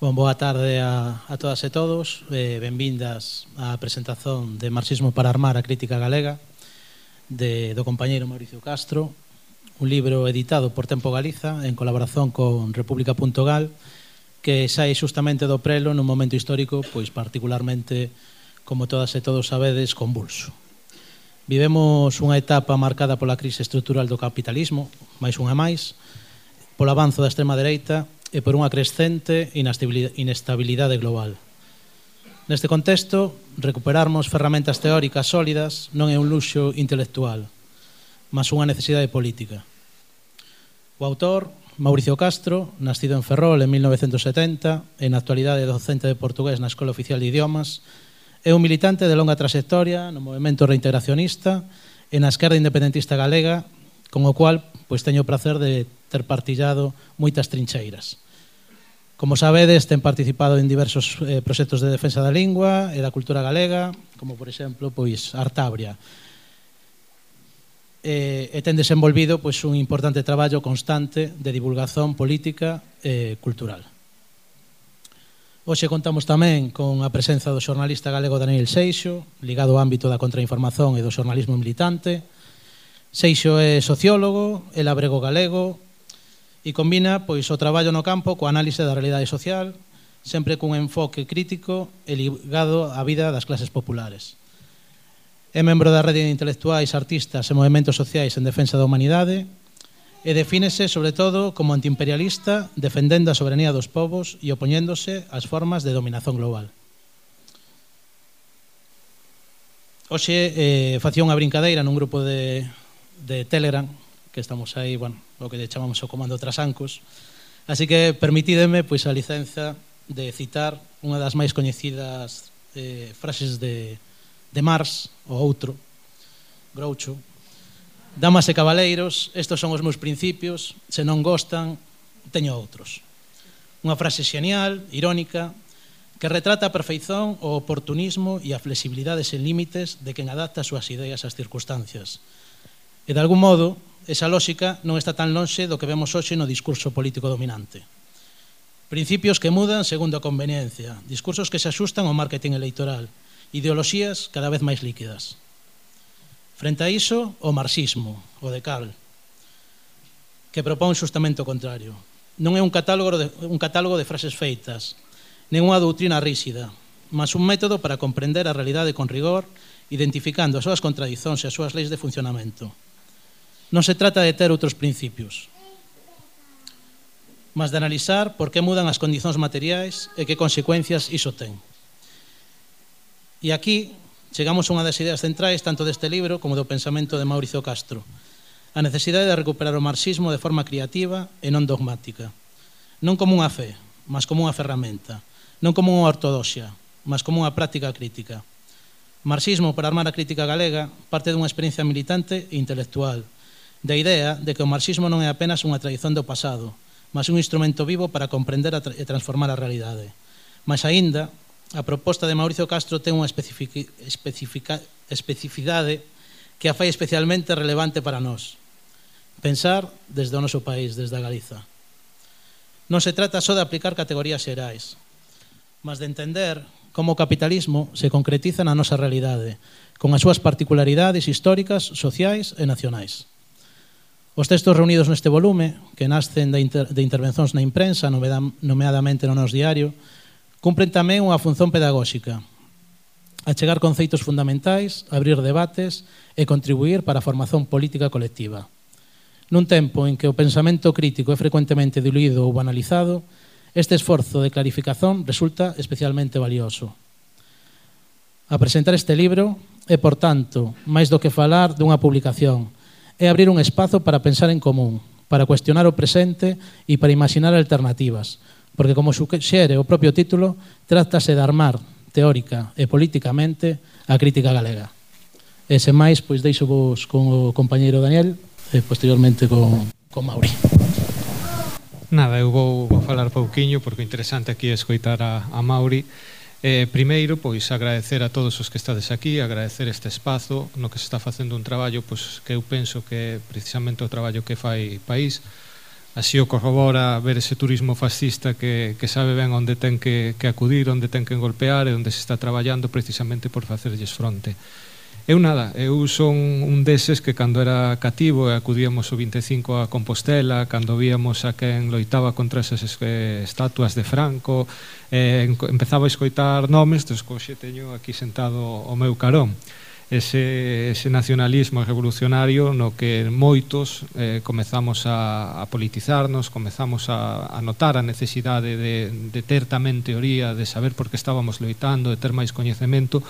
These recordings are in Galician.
Bon, boa tarde a, a todas e todos. Eh, benvindas á presentación de Marxismo para armar a crítica galega de, do compañeiro Mauricio Castro, un libro editado por Tempo Galiza en colaboración con República.gal que sai xustamente do prelo nun momento histórico pois particularmente, como todas e todos sabedes, convulso. Vivemos unha etapa marcada pola crise estrutural do capitalismo, máis unha máis, polo avanzo da extrema dereita e por unha crescente inestabilidade global. Neste contexto, recuperarmos ferramentas teóricas sólidas non é un luxo intelectual, mas unha necesidade política. O autor, Mauricio Castro, nascido en Ferrol en 1970 en actualidade docente de portugués na Escola Oficial de Idiomas, é un militante de longa trayectoria no movimento reintegracionista e na esquerda independentista galega, con o cual pois teño o placer de ter partillado moitas trincheiras. Como sabedes, ten participado en diversos eh, proxectos de defensa da lingua e da cultura galega, como por exemplo, pois Artabria. E, e ten desenvolvido pois un importante traballo constante de divulgación política e cultural. Hoxe contamos tamén con a presenza do xornalista galego Daniel Seixo, ligado ao ámbito da contrainformación e do xornalismo militante. Seixo é sociólogo, é labrego galego, e combina pois o traballo no campo coa análise da realidade social, sempre cun enfoque crítico e ligado á vida das clases populares. É membro da rede de intelectuais, artistas e movimentos sociais en defensa da humanidade e defínese, sobre todo, como antiimperialista, defendendo a soberanía dos povos e opoñéndose ás formas de dominación global. Oxe, eh, facía unha brincadeira nun grupo de, de Telegram, que estamos aí, bueno, o que chamamos o comando trasancos. Así que permitídeme pois a licenza de citar unha das máis coñecidas eh, frases de, de Marx, o outro, Groucho. Damas e cabaleiros, estos son os meus principios, se non gostan, teño outros. Unha frase xenial, irónica, que retrata a perfeición, o oportunismo e a flexibilidade sen límites de quen adapta as súas ideas ás circunstancias. E, de algún modo, Esa lógica non está tan lonxe do que vemos hoxe no discurso político dominante. Principios que mudan segundo a conveniencia, discursos que se axustan ao marketing electoral, ideoloxías cada vez máis líquidas. Frente a iso, o marxismo, o de Karl, que propón xustamente o contrario. Non é un catálogo de, un catálogo de frases feitas, nen unha doutrina ríxida, mas un método para comprender a realidade con rigor, identificando as súas contradicións e as súas leis de funcionamento. Non se trata de ter outros principios, mas de analizar por que mudan as condicións materiais e que consecuencias iso ten. E aquí chegamos a unha das ideas centrais tanto deste libro como do pensamento de Mauricio Castro, a necesidade de recuperar o marxismo de forma creativa e non dogmática, non como unha fe, mas como unha ferramenta, non como unha ortodoxia, mas como unha práctica crítica. Marxismo para armar a crítica galega parte dunha experiencia militante e intelectual, da idea de que o marxismo non é apenas unha tradición do pasado, mas un instrumento vivo para comprender e transformar a realidade. Mas aínda, a proposta de Mauricio Castro ten unha especificidade que a fai especialmente relevante para nós. Pensar desde o noso país, desde a Galiza. Non se trata só de aplicar categorías xerais, mas de entender como o capitalismo se concretiza na nosa realidade, con as súas particularidades históricas, sociais e nacionais. Os textos reunidos neste volume, que nascen de, inter de intervencións na imprensa, nomeadamente no nos diario, cumpren tamén unha función pedagóxica, achegar conceitos fundamentais, abrir debates e contribuir para a formación política colectiva. Nun tempo en que o pensamento crítico é frecuentemente diluído ou banalizado, este esforzo de clarificación resulta especialmente valioso. A presentar este libro é, por tanto, máis do que falar dunha publicación, é abrir un espazo para pensar en común, para cuestionar o presente e para imaginar alternativas, porque como suxere o propio título, trátase de armar teórica e políticamente a crítica galega. E sen máis, pois deixo vos con o compañeiro Daniel e posteriormente con, con Mauri. Nada, eu vou falar pouquiño porque o interesante aquí é escoitar a, a Mauri Eh, primeiro, pois agradecer a todos os que estades aquí, agradecer este espazo no que se está facendo un traballo pois, que eu penso que é precisamente o traballo que fai país así o corrobora ver ese turismo fascista que, que sabe ben onde ten que, que acudir, onde ten que golpear e onde se está traballando precisamente por facerlles fronte. Eu nada, eu son un deses que cando era cativo e acudíamos o 25 a Compostela, cando víamos a quen loitaba contra esas eh, estatuas de Franco, eh, empezaba a escoitar nomes dos coxe teño aquí sentado o meu carón. Ese, ese nacionalismo revolucionario no que moitos eh, comezamos a, a politizarnos, comezamos a, a notar a necesidade de, de ter tamén teoría, de saber por que estábamos loitando, de ter máis coñecemento,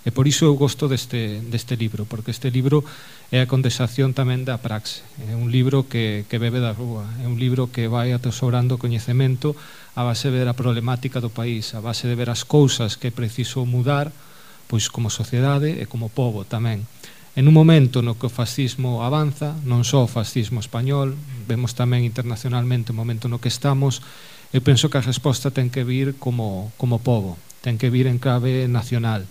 E por iso eu gosto deste, deste libro, porque este libro é a condensación tamén da praxe. É un libro que, que bebe da rúa, é un libro que vai atesorando coñecemento a base de ver a problemática do país, a base de ver as cousas que é preciso mudar pois como sociedade e como povo tamén. En un momento no que o fascismo avanza, non só o fascismo español, vemos tamén internacionalmente o momento no que estamos, eu penso que a resposta ten que vir como, como povo, ten que vir en clave nacional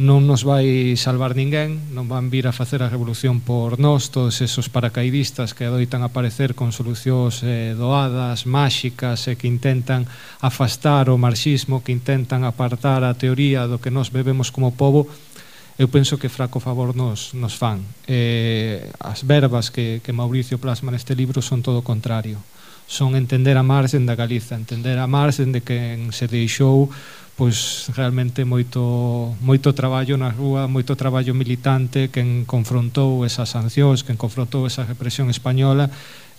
non nos vai salvar ninguén, non van vir a facer a revolución por nós, todos esos paracaidistas que adoitan aparecer con solucións eh, doadas, máxicas, e eh, que intentan afastar o marxismo, que intentan apartar a teoría do que nos bebemos como povo, eu penso que fraco favor nos, nos fan. Eh, as verbas que, que Mauricio plasma neste libro son todo o contrario. Son entender a marxen da Galiza, entender a marxen de quen se deixou pois realmente moito moito traballo na rúa, moito traballo militante quen confrontou esas sancións, quen confrontou esa represión española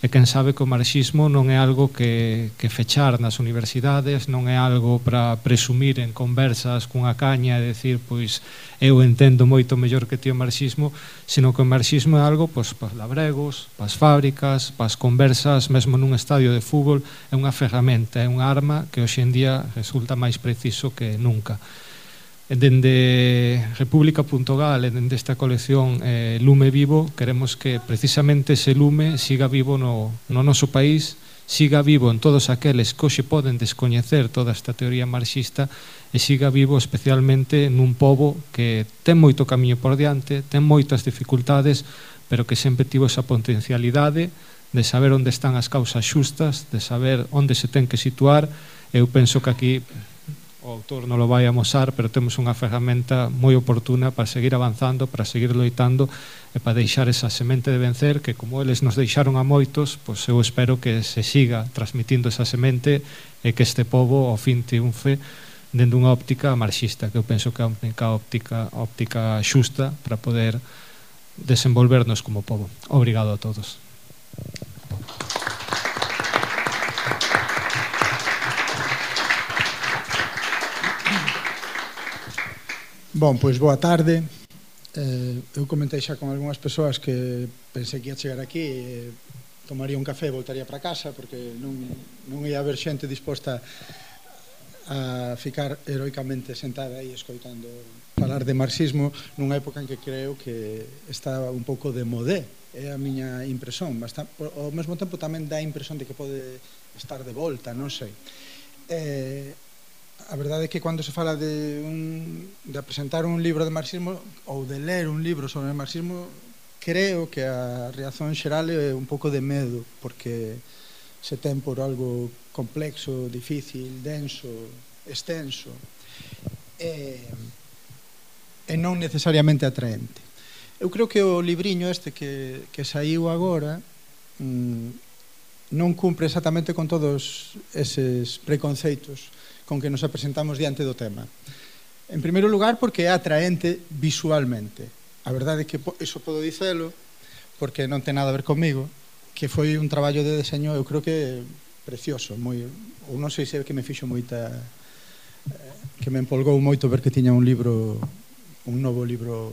e quen sabe que o marxismo non é algo que, que fechar nas universidades, non é algo para presumir en conversas cunha caña e decir, pois, eu entendo moito mellor que ti o marxismo, sino que o marxismo é algo pois, pas labregos, pas fábricas, pas conversas, mesmo nun estadio de fútbol, é unha ferramenta, é unha arma que hoxe en día resulta máis preciso que nunca. Dende República.gal e dende esta colección eh, Lume Vivo queremos que precisamente ese lume siga vivo no, no noso país siga vivo en todos aqueles que hoxe poden descoñecer toda esta teoría marxista e siga vivo especialmente nun pobo que ten moito camiño por diante, ten moitas dificultades, pero que sempre tivo esa potencialidade de saber onde están as causas xustas, de saber onde se ten que situar. Eu penso que aquí o autor non lo vai amosar, pero temos unha ferramenta moi oportuna para seguir avanzando, para seguir loitando e para deixar esa semente de vencer que como eles nos deixaron a moitos, pois eu espero que se siga transmitindo esa semente e que este povo ao fin triunfe dende unha óptica marxista, que eu penso que é a única óptica, óptica xusta para poder desenvolvernos como povo. Obrigado a todos. Bon, pois boa tarde. Eh, eu comentei xa con algunhas persoas que pensei que ia chegar aquí e tomaría un café e voltaría para casa porque non, non ia haber xente disposta a ficar heroicamente sentada aí escoitando falar de marxismo nunha época en que creo que está un pouco de modé. É a miña impresión. Bastante, ao mesmo tempo tamén dá a impresión de que pode estar de volta non sei. Eh, a verdade é que cando se fala de, un, de apresentar un libro de marxismo ou de ler un libro sobre o marxismo creo que a reacción xeral é un pouco de medo porque se ten por algo complexo, difícil, denso, extenso e, e non necesariamente atraente. Eu creo que o libriño este que, que saiu agora mmm, non cumpre exactamente con todos eses preconceitos con que nos apresentamos diante do tema. En primeiro lugar, porque é atraente visualmente. A verdade é que iso podo dicelo, porque non ten nada a ver comigo, que foi un traballo de deseño, eu creo que precioso, moi, ou non sei se é que me fixo moita eh, que me empolgou moito ver que tiña un libro un novo libro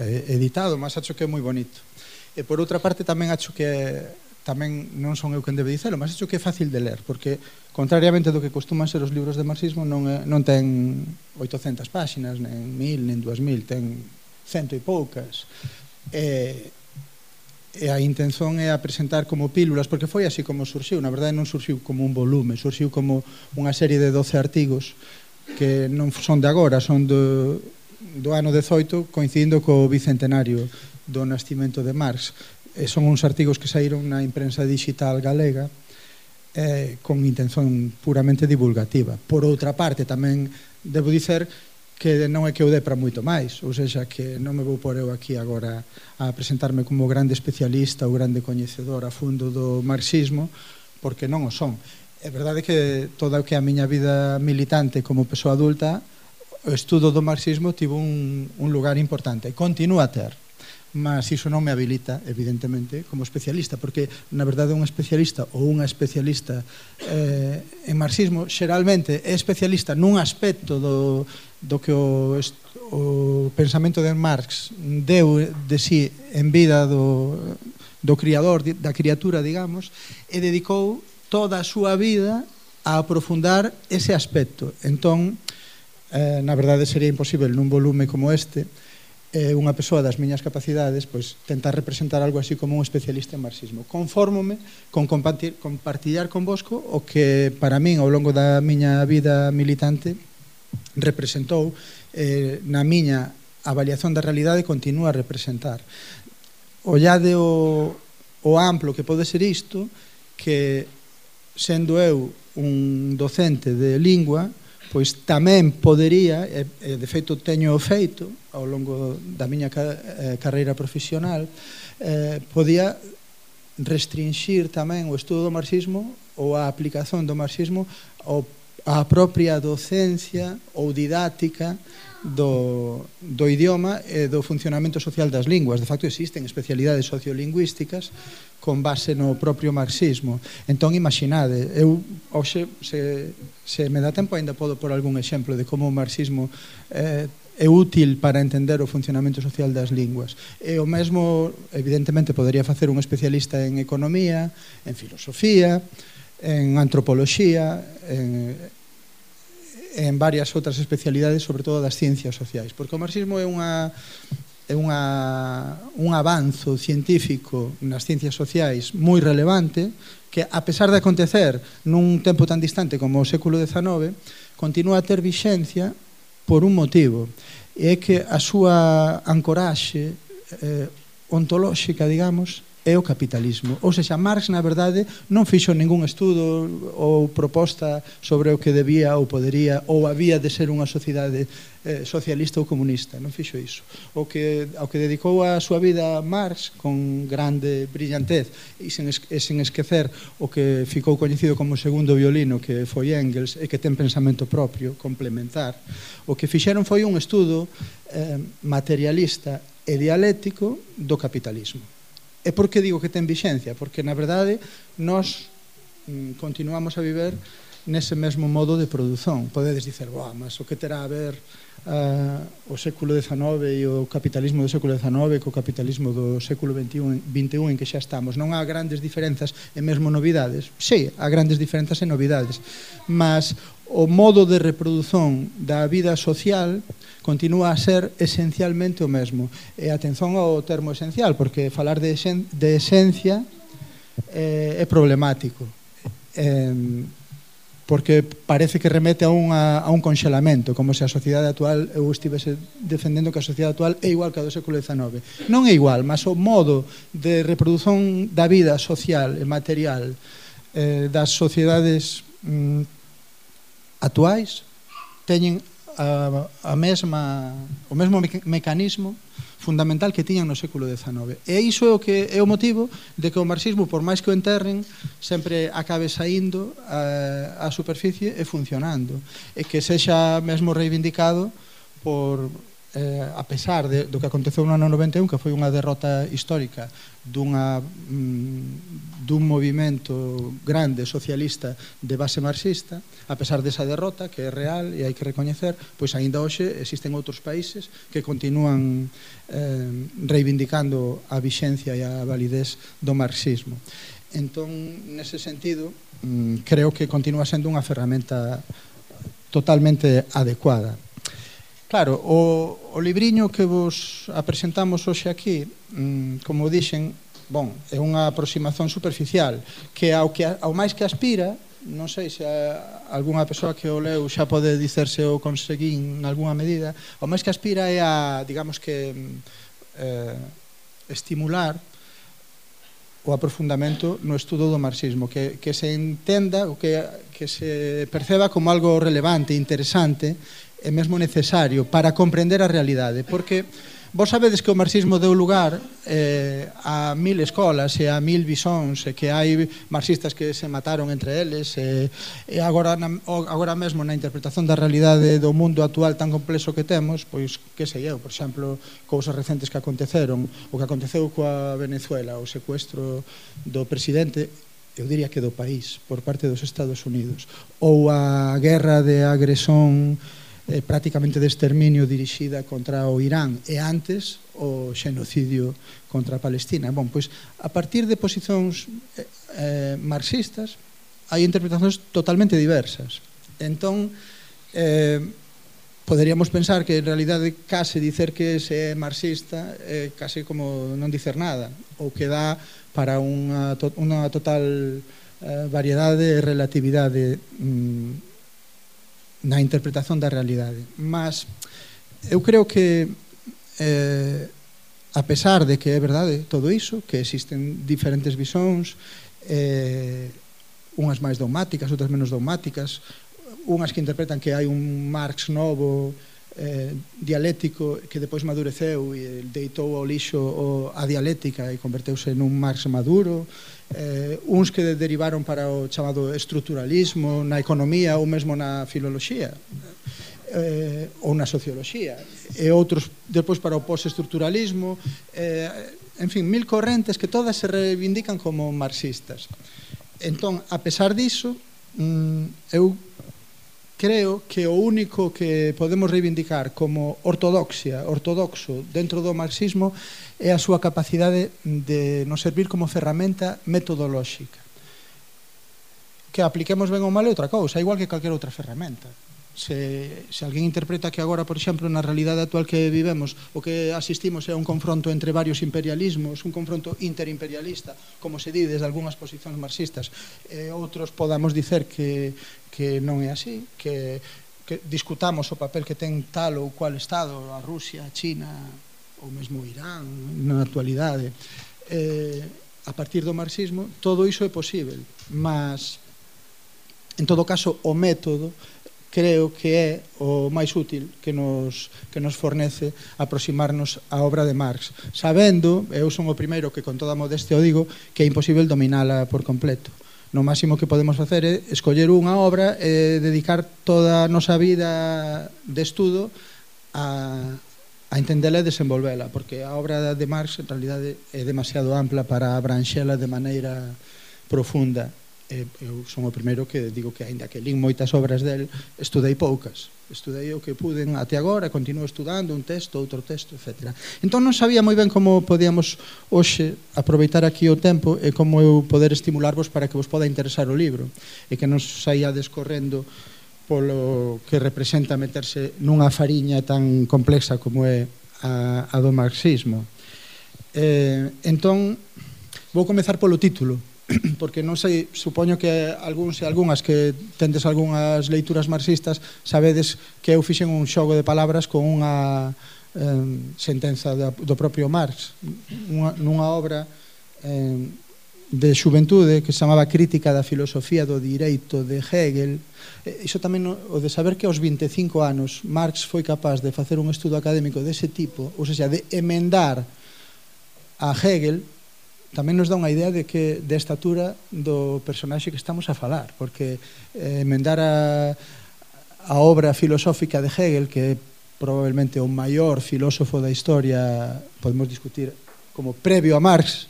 eh, editado, mas acho que é moi bonito. E por outra parte tamén acho que tamén non son eu quen debe dicelo, mas acho que é fácil de ler, porque contrariamente do que costuman ser os libros de marxismo, non, é, non ten 800 páxinas, nen 1000, nen 2000, ten cento e poucas. E, e a intención é a presentar como pílulas, porque foi así como surxiu, na verdade non surxiu como un volume, surxiu como unha serie de 12 artigos que non son de agora, son do, do ano 18, coincidindo co bicentenario do nascimento de Marx eh, son uns artigos que saíron na imprensa digital galega eh, con intención puramente divulgativa. Por outra parte, tamén debo dicer que non é que eu dé para moito máis, ou seja, que non me vou por eu aquí agora a presentarme como grande especialista ou grande coñecedor a fundo do marxismo, porque non o son. É verdade que toda o que a miña vida militante como persoa adulta, o estudo do marxismo tivo un, un lugar importante, continúa a ter mas iso non me habilita, evidentemente, como especialista, porque, na verdade, un especialista ou unha especialista eh, en marxismo, xeralmente, é especialista nun aspecto do, do que o, o pensamento de Marx deu de si sí en vida do, do criador, da criatura, digamos, e dedicou toda a súa vida a aprofundar ese aspecto. Entón, eh, na verdade, sería imposible nun volume como este, eh, unha persoa das miñas capacidades pois tentar representar algo así como un especialista en marxismo. Confórmome con compartir, compartillar convosco o que para min ao longo da miña vida militante representou eh, na miña avaliación da realidade continúa a representar. Ollade o, o amplo que pode ser isto que sendo eu un docente de lingua pois tamén podería, e, e de feito teño o feito ao longo da miña eh, carreira profesional, eh, podía restringir tamén o estudo do marxismo ou a aplicación do marxismo ao a propia docencia ou didática do, do idioma e do funcionamento social das linguas. De facto, existen especialidades sociolingüísticas con base no propio marxismo. Entón, imaginade, eu hoxe, se, se me dá tempo, ainda podo por algún exemplo de como o marxismo eh, é útil para entender o funcionamento social das linguas. E o mesmo, evidentemente, podería facer un especialista en economía, en filosofía, en antropoloxía, en en varias outras especialidades, sobre todo das ciencias sociais, porque o marxismo é unha é unha, un avanzo científico nas ciencias sociais moi relevante que, a pesar de acontecer nun tempo tan distante como o século XIX, continúa a ter vixencia por un motivo, é que a súa ancoraxe eh, ontolóxica, digamos, é o capitalismo. Ou seja, Marx, na verdade, non fixo ningún estudo ou proposta sobre o que debía ou podería ou había de ser unha sociedade eh, socialista ou comunista, non fixo iso. O que, ao que dedicou a súa vida Marx con grande brillantez e sen, e sen esquecer o que ficou coñecido como segundo violino que foi Engels e que ten pensamento propio, complementar, o que fixeron foi un estudo eh, materialista e dialéctico do capitalismo E por que digo que ten vixencia? Porque, na verdade, nós mm, continuamos a viver nese mesmo modo de produción. Podedes dicer, boa, mas o que terá a ver uh, o século XIX e o capitalismo do século XIX co capitalismo do século XXI, XXI en que xa estamos? Non há grandes diferenzas e mesmo novidades? Sí, há grandes diferenzas e novidades. Mas o modo de reprodución da vida social continúa a ser esencialmente o mesmo. E atención ao termo esencial, porque falar de, esen, de esencia eh, é problemático. Eh, porque parece que remete a, unha, a un conxelamento, como se a sociedade actual, eu estivese defendendo que a sociedade actual é igual que a do século XIX. Non é igual, mas o modo de reprodución da vida social e material eh, das sociedades mm, atuais teñen a, a mesma, o mesmo mecanismo fundamental que tiñan no século XIX. E iso é o que é o motivo de que o marxismo, por máis que o enterren, sempre acabe saindo eh, a, a superficie e funcionando. E que sexa mesmo reivindicado por eh, a pesar de, do que aconteceu no ano 91, que foi unha derrota histórica dunha mm, dun movimento grande socialista de base marxista, a pesar desa derrota que é real e hai que recoñecer, pois aínda hoxe existen outros países que continúan eh, reivindicando a vixencia e a validez do marxismo. Entón, nese sentido, mm, creo que continúa sendo unha ferramenta totalmente adecuada. Claro, o, o libriño que vos apresentamos hoxe aquí, mm, como dixen, bon, é unha aproximación superficial, que ao, que, ao máis que aspira, non sei se algunha persoa que o leu xa pode dicerse o conseguín en algunha medida, o máis que aspira é a, digamos que, eh, estimular o aprofundamento no estudo do marxismo, que, que se entenda, o que, que se perceba como algo relevante, interesante e mesmo necesario para comprender a realidade, porque Vos sabedes que o marxismo deu lugar eh, a mil escolas e a mil visóns e que hai marxistas que se mataron entre eles e, e agora, na, agora mesmo na interpretación da realidade do mundo actual tan complexo que temos pois que sei eu, por exemplo cousas recentes que aconteceron. O que aconteceu coa Venezuela o secuestro do presidente eu diría que do país por parte dos Estados Unidos ou a guerra de agresión eh, prácticamente de exterminio dirixida contra o Irán e antes o xenocidio contra a Palestina. Bon, pois a partir de posicións eh, eh, marxistas hai interpretacións totalmente diversas. Entón, eh, poderíamos pensar que en realidade case dicer que se é marxista é eh, case como non dicer nada ou que dá para unha, to unha total eh, variedade e relatividade mm, na interpretación da realidade. Mas eu creo que eh, a pesar de que é verdade todo iso, que existen diferentes visóns, eh, unhas máis dogmáticas, outras menos dogmáticas, unhas que interpretan que hai un Marx novo eh, dialético que depois madureceu e deitou ao lixo o, a dialética e converteuse nun Marx maduro, eh, uns que derivaron para o chamado estruturalismo na economía ou mesmo na filoloxía eh, ou na socioloxía e outros depois para o postestructuralismo eh, en fin, mil correntes que todas se reivindican como marxistas. Entón, a pesar diso mm, eu creo que o único que podemos reivindicar como ortodoxia, ortodoxo dentro do marxismo é a súa capacidade de nos servir como ferramenta metodolóxica. Que apliquemos ben ou mal é outra cousa, igual que calquera outra ferramenta. Se, se alguén interpreta que agora, por exemplo, na realidade actual que vivemos, o que asistimos é un confronto entre varios imperialismos, un confronto interimperialista, como se di desde algunhas posicións marxistas, e outros podamos dicer que, que non é así, que, que discutamos o papel que ten tal ou cual Estado, a Rusia, a China, ou mesmo Irán, na actualidade. Eh, a partir do marxismo, todo iso é posible, mas, en todo caso, o método creo que é o máis útil que nos, que nos fornece aproximarnos á obra de Marx, sabendo, eu son o primeiro que con toda modestia o digo, que é imposible dominala por completo no máximo que podemos facer é escoller unha obra e dedicar toda a nosa vida de estudo a, a entendela e desenvolvela, porque a obra de Marx en realidade é demasiado ampla para abranxela de maneira profunda. Eu son o primeiro que digo que, aínda que lín moitas obras del, estudei poucas. Estudei o que puden até agora, continuo estudando un texto, outro texto, etc. Entón non sabía moi ben como podíamos hoxe aproveitar aquí o tempo e como eu poder estimularvos para que vos poda interesar o libro e que non saía correndo polo que representa meterse nunha fariña tan complexa como é a, a do marxismo. Eh, entón, vou comezar polo título, porque non sei, supoño que algúns e algunhas que tendes algunhas leituras marxistas sabedes que eu fixen un xogo de palabras con unha eh, sentenza do propio Marx. Unha, nunha obra eh, de xuventude que se chamaba Crítica da filosofía do direito de Hegel. Iso tamén o de saber que aos 25 anos Marx foi capaz de facer un estudo académico dese tipo ou seja, de emendar a Hegel tamén nos dá unha idea de que de estatura do personaxe que estamos a falar, porque eh, emendar a, a obra filosófica de Hegel, que é probablemente o maior filósofo da historia, podemos discutir como previo a Marx,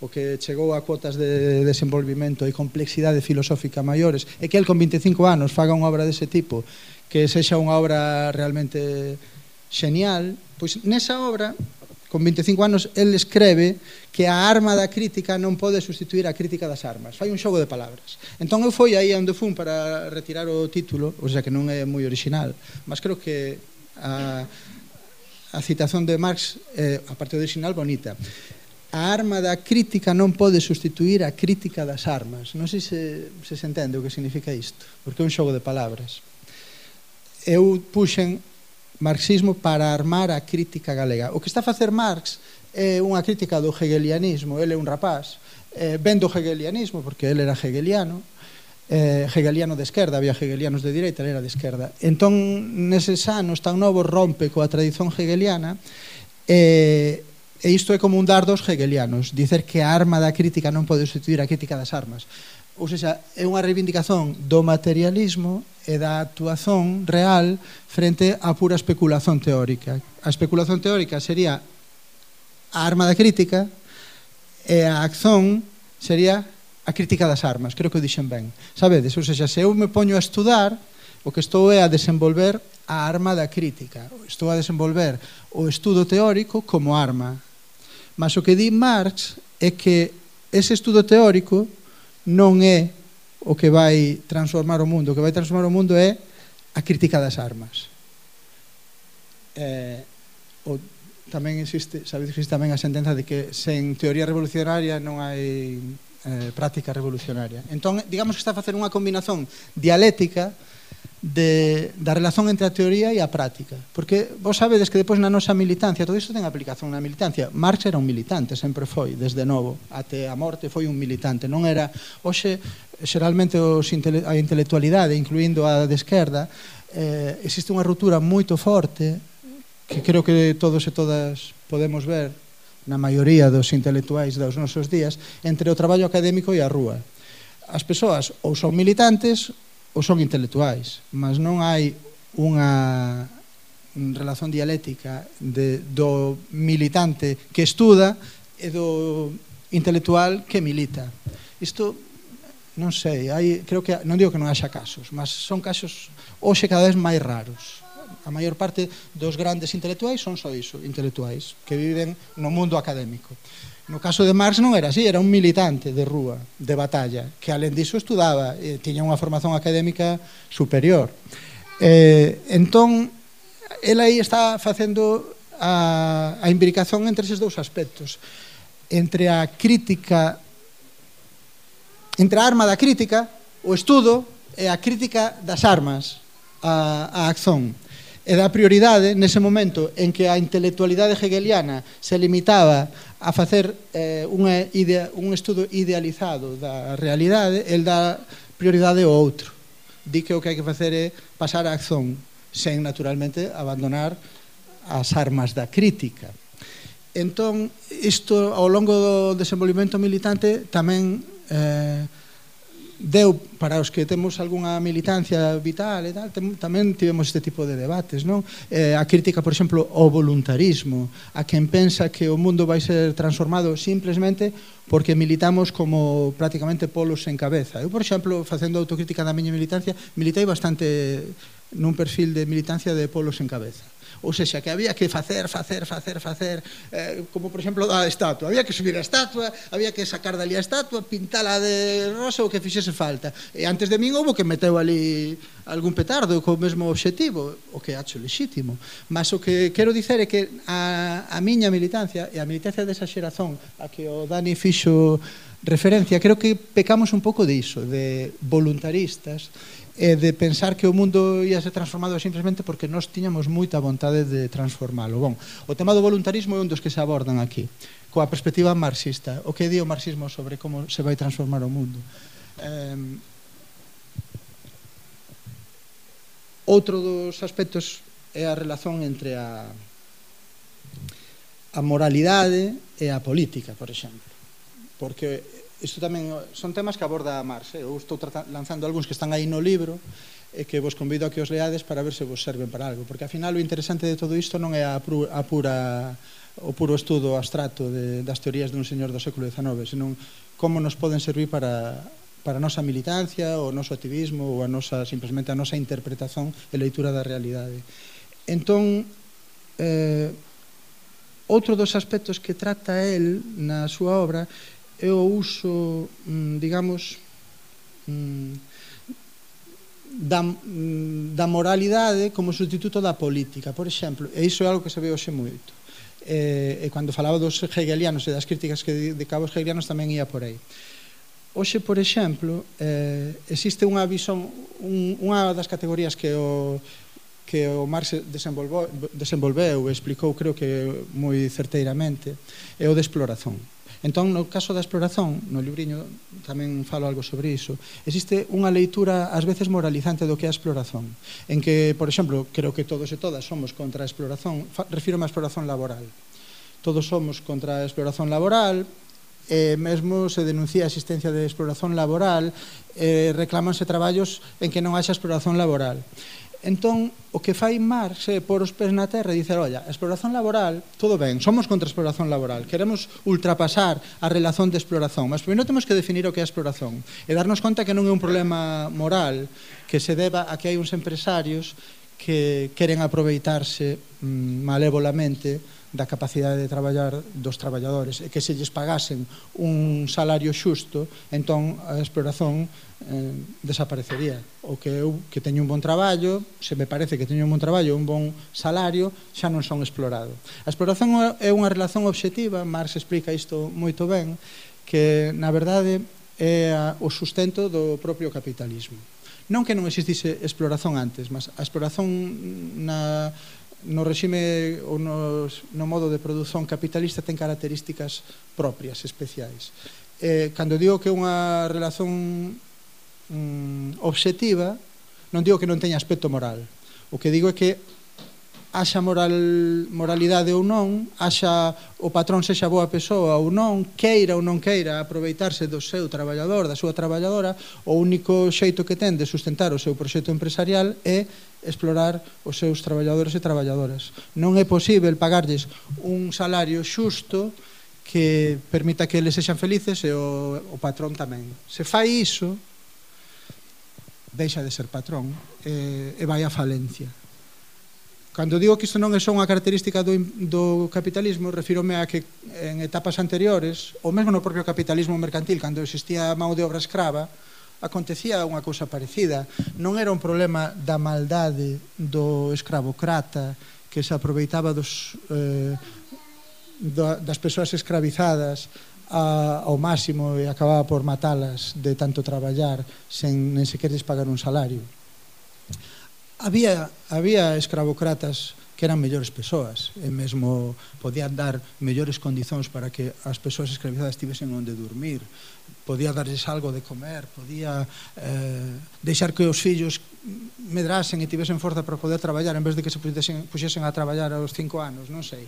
o que chegou a cuotas de desenvolvimento e complexidade filosófica maiores, é que el con 25 anos faga unha obra dese tipo, que sexa unha obra realmente xenial, pois nesa obra con 25 anos, el escribe que a arma da crítica non pode sustituir a crítica das armas. Fai un xogo de palabras. Entón eu foi aí onde fun para retirar o título, ou sea que non é moi original, mas creo que a, a citación de Marx é, a parte original, bonita. A arma da crítica non pode sustituir a crítica das armas. Non sei se, se se entende o que significa isto, porque é un xogo de palabras. Eu puxen marxismo para armar a crítica galega. O que está a facer Marx é unha crítica do hegelianismo, ele é un rapaz, eh, ven do hegelianismo, porque ele era hegeliano, eh, hegeliano de esquerda, había hegelianos de direita, ele era de esquerda. Entón, neses anos tan novo rompe coa tradición hegeliana e, eh, e isto é como un dar dos hegelianos, dicer que a arma da crítica non pode substituir a crítica das armas ou seja, é unha reivindicación do materialismo e da actuación real frente á pura especulación teórica. A especulación teórica sería a arma da crítica e a acción sería a crítica das armas, creo que o dixen ben. Sabedes, ou seja, se eu me poño a estudar, o que estou é a desenvolver a arma da crítica. Estou a desenvolver o estudo teórico como arma. Mas o que di Marx é que ese estudo teórico non é o que vai transformar o mundo. O que vai transformar o mundo é a crítica das armas. Eh, o, tamén existe, sabedes que existe tamén a sentenza de que sen teoría revolucionaria non hai eh, práctica revolucionaria. Entón, digamos que está a facer unha combinación dialética de, da relación entre a teoría e a práctica. Porque vos sabedes que depois na nosa militancia, todo isto ten aplicación na militancia. Marx era un militante, sempre foi, desde novo, até a morte foi un militante. Non era, hoxe, xeralmente os intele, a intelectualidade, incluindo a de esquerda, eh, existe unha ruptura moito forte que creo que todos e todas podemos ver na maioría dos intelectuais dos nosos días entre o traballo académico e a rúa. As persoas ou son militantes ou son intelectuais, mas non hai unha relación dialética de, do militante que estuda e do intelectual que milita. Isto non sei, hai, creo que non digo que non haxa casos, mas son casos hoxe cada vez máis raros. A maior parte dos grandes intelectuais son só iso, intelectuais, que viven no mundo académico. No caso de Marx non era así, era un militante de rúa, de batalla, que alén diso estudaba, e tiña unha formación académica superior. Eh, entón, el aí está facendo a, a imbricación entre eses dous aspectos. Entre a crítica, entre a arma da crítica, o estudo e a crítica das armas, a, a acción e da prioridade nese momento en que a intelectualidade hegeliana se limitaba a facer eh, unha idea, un estudo idealizado da realidade, el dá prioridade ao outro. Di que o que hai que facer é pasar a acción, sen naturalmente abandonar as armas da crítica. Entón, isto ao longo do desenvolvimento militante tamén eh, deu para os que temos algunha militancia vital e tal, tem, tamén tivemos este tipo de debates, non? Eh, a crítica, por exemplo, ao voluntarismo, a quen pensa que o mundo vai ser transformado simplemente porque militamos como prácticamente polos en cabeza. Eu, por exemplo, facendo autocrítica da miña militancia, militei bastante nun perfil de militancia de polos en cabeza ou seja, que había que facer, facer, facer, facer, eh, como por exemplo da estatua, había que subir a estatua, había que sacar dali a estatua, pintala de rosa ou que fixese falta. E antes de min houve que meteu ali algún petardo co mesmo obxectivo, o que acho lexítimo. Mas o que quero dicer é que a, a miña militancia e a militancia desa xerazón a que o Dani fixo referencia, creo que pecamos un pouco diso, de voluntaristas, e de pensar que o mundo ia ser transformado simplemente porque nós tiñamos moita vontade de transformalo. Bon, o tema do voluntarismo é un dos que se abordan aquí, coa perspectiva marxista. O que di o marxismo sobre como se vai transformar o mundo? Eh, outro dos aspectos é a relación entre a a moralidade e a política, por exemplo. Porque isto tamén son temas que aborda a Marx. Eh? Eu estou lanzando algúns que están aí no libro e que vos convido a que os leades para ver se vos serven para algo, porque ao final o interesante de todo isto non é a, pru, a pura o puro estudo abstracto de, das teorías dun señor do século XIX, senón como nos poden servir para para a nosa militancia, o noso activismo ou a nosa, simplemente a nosa interpretación e leitura da realidade. Entón, eh, outro dos aspectos que trata el na súa obra é o uso, mm, digamos, mm, da, mm, da moralidade como substituto da política, por exemplo. E iso é algo que se ve hoxe moito. E, e cando falaba dos hegelianos e das críticas que de cabos hegelianos tamén ia por aí. Hoxe, por exemplo, eh, existe unha visón, un, unha das categorías que o que o Marx desenvolveu, desenvolveu e explicou, creo que moi certeiramente, é o de exploración Entón, no caso da exploración, no libriño tamén falo algo sobre iso, existe unha leitura ás veces moralizante do que é a exploración, en que, por exemplo, creo que todos e todas somos contra a exploración, refiro a exploración laboral. Todos somos contra a exploración laboral, e mesmo se denuncia a existencia de exploración laboral, eh, e reclamanse traballos en que non haxa exploración laboral. Entón, o que fai Marx é por os pés na terra e dicer, olla, a exploración laboral, todo ben, somos contra a exploración laboral, queremos ultrapasar a relación de exploración, mas primeiro temos que definir o que é a exploración e darnos conta que non é un problema moral que se deba a que hai uns empresarios que queren aproveitarse mm, malevolamente da capacidade de traballar dos traballadores e que se lles pagasen un salario xusto, entón a exploración eh, desaparecería. O que eu que teño un bon traballo, se me parece que teño un bon traballo, un bon salario, xa non son explorado. A exploración é unha relación obxectiva, Marx explica isto moito ben, que na verdade é a, o sustento do propio capitalismo. Non que non existise exploración antes, mas a exploración na no regime ou no, no modo de produción capitalista ten características propias, especiais. Eh, cando digo que é unha relación mm, obxectiva, non digo que non teña aspecto moral. O que digo é que haxa moral, moralidade ou non, haxa o patrón sexa boa persoa ou non, queira ou non queira aproveitarse do seu traballador, da súa traballadora, o único xeito que ten de sustentar o seu proxecto empresarial é explorar os seus traballadores e traballadoras. Non é posible pagarlles un salario xusto que permita que eles sexan felices e o, o patrón tamén. Se fai iso, deixa de ser patrón e, e vai a falencia. Cando digo que isto non é só unha característica do, do capitalismo, refírome a que en etapas anteriores, ou mesmo no propio capitalismo mercantil, cando existía a mão de obra escrava, acontecía unha cousa parecida. Non era un problema da maldade do escravocrata que se aproveitaba dos, eh, da, das persoas escravizadas a, ao máximo e acababa por matalas de tanto traballar sen nen sequer pagar un salario. Había, había escravocratas que eran mellores persoas e mesmo podían dar mellores condicións para que as persoas escravizadas tivesen onde dormir podía darlles algo de comer podía eh, deixar que os fillos medrasen e tivesen forza para poder traballar en vez de que se puxesen, puxesen a traballar aos cinco anos non sei.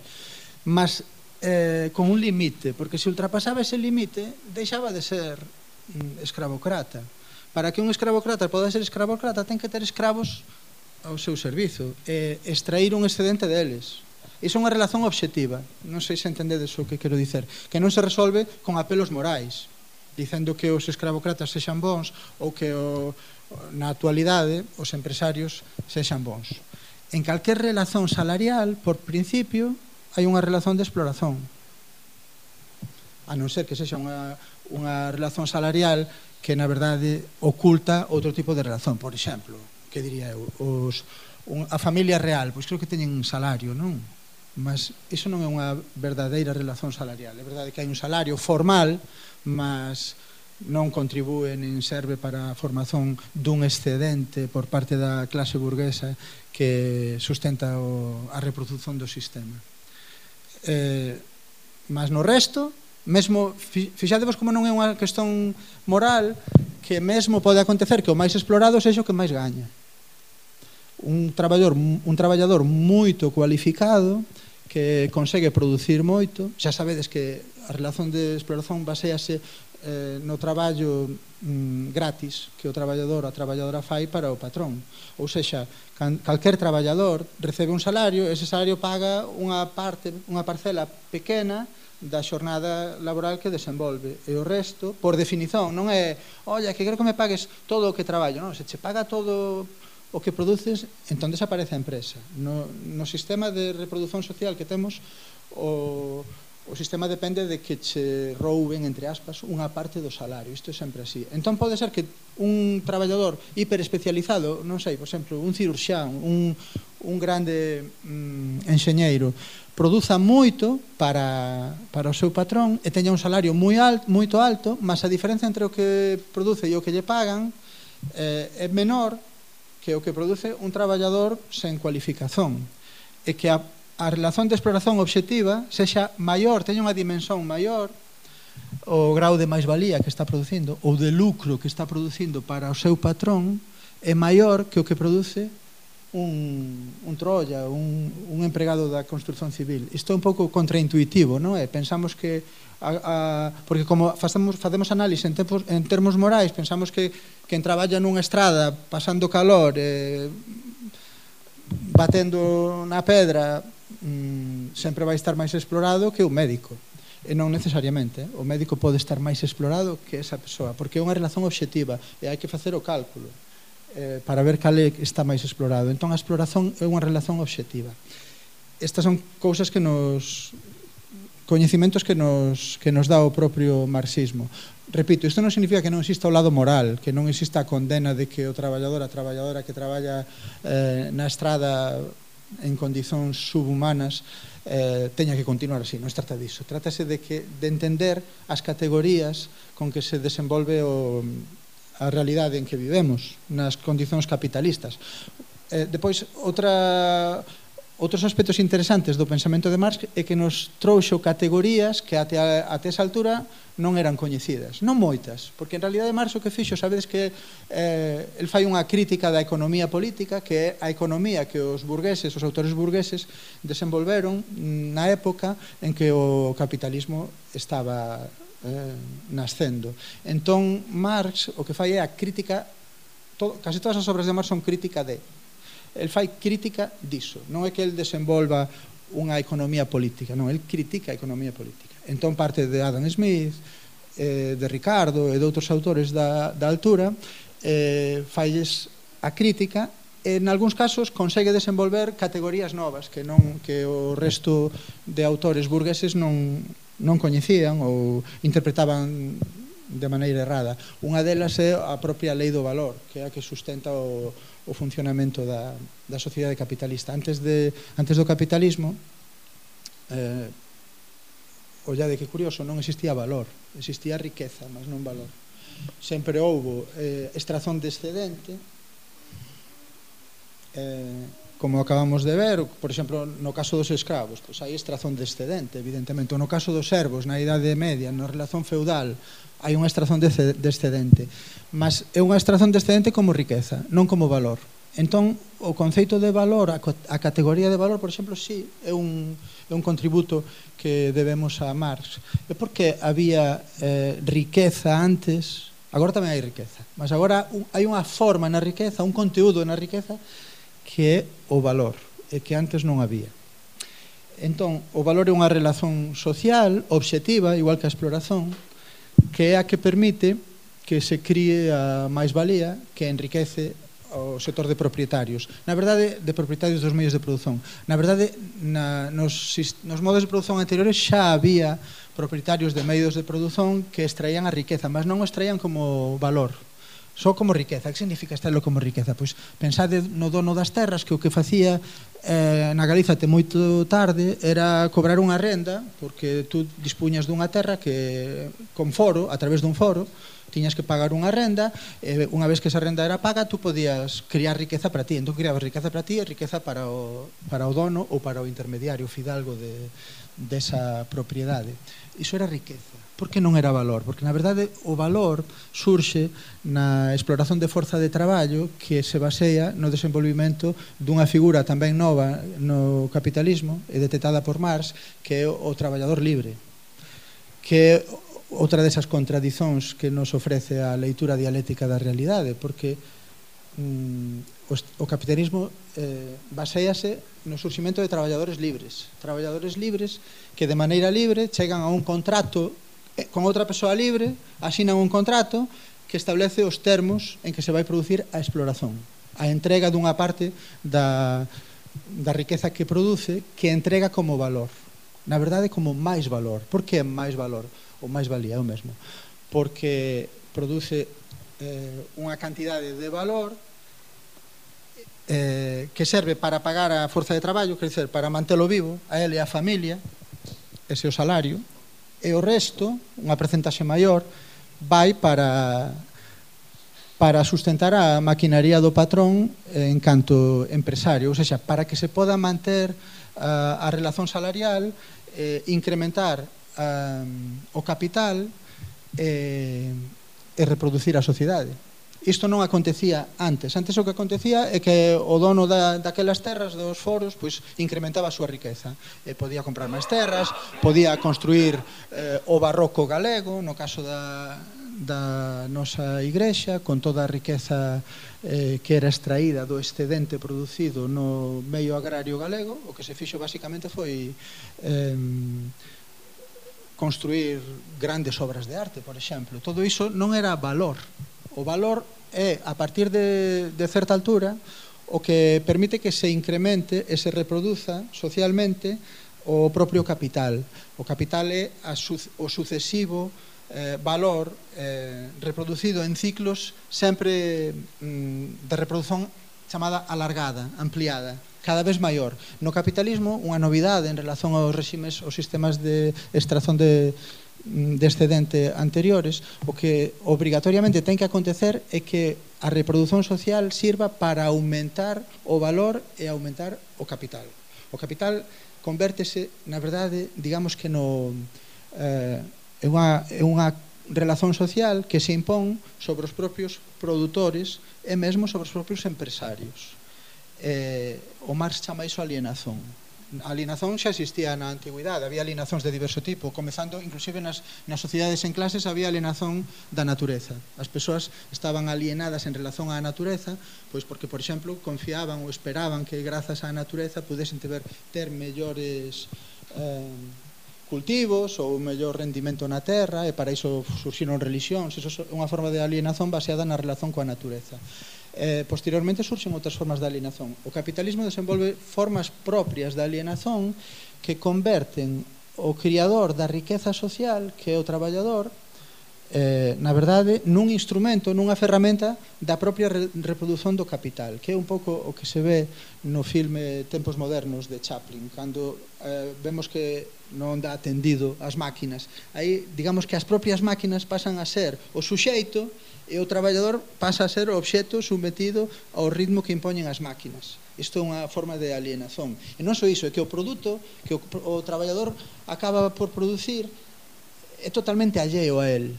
Mas eh, con un limite porque se ultrapasaba ese limite deixaba de ser mm, escravocrata. Para que un escravocrata poda ser escravocrata ten que ter escravos ao seu servizo e extrair un excedente deles. Iso é unha relación obxectiva, non sei se entendedes o que quero dicer, que non se resolve con apelos morais, dicendo que os escravocratas sexan bons ou que o, na actualidade os empresarios sexan bons. En calquer relación salarial, por principio, hai unha relación de exploración. A non ser que sexa unha, unha relación salarial que na verdade oculta outro tipo de relación, por exemplo, que diría eu, os, un, a familia real, pois creo que teñen un salario, non? Mas iso non é unha verdadeira relación salarial. É verdade que hai un salario formal, mas non contribúe nin serve para a formación dun excedente por parte da clase burguesa que sustenta o, a reproducción do sistema. Eh, mas no resto, mesmo fixadevos como non é unha cuestión moral que mesmo pode acontecer que o máis explorado sexa o que máis gaña un traballador, un traballador moito cualificado que consegue producir moito. Xa sabedes que a relación de exploración basease eh, no traballo mm, gratis que o traballador a traballadora fai para o patrón. Ou sexa, can, calquer traballador recebe un salario, ese salario paga unha parte, unha parcela pequena da xornada laboral que desenvolve e o resto, por definición, non é olla, que quero que me pagues todo o que traballo, non, se che paga todo o que produces, entón desaparece a empresa. No, no sistema de reproducción social que temos, o, o sistema depende de que che rouben, entre aspas, unha parte do salario. Isto é sempre así. Entón pode ser que un traballador hiperespecializado, non sei, por exemplo, un cirurxán, un, un grande mm, enxeñeiro, produza moito para, para o seu patrón e teña un salario moi alto, moito alto, mas a diferenza entre o que produce e o que lle pagan eh, é menor que é o que produce un traballador sen cualificación e que a, a relación de exploración obxectiva sexa maior, teña unha dimensión maior o grau de máis valía que está producindo ou de lucro que está producindo para o seu patrón é maior que o que produce un, un trolla, un, un empregado da construcción civil. Isto é un pouco contraintuitivo, non é? Pensamos que a, a, porque como facemos, facemos análise en, tempos, en termos morais, pensamos que quen traballa nunha estrada pasando calor eh, batendo na pedra mm, sempre vai estar máis explorado que o médico. E non necesariamente, eh. o médico pode estar máis explorado que esa persoa, porque é unha relación obxectiva e hai que facer o cálculo eh, para ver cal é que está máis explorado. Entón a exploración é unha relación obxectiva. Estas son cousas que nos coñecimentos que nos, que nos dá o propio marxismo. Repito, isto non significa que non exista o lado moral, que non exista a condena de que o traballador, a traballadora que traballa eh, na estrada en condicións subhumanas eh, teña que continuar así, non se trata disso. Trátase de, que, de entender as categorías con que se desenvolve o, a realidade en que vivemos, nas condicións capitalistas. Eh, depois, outra Outros aspectos interesantes do pensamento de Marx é que nos trouxo categorías que até, a, até esa altura non eran coñecidas, non moitas, porque en realidade Marx o que fixo, sabedes que eh, el fai unha crítica da economía política, que é a economía que os burgueses, os autores burgueses desenvolveron na época en que o capitalismo estaba eh, nascendo. Entón Marx o que fai é a crítica todo, casi todas as obras de Marx son crítica de el fai crítica diso. Non é que el desenvolva unha economía política, non, el critica a economía política. Entón parte de Adam Smith, eh, de Ricardo e de outros autores da, da altura, eh, falles a crítica en algúns casos consegue desenvolver categorías novas que non que o resto de autores burgueses non non coñecían ou interpretaban de maneira errada. Unha delas é a propia lei do valor, que é a que sustenta o, o funcionamento da, da sociedade capitalista. Antes, de, antes do capitalismo, eh, ollade que curioso, non existía valor, existía riqueza, mas non valor. Sempre houbo eh, extrazón de excedente, eh, como acabamos de ver, por exemplo, no caso dos escravos, pois hai extrazón de excedente, evidentemente. No caso dos servos, na Idade Media, na relación feudal, hai unha extracción descendente. Mas é unha extracción descendente como riqueza, non como valor. Entón, o conceito de valor, a, a categoría de valor, por exemplo, sí, é un, é un contributo que debemos a Marx. É porque había eh, riqueza antes, agora tamén hai riqueza, mas agora un, hai unha forma na riqueza, un conteúdo na riqueza, que é o valor, e que antes non había. Entón, o valor é unha relación social, obxectiva, igual que a exploración, que é a que permite que se críe a máis valía que enriquece o sector de propietarios. Na verdade, de propietarios dos medios de produción. Na verdade, na, nos, nos modos de produción anteriores xa había propietarios de medios de produción que extraían a riqueza, mas non o extraían como valor, só como riqueza. Que significa estelo como riqueza? Pois pensade no dono das terras que o que facía eh, na Galiza até moito tarde era cobrar unha renda porque tú dispuñas dunha terra que con foro, a través dun foro, tiñas que pagar unha renda, e unha vez que esa renda era paga, tú podías criar riqueza para ti. Entón criabas riqueza para ti e riqueza para o, para o dono ou para o intermediario, o fidalgo de, desa propiedade. Iso era riqueza por que non era valor? Porque na verdade o valor surxe na exploración de forza de traballo que se basea no desenvolvimento dunha figura tamén nova no capitalismo e detectada por Marx que é o traballador libre que é outra desas contradizóns que nos ofrece a leitura dialética da realidade porque mm, o capitalismo eh, basease no surximento de traballadores libres traballadores libres que de maneira libre chegan a un contrato Eh, con outra persoa libre asinan un contrato que establece os termos en que se vai producir a exploración, a entrega dunha parte da, da riqueza que produce que entrega como valor. Na verdade, como máis valor. Por que máis valor? Ou máis valía, é o mesmo. Porque produce eh, unha cantidade de valor eh, que serve para pagar a forza de traballo, quer dizer, para mantelo vivo, a ele e a familia, ese o salario, e o resto, unha percentaxe maior, vai para para sustentar a maquinaría do patrón en canto empresario, ou seja, para que se poda manter eh, a, a relación salarial, eh, incrementar a, o capital eh, e reproducir a sociedade isto non acontecía antes. Antes o que acontecía é que o dono da, daquelas terras dos foros pois incrementaba a súa riqueza. E podía comprar máis terras, podía construir eh, o barroco galego, no caso da, da nosa igrexa, con toda a riqueza eh, que era extraída do excedente producido no meio agrario galego, o que se fixo basicamente foi... Eh, construir grandes obras de arte, por exemplo. Todo iso non era valor, O valor é, a partir de, de certa altura, o que permite que se incremente e se reproduza socialmente o propio capital. O capital é a su o sucesivo eh, valor eh, reproducido en ciclos sempre mm, de reproducción chamada alargada, ampliada, cada vez maior. No capitalismo, unha novidade en relación aos regimes, aos sistemas de extracción de Mm, descendente anteriores, o que obrigatoriamente ten que acontecer é que a reproducción social sirva para aumentar o valor e aumentar o capital. O capital convértese, na verdade, digamos que no eh, é unha, é unha relación social que se impón sobre os propios produtores e mesmo sobre os propios empresarios. Eh, o Marx chama iso alienación. A alienación xa existía na antigüidade, había alienazóns de diverso tipo, comezando inclusive nas, nas sociedades en clases había alienazón da natureza. As persoas estaban alienadas en relación á natureza, pois porque, por exemplo, confiaban ou esperaban que grazas á natureza pudesen ter, ter mellores eh, cultivos ou mellor rendimento na terra e para iso surxiron relixións, iso é unha forma de alienación baseada na relación coa natureza. Eh, posteriormente surxen outras formas de alienación. O capitalismo desenvolve formas propias de alienación que converten o criador da riqueza social, que é o traballador, eh, na verdade, nun instrumento, nunha ferramenta da propia re reprodución do capital, que é un pouco o que se ve no filme Tempos Modernos de Chaplin, cando eh, vemos que non dá atendido as máquinas. Aí, digamos que as propias máquinas pasan a ser o suxeito e o traballador pasa a ser obxeto sometido ao ritmo que impoñen as máquinas. Isto é unha forma de alienazón. E non só iso, é que o produto que o, o traballador acaba por producir é totalmente alleo a él,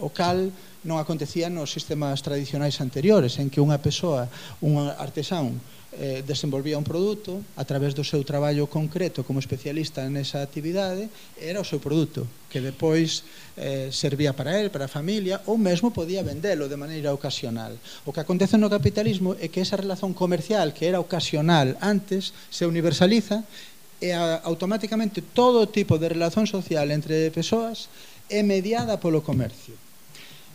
o cal non acontecía nos sistemas tradicionais anteriores, en que unha persoa, un artesán, eh, desenvolvía un produto a través do seu traballo concreto como especialista nesa actividade era o seu produto que depois eh, servía para él, para a familia ou mesmo podía vendelo de maneira ocasional. O que acontece no capitalismo é que esa relación comercial que era ocasional antes se universaliza e a, automáticamente todo tipo de relación social entre persoas é mediada polo comercio.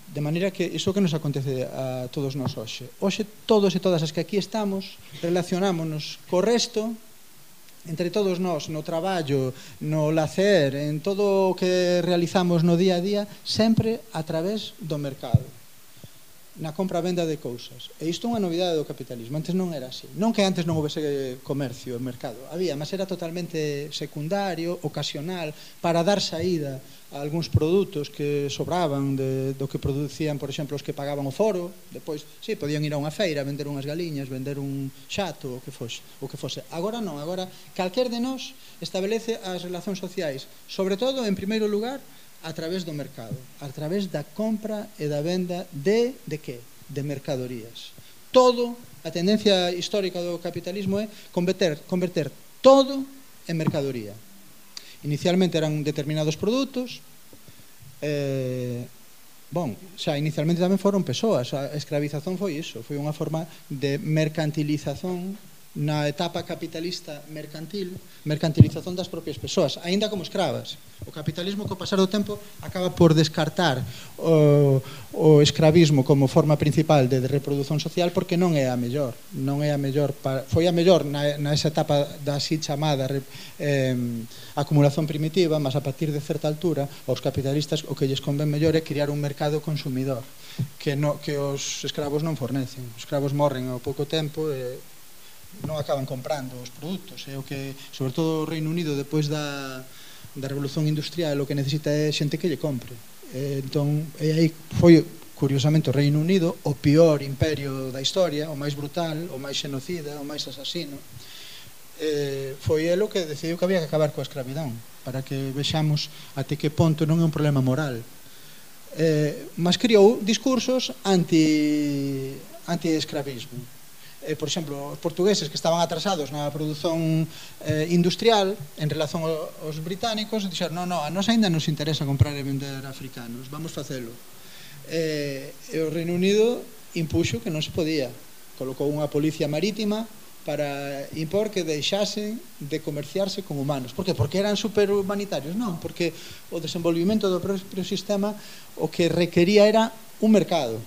De maneira que iso que nos acontece a todos nós hoxe. Hoxe todos e todas as que aquí estamos relacionámonos co resto entre todos nós no traballo, no lacer, en todo o que realizamos no día a día, sempre a través do mercado na compra-venda de cousas. E isto é unha novidade do capitalismo, antes non era así. Non que antes non houvese comercio e mercado, había, mas era totalmente secundario, ocasional, para dar saída algúns produtos que sobraban de, do que producían, por exemplo, os que pagaban o foro, depois, si, sí, podían ir a unha feira, vender unhas galiñas, vender un xato, o que fose, o que fose. Agora non, agora calquer de nós estabelece as relacións sociais, sobre todo, en primeiro lugar, a través do mercado, a través da compra e da venda de, de que? De mercadorías. Todo, a tendencia histórica do capitalismo é converter, converter todo en mercadoría Inicialmente eran determinados produtos, eh, bon, xa, inicialmente tamén foron persoas, a escravización foi iso, foi unha forma de mercantilización na etapa capitalista mercantil, mercantilización das propias persoas, aínda como escravas. O capitalismo co pasar do tempo acaba por descartar o, o escravismo como forma principal de, de reprodución social porque non é a mellor, non é a mellor para, foi a mellor na, na esa etapa da así chamada eh, acumulación primitiva, mas a partir de certa altura aos capitalistas o que lles convén mellor é criar un mercado consumidor que, no, que os escravos non fornecen. Os escravos morren ao pouco tempo e eh, non acaban comprando os produtos é o que, sobre todo o Reino Unido depois da, da revolución industrial o que necesita é xente que lle compre. E, entón, e aí foi curiosamente o Reino Unido o pior imperio da historia o máis brutal, o máis xenocida o máis asasino. Eh, foi el o que decidiu que había que acabar coa escravidón para que vexamos até que ponto non é un problema moral. Eh, mas criou discursos anti anti-escravismo eh, por exemplo, os portugueses que estaban atrasados na produción eh, industrial en relación aos británicos dixeron, non, non, a nós aínda nos interesa comprar e vender africanos, vamos facelo eh, e o Reino Unido impuxo que non se podía colocou unha policía marítima para impor que deixasen de comerciarse con humanos. Por que? Porque eran superhumanitarios? Non, porque o desenvolvimento do propio sistema o que requería era un mercado.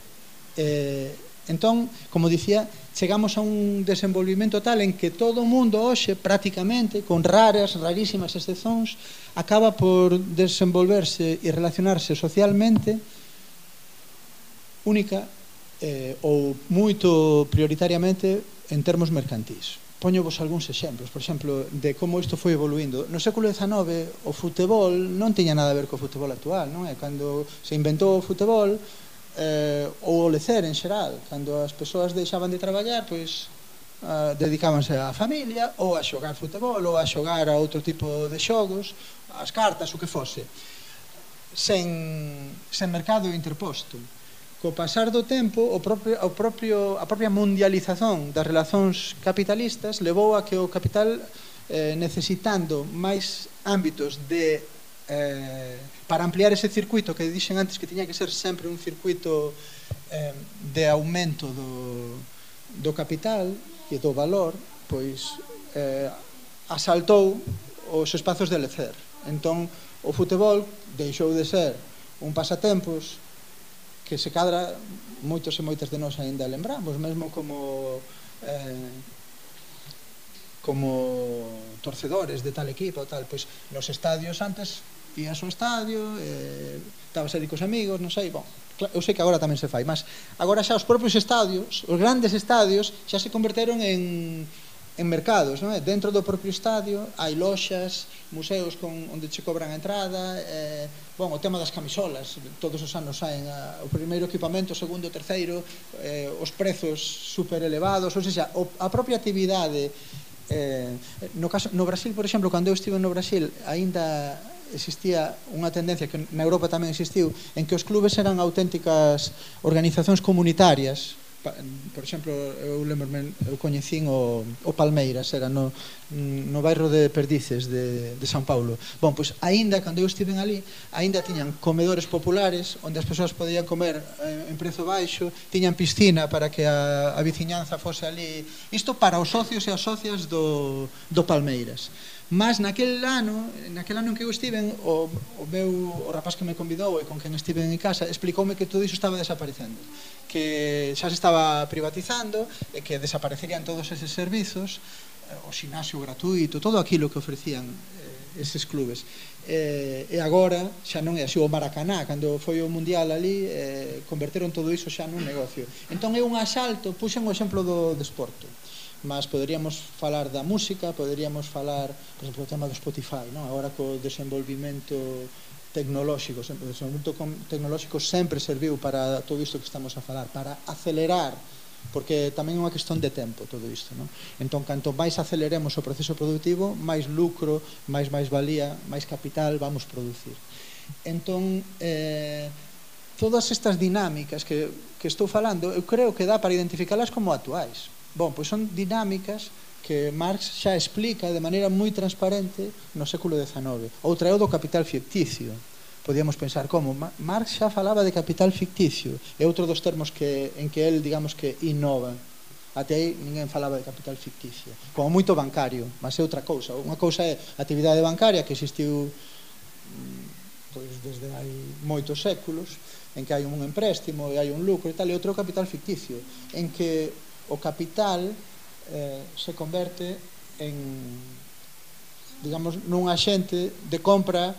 Eh, Entón, como dicía, chegamos a un desenvolvimento tal en que todo o mundo hoxe prácticamente, con raras, rarísimas excepcións, acaba por desenvolverse e relacionarse socialmente única eh, ou moito prioritariamente en termos mercantís. Poño vos algúns exemplos, por exemplo, de como isto foi evoluindo. No século XIX, o futebol non tiña nada a ver co futebol actual, non é? Cando se inventou o futebol, eh, ou o lecer en xeral. Cando as persoas deixaban de traballar pois eh, dedicábanse á familia ou a xogar futebol ou a xogar a outro tipo de xogos as cartas, o que fose sen, sen mercado interposto. Co pasar do tempo o propio, o propio, a propia mundialización das relacións capitalistas levou a que o capital eh, necesitando máis ámbitos de eh, para ampliar ese circuito que dixen antes que tiña que ser sempre un circuito eh, de aumento do, do capital e do valor, pois eh, asaltou os espazos de lecer. Entón, o futebol deixou de ser un pasatempos que se cadra moitos e moitas de nós aínda lembramos, mesmo como eh, como torcedores de tal equipo tal, pois nos estadios antes ías ao estadio, eh, estabas ali cos amigos, non sei, bon, eu sei que agora tamén se fai, mas agora xa os propios estadios, os grandes estadios, xa se converteron en en mercados, non é? Dentro do propio estadio hai loxas, museos con onde che cobran a entrada, eh, bon, o tema das camisolas, todos os anos saen a, o primeiro equipamento, o segundo, o terceiro, eh, os prezos super elevados, ou seja, o, a propia actividade eh, no, caso, no Brasil, por exemplo, cando eu estive no Brasil, aínda existía unha tendencia que na Europa tamén existiu en que os clubes eran auténticas organizacións comunitarias. Por exemplo, eu lembro eu coñecín o, o Palmeiras era no, no bairro de Perdices de, de San Paulo. Bon, pois aínda cando eu estiven ali aínda tiñan comedores populares onde as persoas podían comer eh, en prezo baixo tiñan piscina para que a, a viciñanza fose ali. Isto para os socios e as socias do, do Palmeiras. Mas naquel ano, naquel ano en que eu estiven, o, o meu o rapaz que me convidou e con quen estiven en casa explicoume que todo iso estaba desaparecendo, que xa se estaba privatizando e que desaparecerían todos eses servizos, eh, o xinasio gratuito, todo aquilo que ofrecían eh, eses clubes. Eh, e agora xa non é así o Maracaná, cando foi o Mundial ali, eh, converteron todo iso xa nun negocio. Entón é un asalto, puxen o exemplo do desporto mas poderíamos falar da música, poderíamos falar, por exemplo, o tema do Spotify, non? Agora co desenvolvimento tecnolóxico, o desenvolvimento tecnolóxico sempre serviu para todo isto que estamos a falar, para acelerar porque tamén é unha cuestión de tempo todo isto, non? Entón, canto máis aceleremos o proceso productivo, máis lucro, máis máis valía, máis capital vamos producir. Entón, eh, todas estas dinámicas que, que estou falando, eu creo que dá para identificalas como actuais Bon, pois son dinámicas que Marx xa explica de maneira moi transparente no século XIX. Outra é o do capital ficticio. Podíamos pensar como Marx xa falaba de capital ficticio, é outro dos termos que en que el digamos que innova. Até aí ninguén falaba de capital ficticio, como moito bancario, mas é outra cousa. Unha cousa é a actividade bancaria que existiu mm, pois desde hai moitos séculos, en que hai un empréstimo e hai un lucro e tal, e outro capital ficticio, en que o capital eh, se converte en digamos nun axente de compra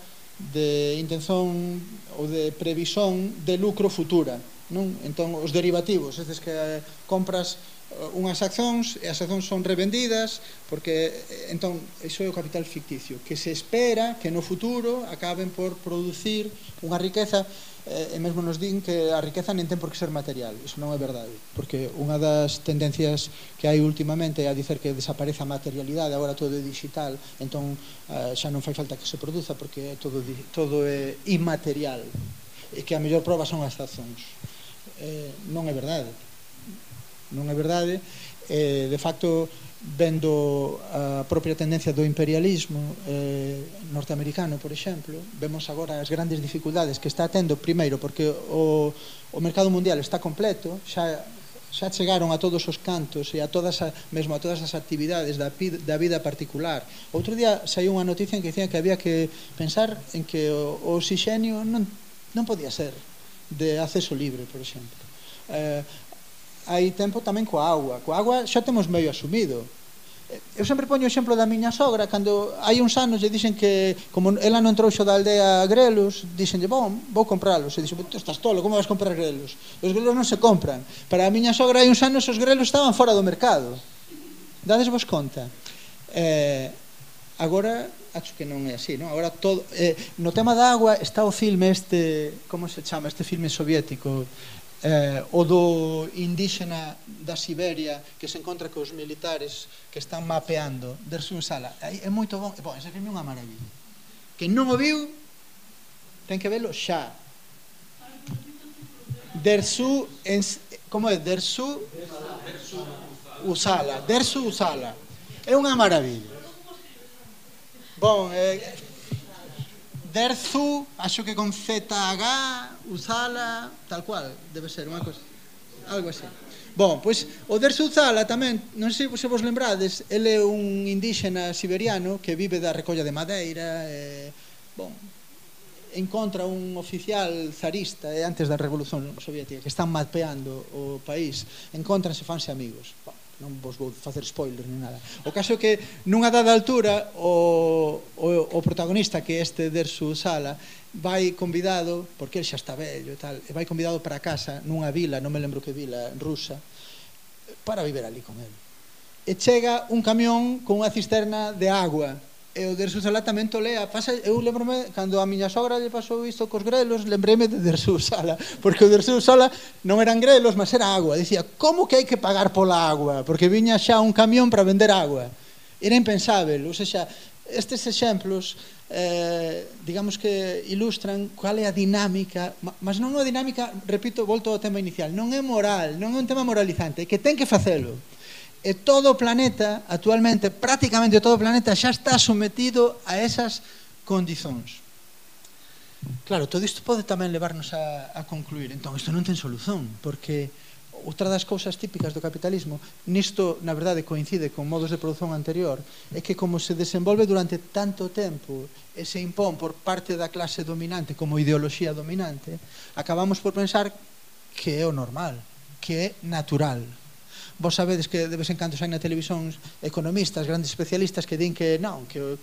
de intención ou de previsión de lucro futura non? entón os derivativos estes que eh, compras eh, unhas accións e as accións son revendidas porque eh, entón iso é o capital ficticio que se espera que no futuro acaben por producir unha riqueza Eh, e mesmo nos din que a riqueza nen ten por que ser material. Iso non é verdade, porque unha das tendencias que hai últimamente é a dicer que desaparece a materialidade, agora todo é digital, entón eh, xa non fai falta que se produza porque todo, todo é inmaterial e que a mellor prova son as razóns. Eh, non é verdade. Non é verdade. Eh, de facto, vendo a propia tendencia do imperialismo eh, norteamericano, por exemplo, vemos agora as grandes dificultades que está tendo, primeiro, porque o, o mercado mundial está completo, xa xa chegaron a todos os cantos e a todas a, mesmo a todas as actividades da, da vida particular. Outro día saiu unha noticia en que dicían que había que pensar en que o, o oxixenio non, non podía ser de acceso libre, por exemplo. Eh, hai tempo tamén coa agua. Coa agua xa temos medio asumido. Eu sempre poño o exemplo da miña sogra, cando hai uns anos lle dixen que, como ela non trouxo da aldea grelos, dixenlle, bon, vou compralos. E dixen, tú estás tolo, como vas comprar grelos? Os grelos non se compran. Para a miña sogra hai uns anos os grelos estaban fora do mercado. Dades vos conta. Eh, agora, acho que non é así, non? Agora todo... Eh, no tema da agua está o filme este, como se chama, este filme soviético, eh, o do indígena da Siberia que se encontra cos militares que están mapeando derse un sala. É, é moito bon, bon ese filme é unha maravilla. Que non o viu ten que velo xa. Dersu en, como é? Dersu Usala Dersu Usala é unha maravilla. Bon, eh, Derzu, acho que con ZH, Uzala, tal cual, debe ser unha cosa. Algo así. Bon, pois o Derzu Uzala tamén, non sei se vos lembrades, ele é un indígena siberiano que vive da recolla de madeira, e, bon, encontra un oficial zarista antes da Revolución Soviética que están mapeando o país, encontranse fanse amigos. Bon non vos vou facer spoiler ni nada. O caso é que nunha dada altura o, o, o protagonista que este Dersu Sala vai convidado, porque el xa está vello e tal, e vai convidado para casa nunha vila, non me lembro que vila, rusa, para viver ali con el. E chega un camión con unha cisterna de agua e o Dersus Sala tamén tolea. Pasa, eu lembrome, cando a miña sogra lle pasou isto cos grelos, lembreme de Dersus Sala porque o Dersus Sala non eran grelos mas era agua, dicía, como que hai que pagar pola agua, porque viña xa un camión para vender agua, era impensável ou seja, estes exemplos eh, digamos que ilustran cal é a dinámica, mas non a dinámica, repito, volto ao tema inicial, non é moral, non é un tema moralizante, que ten que facelo. E todo o planeta, actualmente, prácticamente todo o planeta xa está sometido a esas condizóns. Claro, todo isto pode tamén levarnos a, a concluir. Entón, isto non ten solución, porque outra das cousas típicas do capitalismo, nisto, na verdade, coincide con modos de produción anterior, é que como se desenvolve durante tanto tempo e se impón por parte da clase dominante como ideoloxía dominante, acabamos por pensar que é o normal, que é natural vos sabedes que de vez en cando saen na televisión economistas, grandes especialistas que din que non, que o,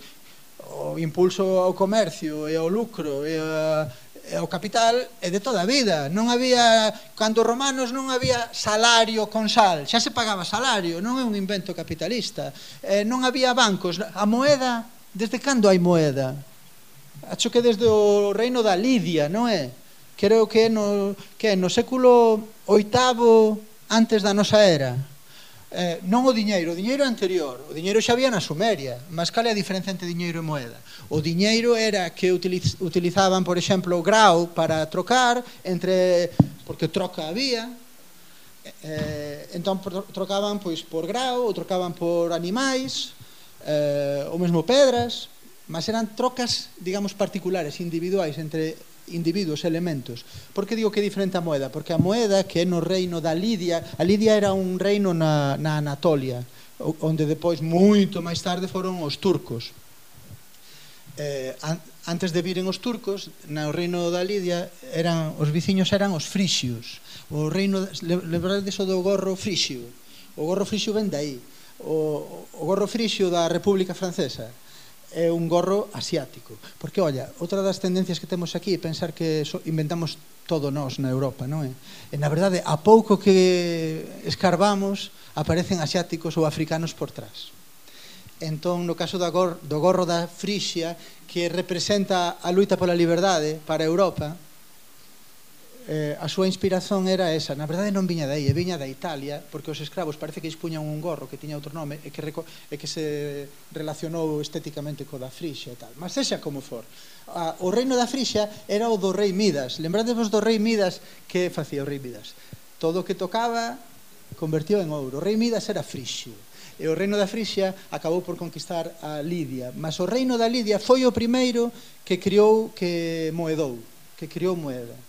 o impulso ao comercio e ao lucro e, a, e ao capital é de toda a vida. Non había, cando romanos non había salario con sal, xa se pagaba salario, non é un invento capitalista. Eh, non había bancos, a moeda, desde cando hai moeda? Acho que desde o reino da Lidia, non é? Creo que no, que no século oitavo antes da nosa era. Eh, non o diñeiro, o diñeiro anterior, o diñeiro xa había na Sumeria, mas cal é a diferenza entre diñeiro e moeda? O diñeiro era que utiliz, utilizaban, por exemplo, o grau para trocar, entre porque troca había, eh, entón trocaban pois por grau, ou trocaban por animais, eh, ou mesmo pedras, mas eran trocas, digamos, particulares, individuais entre individuos, elementos. Por que digo que é diferente a moeda? Porque a moeda que é no reino da Lidia, a Lidia era un reino na, na Anatolia, onde depois, moito máis tarde, foron os turcos. Eh, antes de viren os turcos, no reino da Lidia, eran, os veciños eran os frixios. O reino, lembrades o do gorro frixio? O gorro frixio ven aí. O, o gorro frixio da República Francesa é un gorro asiático. Porque, olla, outra das tendencias que temos aquí é pensar que so, inventamos todo nós na Europa, non é? E, na verdade, a pouco que escarbamos, aparecen asiáticos ou africanos por trás. Entón, no caso do gorro da Frixia, que representa a luita pola liberdade para a Europa, eh, a súa inspiración era esa. Na verdade non viña de aí, eh, viña da Italia, porque os escravos parece que expuñan un gorro que tiña outro nome e que, reco e que se relacionou estéticamente co da Frixia e tal. Mas sexa como for. A, o reino da Frixia era o do rei Midas. Lembradevos do rei Midas que facía o rei Midas. Todo o que tocaba convertía en ouro. O rei Midas era Frixio e o reino da Frixia acabou por conquistar a Lidia, mas o reino da Lidia foi o primeiro que criou que moedou, que criou moeda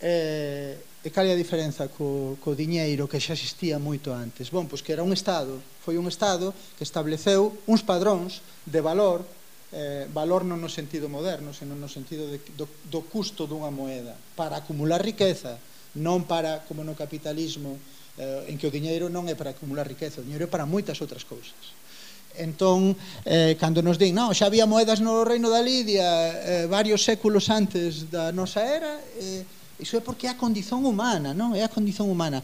eh, e cal é a diferenza co, co diñeiro que xa existía moito antes? Bon, pois que era un Estado, foi un Estado que estableceu uns padróns de valor, eh, valor non no sentido moderno, senón no sentido de, do, do custo dunha moeda, para acumular riqueza, non para, como no capitalismo, eh, en que o diñeiro non é para acumular riqueza, o diñeiro é para moitas outras cousas. Entón, eh, cando nos din, non, xa había moedas no reino da Lidia eh, varios séculos antes da nosa era, eh, Iso é porque é a condición humana, non? É a condición humana.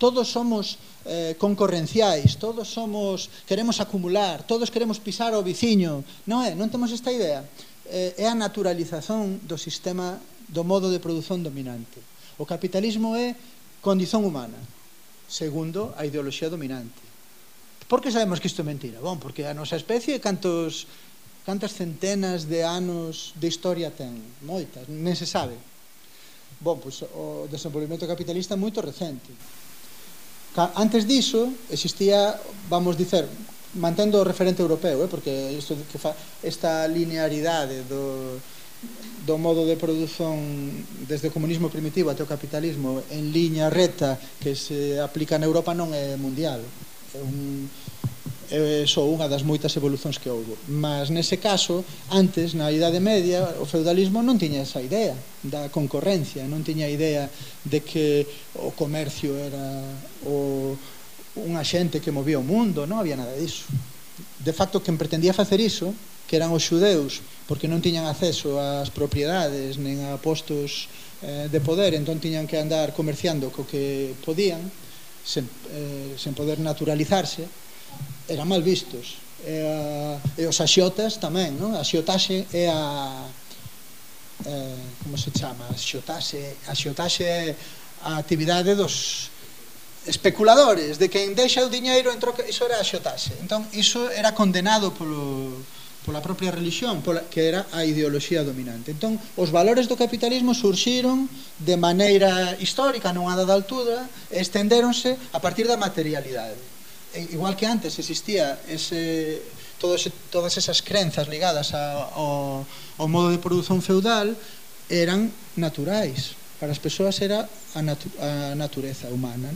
Todos somos eh, concorrenciais, todos somos queremos acumular, todos queremos pisar o viciño, non é? Non temos esta idea. Eh, é a naturalización do sistema do modo de produción dominante. O capitalismo é condición humana. Segundo, a ideoloxía dominante. Por que sabemos que isto é mentira? Bon, porque a nosa especie cantos cantas centenas de anos de historia ten, moitas, non se sabe Bon, pois, o desenvolvimento capitalista é moito recente. Antes diso, existía, vamos dicer, mantendo o referente europeu, eh, porque isto que fa esta linearidade do, do modo de produción desde o comunismo primitivo até o capitalismo en liña reta que se aplica na Europa non é mundial. É un Eh, é só unha das moitas evolucións que houve. Mas nese caso, antes, na Idade Media, o feudalismo non tiña esa idea da concorrencia, non tiña idea de que o comercio era o, unha xente que movía o mundo, non había nada disso. De facto, quen pretendía facer iso, que eran os xudeus, porque non tiñan acceso ás propiedades nen a postos eh, de poder, entón tiñan que andar comerciando co que podían, sen, eh, sen poder naturalizarse, era mal vistos. E, a, e os axiotas tamén non? a xiotaxe é a eh, como se chama? A xiotaxe, a xiotaxe é a actividade dos especuladores de quen deixa o diñeiro en troca, iso era a xiotaxe entón iso era condenado polo, pola propia religión pola, que era a ideoloxía dominante. Entón os valores do capitalismo surxiron de maneira histórica non a da altura e estendéronse a partir da materialidade. Eh, igual que antes existía ese, todo ese, todas esas crenzas ligadas a, ao, ao modo de produción feudal eran naturais. Para as persoas era a, natu, a natureza humana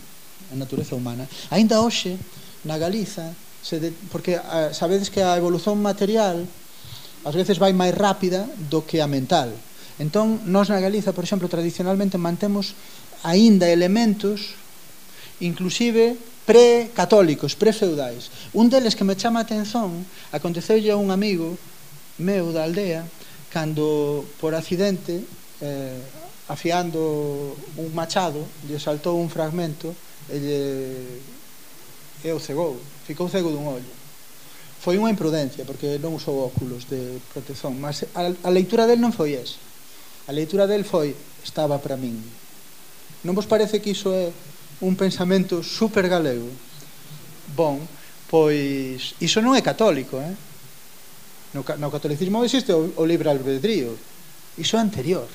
a natureza humana. Aínda hoxe na Galiza se de, porque a, sabedes que a evolución material ás veces vai máis rápida do que a mental. Entón nós na Galiza por exemplo tradicionalmente mantemos aínda elementos inclusive precatólicos, prefeudais. Un deles que me chama a atención, aconteceulle a un amigo meu da aldea, cando por accidente, eh, afiando un machado, lle saltou un fragmento e lle e o cegou, ficou cego dun ollo. Foi unha imprudencia, porque non usou óculos de protección, mas a, a leitura del non foi esa. A leitura del foi, estaba para min. Non vos parece que iso é un pensamento super galego, bon, pois iso non é católico, eh? No, no catolicismo existe o, o libre albedrío. Iso é anterior.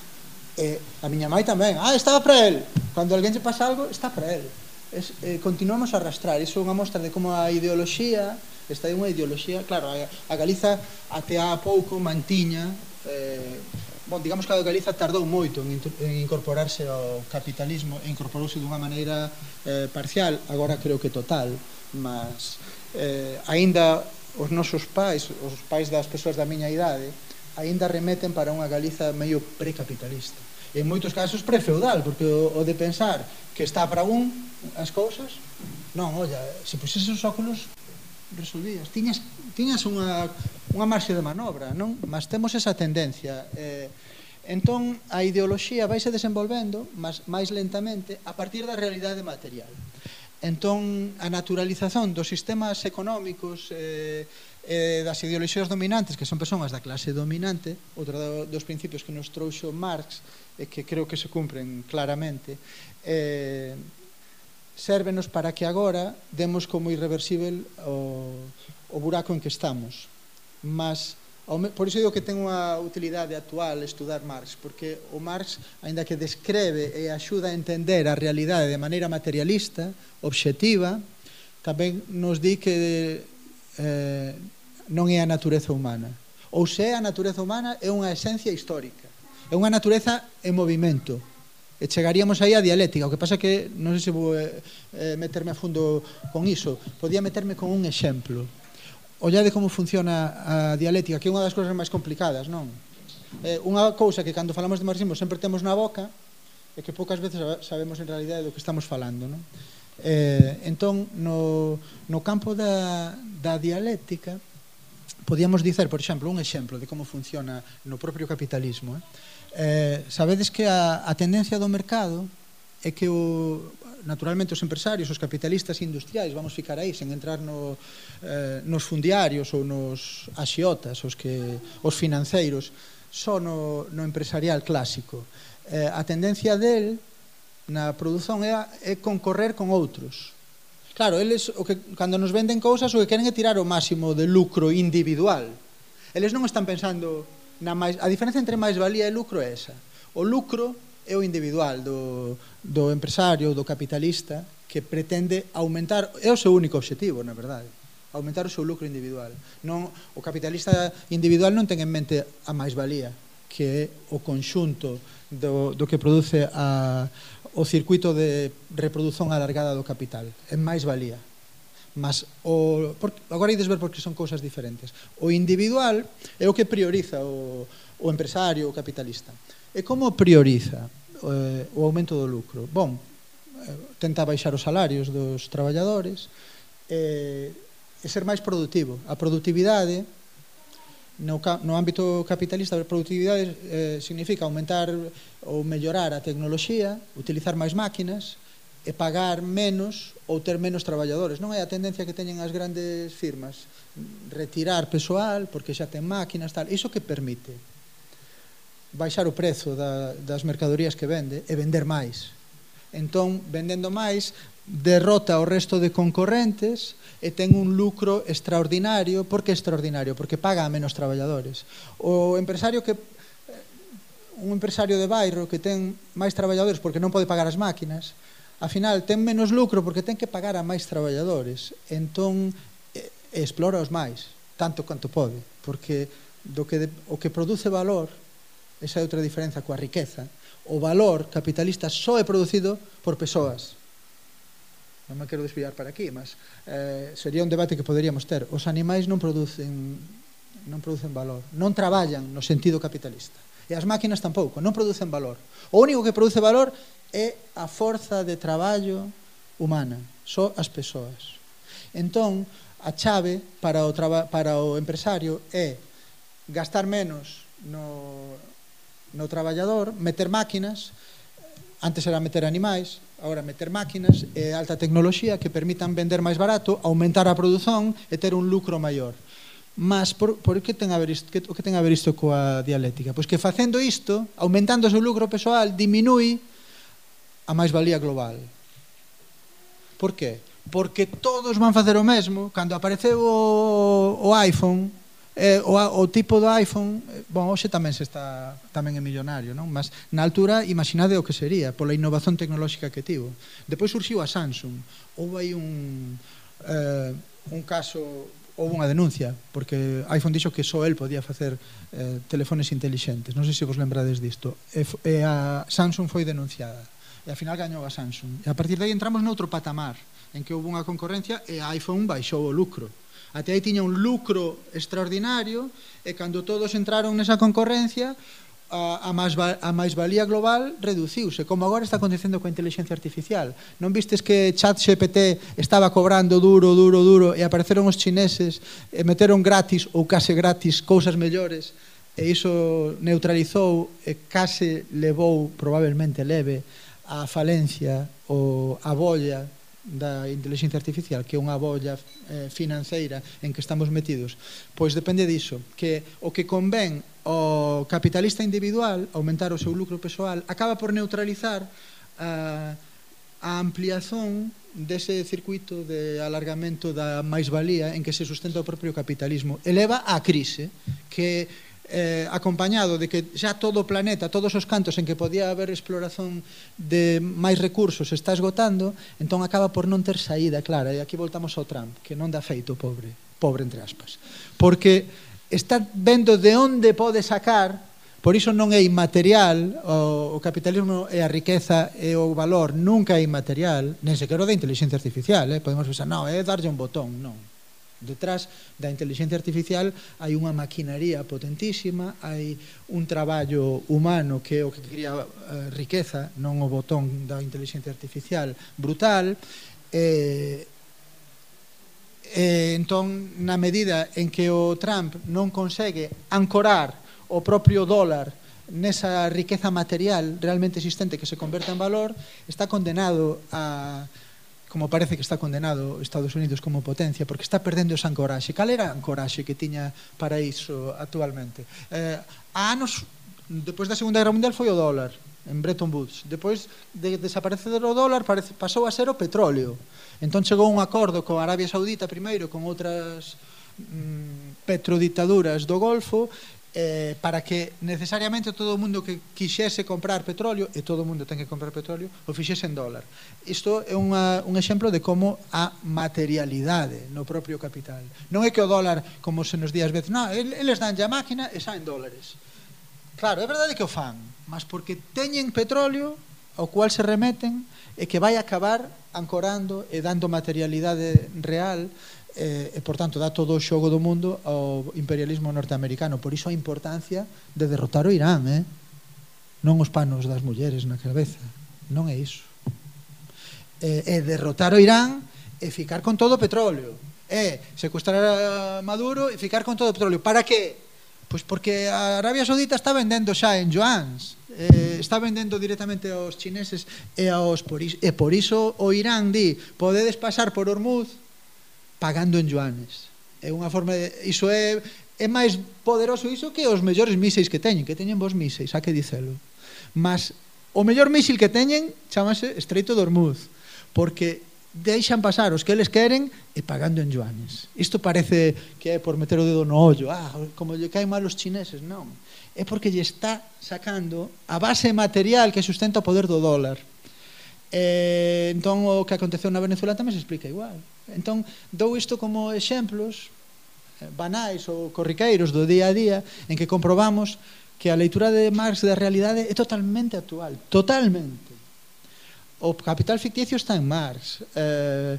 E a miña mãe tamén, ah, estaba para el. Cando alguén se pasa algo, está para el. Es, eh, continuamos a arrastrar. Iso é unha mostra de como a ideoloxía, está unha ideoloxía, claro, a, a Galiza até a pouco mantiña eh, bon, digamos que a Galiza tardou moito en, en incorporarse ao capitalismo e incorporouse dunha maneira eh, parcial, agora creo que total, mas eh, aínda os nosos pais, os pais das persoas da miña idade, aínda remeten para unha Galiza meio precapitalista. En moitos casos prefeudal, porque o, o de pensar que está para un as cousas, non, olla, se puxese os óculos resolvías. Tiñas, tiñas unha, unha marxe de manobra non? mas temos esa tendencia. Eh, entón a ideoloxía vaise desenvolvendo mas máis lentamente a partir da realidade material. Entón a naturalización dos sistemas económicos eh, eh, das ideoloxías dominantes que son persoas da clase dominante outro dos principios que nos trouxo Marx e eh, que creo que se cumpren claramente eh, sérvenos para que agora demos como irreversible o, o buraco en que estamos. Mas, por iso digo que ten unha utilidade actual estudar Marx, porque o Marx, aínda que descreve e axuda a entender a realidade de maneira materialista, obxectiva, tamén nos di que eh, non é a natureza humana. Ou se é a natureza humana, é unha esencia histórica. É unha natureza en movimento, e chegaríamos aí a dialéctica. O que pasa que non sei se vou eh, eh, meterme a fundo con iso. Podía meterme con un exemplo. Ollade como funciona a dialéctica, que é unha das cousas máis complicadas, non? Eh, unha cousa que cando falamos de marxismo sempre temos na boca e que poucas veces sabemos en realidade do que estamos falando, non? Eh, entón, no, no campo da, da dialéctica, podíamos dizer, por exemplo, un exemplo de como funciona no propio capitalismo. Eh? Eh, sabedes que a, a tendencia do mercado é que o, naturalmente os empresarios, os capitalistas industriais, vamos ficar aí sen entrar no, eh, nos fundiarios ou nos axiotas, os, que, os financeiros, só no, no empresarial clásico. Eh, a tendencia del na produción é, é concorrer con outros. Claro, eles o que cando nos venden cousas o que queren é tirar o máximo de lucro individual. Eles non están pensando na máis, a diferencia entre máis valía e lucro é esa. O lucro é o individual do, do empresario, do capitalista, que pretende aumentar, é o seu único obxectivo, na verdade, aumentar o seu lucro individual. Non, o capitalista individual non ten en mente a máis valía, que é o conxunto do, do que produce a, o circuito de reproducción alargada do capital. É máis valía mas o, por, agora ides ver porque son cousas diferentes. O individual é o que prioriza o, o empresario, o capitalista. E como prioriza eh, o aumento do lucro? Bom, eh, tenta baixar os salarios dos traballadores eh, e ser máis productivo. A productividade no, no ámbito capitalista a productividade eh, significa aumentar ou mellorar a tecnoloxía, utilizar máis máquinas, e pagar menos ou ter menos traballadores. Non é a tendencia que teñen as grandes firmas retirar persoal porque xa ten máquinas tal. Iso que permite baixar o prezo da, das mercadorías que vende e vender máis. Entón, vendendo máis, derrota o resto de concorrentes e ten un lucro extraordinario. Por que extraordinario? Porque paga a menos traballadores. O empresario que un empresario de bairro que ten máis traballadores porque non pode pagar as máquinas, a final ten menos lucro porque ten que pagar a máis traballadores. Entón eh, explora os máis tanto quanto pode porque do que de, o que produce valor esa é outra diferenza coa riqueza. O valor capitalista só é producido por persoas. Non me quero desviar para aquí mas eh, sería un debate que poderíamos ter. Os animais non producen non producen valor. Non traballan no sentido capitalista. E as máquinas tampouco, non producen valor. O único que produce valor é a forza de traballo humana, só as persoas. Entón, a chave para o, traba, para o empresario é gastar menos no, no traballador, meter máquinas, antes era meter animais, agora meter máquinas e alta tecnoloxía que permitan vender máis barato, aumentar a produción e ter un lucro maior. Mas por, por que ten a ver isto, que, o que ten a ver isto coa dialéctica? Pois que facendo isto, aumentando o seu lucro persoal, diminui a máis valía global. Por qué? Porque todos van facer o mesmo, cando apareceu o, o iPhone, eh, o, o tipo do iPhone, eh, bon, hoxe tamén se está tamén é millonario, non? Mas na altura imaginade o que sería pola innovación tecnolóxica que tivo. Depois surxiu a Samsung. Houve aí un eh, un caso houve unha denuncia porque iPhone dixo que só el podía facer eh, telefones intelixentes. Non sei se vos lembrades disto. E, e a Samsung foi denunciada e ao final gañou a Samsung. E a partir de aí entramos noutro patamar en que houve unha concorrencia e a iPhone baixou o lucro. Até aí tiña un lucro extraordinario e cando todos entraron nesa concorrencia a, a, máis, a máis valía global reduciuse, como agora está acontecendo coa inteligencia artificial. Non vistes que chat GPT estaba cobrando duro, duro, duro e apareceron os chineses e meteron gratis ou case gratis cousas mellores e iso neutralizou e case levou, probablemente leve, a falencia ou a bolla da inteligencia artificial que é unha bolla eh, financeira en que estamos metidos pois depende diso que o que convén ao capitalista individual aumentar o seu lucro pessoal acaba por neutralizar eh, a ampliación dese circuito de alargamento da máis valía en que se sustenta o propio capitalismo. Eleva a crise que eh, acompañado de que xa todo o planeta, todos os cantos en que podía haber exploración de máis recursos está esgotando, entón acaba por non ter saída clara. E aquí voltamos ao Trump, que non dá feito pobre, pobre entre aspas. Porque está vendo de onde pode sacar Por iso non é inmaterial, o, o capitalismo e a riqueza e o valor nunca é inmaterial, nen sequer o da inteligencia artificial, eh? podemos pensar, non, é darlle un botón, non Detrás da inteligencia artificial hai unha maquinaría potentísima, hai un traballo humano que é o que cría eh, riqueza, non o botón da inteligencia artificial brutal, e eh, eh, entón, na medida en que o Trump non consegue ancorar o propio dólar nesa riqueza material realmente existente que se converta en valor, está condenado a como parece que está condenado Estados Unidos como potencia, porque está perdendo esa ancoraxe. Cal era a ancoraxe que tiña para iso actualmente? Eh, a anos, depois da Segunda Guerra Mundial, foi o dólar, en Bretton Woods. Depois de desaparecer o dólar, parece, pasou a ser o petróleo. Entón chegou un acordo con Arabia Saudita primeiro, con outras mm, petroditaduras do Golfo eh, para que necesariamente todo o mundo que quixese comprar petróleo, e todo o mundo ten que comprar petróleo, o fixese en dólar. Isto é unha, un exemplo de como a materialidade no propio capital. Non é que o dólar, como se nos días veces, non, eles danlle a máquina e saen dólares. Claro, é verdade que o fan, mas porque teñen petróleo ao cual se remeten e que vai acabar ancorando e dando materialidade real eh, e, por tanto, dá todo o xogo do mundo ao imperialismo norteamericano. Por iso a importancia de derrotar o Irán, eh? non os panos das mulleres na cabeza. Non é iso. E, eh, e derrotar o Irán e ficar con todo o petróleo. E secuestrar a Maduro e ficar con todo o petróleo. Para que? Pois porque a Arabia Saudita está vendendo xa en yuans, eh, está vendendo directamente aos chineses e aos por iso, e por iso o Irán di, podedes pasar por Hormuz, pagando en yuanes. É unha forma de... Iso é, é máis poderoso iso que os mellores míseis que teñen, que teñen vos míseis, a que dicelo. Mas o mellor mísil que teñen chamase Estreito de Hormuz, porque deixan pasar os que eles queren e pagando en yuanes. Isto parece que é por meter o dedo no ollo, ah, como lle caen mal os chineses, non. É porque lle está sacando a base material que sustenta o poder do dólar. Eh, entón o que aconteceu na Venezuela tamén se explica igual. Entón dou isto como exemplos eh, banais ou corriqueiros do día a día en que comprobamos que a leitura de Marx da realidade é totalmente actual, totalmente. O capital ficticio está en Marx. Eh,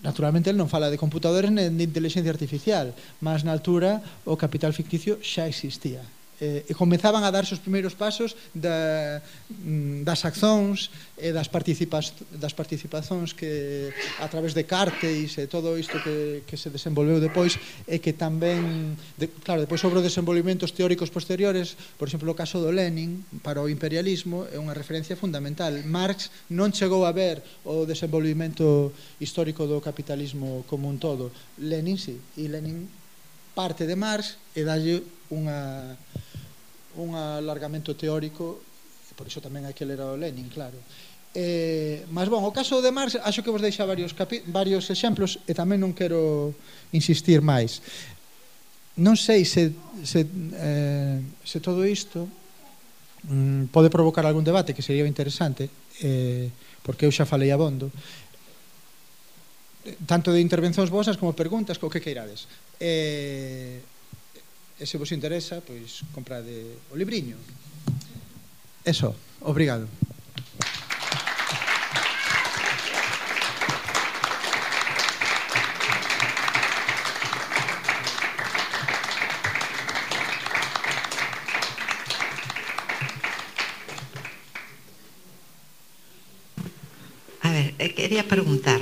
naturalmente el non fala de computadores nen de inteligencia artificial, mas na altura o capital ficticio xa existía eh, e comezaban a darse os primeiros pasos da, mm, das accións e das, participas, das participacións que a través de cárteis e todo isto que, que se desenvolveu depois e que tamén, de, claro, depois sobre os desenvolvimentos teóricos posteriores, por exemplo, o caso do Lenin para o imperialismo é unha referencia fundamental. Marx non chegou a ver o desenvolvimento histórico do capitalismo como un todo. Lenin sí, e Lenin parte de Marx e dalle unha un alargamento teórico, por iso tamén hai que ler ao Lenin, claro. Eh, mas bon, o caso de Marx, acho que vos deixa varios, varios exemplos e tamén non quero insistir máis. Non sei se, se, eh, se todo isto mm, pode provocar algún debate que sería interesante, eh, porque eu xa falei abondo, tanto de intervencións vosas como preguntas, co que queirades. Eh, E se vos interesa, pois comprade o libriño. Eso, obrigado. Eh, quería preguntar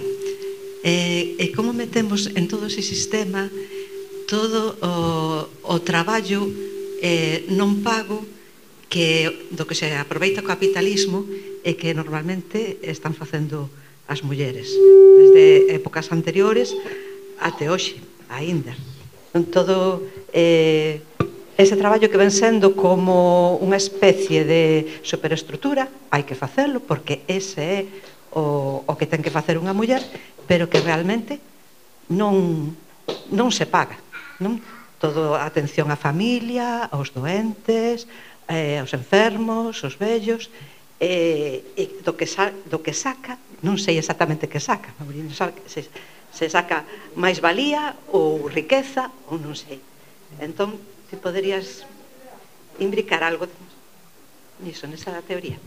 eh, eh, como metemos en todo ese sistema todo o, o traballo eh, non pago que do que se aproveita o capitalismo e que normalmente están facendo as mulleres desde épocas anteriores até hoxe, aínda. Entón, todo eh, ese traballo que ven sendo como unha especie de superestrutura, hai que facelo porque ese é o, o que ten que facer unha muller, pero que realmente non, non se paga. Non? todo a atención á familia, aos doentes, eh, aos enfermos, aos vellos, eh, e do que, sa, do que saca, non sei exactamente que saca, Maurino, se, se saca máis valía ou riqueza, ou non sei. Entón, ti poderías imbricar algo niso, nesa teoría.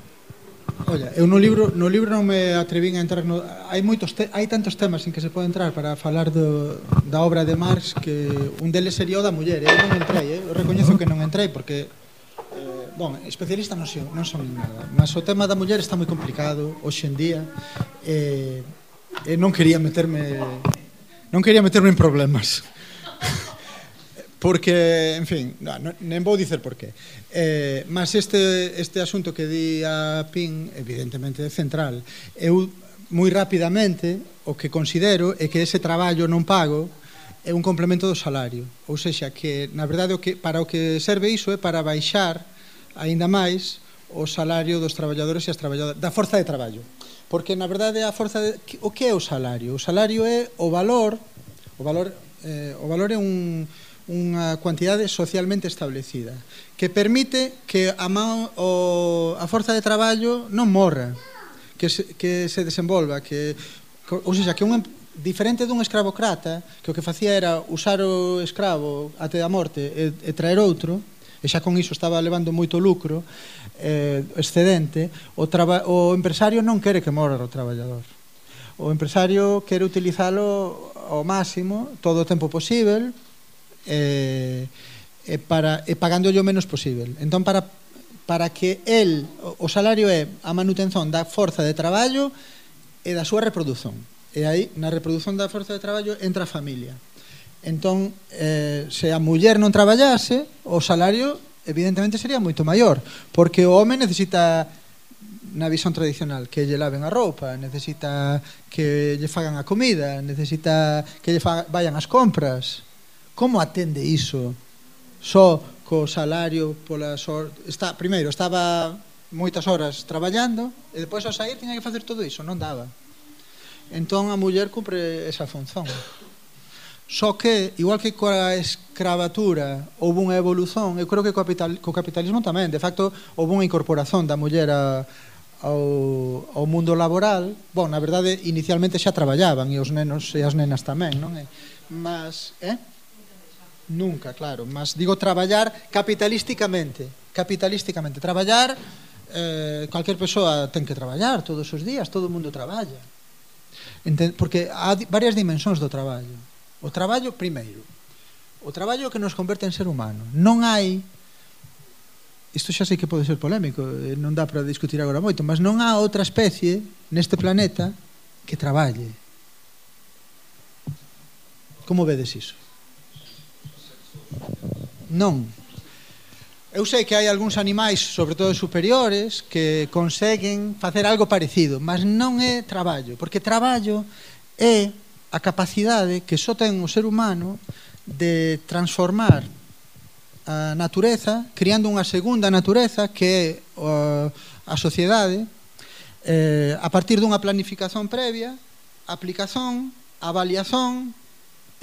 Olla, eu no libro, no libro non me atrevín a entrar no, hai moitos te, hai tantos temas en que se pode entrar para falar do, da obra de Marx que un deles sería o da muller, eu non entrei, eh. eu recoñezo que non entrei porque eh, bon, especialista non son, non son nada, mas o tema da muller está moi complicado hoxe en día eh, eh, non quería meterme non quería meterme en problemas. Porque, en fin, no, no, nem vou dicer por qué. Eh, mas este, este asunto que di a PIN, evidentemente, é central. Eu, moi rapidamente, o que considero é que ese traballo non pago é un complemento do salario. Ou seja, que, na verdade, o que, para o que serve iso é para baixar aínda máis o salario dos traballadores e as traballadoras, da forza de traballo. Porque, na verdade, a forza de, o que é o salario? O salario é o valor, o valor, eh, o valor é un, unha cuantidade socialmente establecida que permite que a, man, o, a forza de traballo non morra que se, que se desenvolva que, ou seja, que un diferente dun escravocrata que o que facía era usar o escravo até a morte e, e traer outro e xa con iso estaba levando moito lucro eh, excedente o, traba, o empresario non quere que morra o traballador. O empresario quere utilizalo ao máximo todo o tempo posible eh, e, para, eh, e pagándolle o menos posible. Entón, para, para que el, o salario é a manutención da forza de traballo e da súa reproducción. E aí, na reproducción da forza de traballo, entra a familia. Entón, eh, se a muller non traballase, o salario evidentemente sería moito maior, porque o home necesita na visión tradicional que lle laven a roupa, necesita que lle fagan a comida, necesita que lle fa, vayan as compras, Como atende iso? Só co salario pola sor... Está, primeiro, estaba moitas horas traballando e depois ao sair tiña que facer todo iso, non daba. Entón a muller cumpre esa función. Só que, igual que coa escravatura houve unha evolución, eu creo que co, capital, co capitalismo tamén, de facto, houve unha incorporación da muller a, ao, ao mundo laboral. bon, na verdade, inicialmente xa traballaban e os nenos e as nenas tamén, non? Mas, eh? Nunca, claro, mas digo traballar capitalísticamente, capitalísticamente traballar eh cualquier persoa ten que traballar todos os días, todo o mundo traballa. Enten, porque há varias dimensións do traballo. O traballo primeiro, o traballo que nos converte en ser humano. Non hai isto xa sei que pode ser polémico, eh, non dá para discutir agora moito, mas non há outra especie neste planeta que traballe. Como vedes iso? Non. Eu sei que hai algúns animais, sobre todo superiores, que conseguen facer algo parecido, mas non é traballo, porque traballo é a capacidade que só ten o ser humano de transformar a natureza, criando unha segunda natureza que é a sociedade, eh, a partir dunha planificación previa, aplicación, avaliación,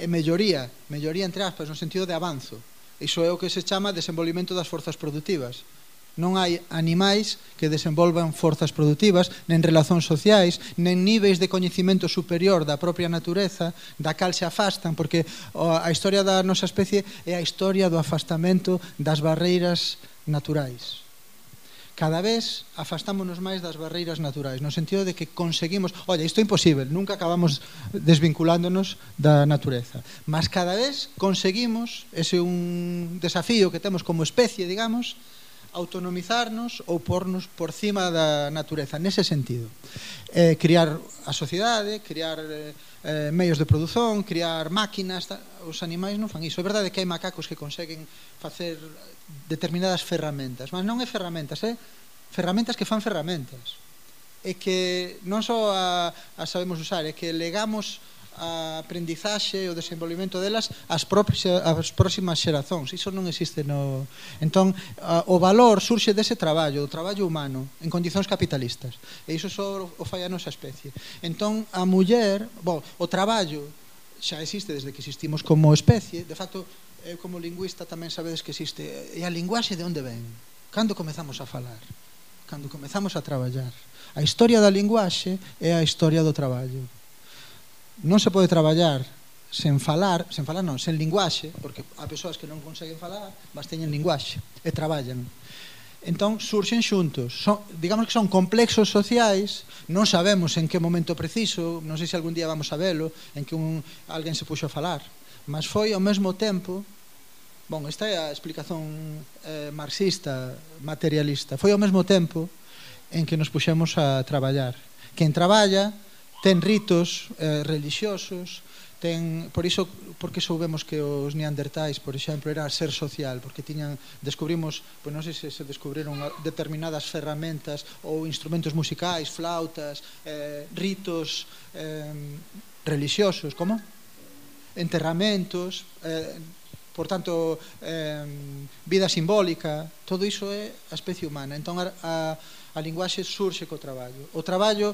e melloría, melloría entre aspas, no sentido de avanzo. Iso é o que se chama desenvolvimento das forzas productivas. Non hai animais que desenvolvan forzas productivas, nen relacións sociais, nen níveis de coñecimento superior da propia natureza, da cal se afastan, porque a historia da nosa especie é a historia do afastamento das barreiras naturais cada vez afastámonos máis das barreiras naturais, no sentido de que conseguimos, olha, isto é imposible, nunca acabamos desvinculándonos da natureza, mas cada vez conseguimos, ese un desafío que temos como especie, digamos, autonomizarnos ou pornos por cima da natureza, nese sentido. Eh, criar a sociedade, criar eh, eh medios de produción, criar máquinas, os animais non fan iso. É verdade que hai macacos que conseguen facer determinadas ferramentas. Mas non é ferramentas, é ferramentas que fan ferramentas. É que non só a, a sabemos usar, é que legamos a aprendizaxe e o desenvolvimento delas ás propias ás próximas xerazóns. Iso non existe no Entón, a, o valor surxe dese traballo, o traballo humano en condicións capitalistas. E iso só o fai a nosa especie. Entón, a muller, bon, o traballo xa existe desde que existimos como especie, de facto eu como lingüista tamén sabedes que existe, e a linguaxe de onde ven? Cando comezamos a falar? Cando comezamos a traballar? A historia da linguaxe é a historia do traballo. Non se pode traballar sen falar, sen falar non, sen linguaxe, porque há persoas que non conseguen falar, mas teñen linguaxe e traballan. Entón surxen xuntos. Son, digamos que son complexos sociais, non sabemos en que momento preciso, non sei se algún día vamos a velo, en que un alguén se puxo a falar, Mas foi ao mesmo tempo Bon, esta é a explicación eh, marxista, materialista. Foi ao mesmo tempo en que nos puxemos a traballar. Quen traballa ten ritos eh, religiosos, ten, por iso porque soubemos que os neandertais, por exemplo, era ser social, porque tiñan descubrimos, pois non sei se se descubriron determinadas ferramentas ou instrumentos musicais, flautas, eh, ritos eh, religiosos, como? enterramentos, eh, por tanto, eh, vida simbólica, todo iso é a especie humana. Entón, a, a, a linguaxe surxe co traballo. O traballo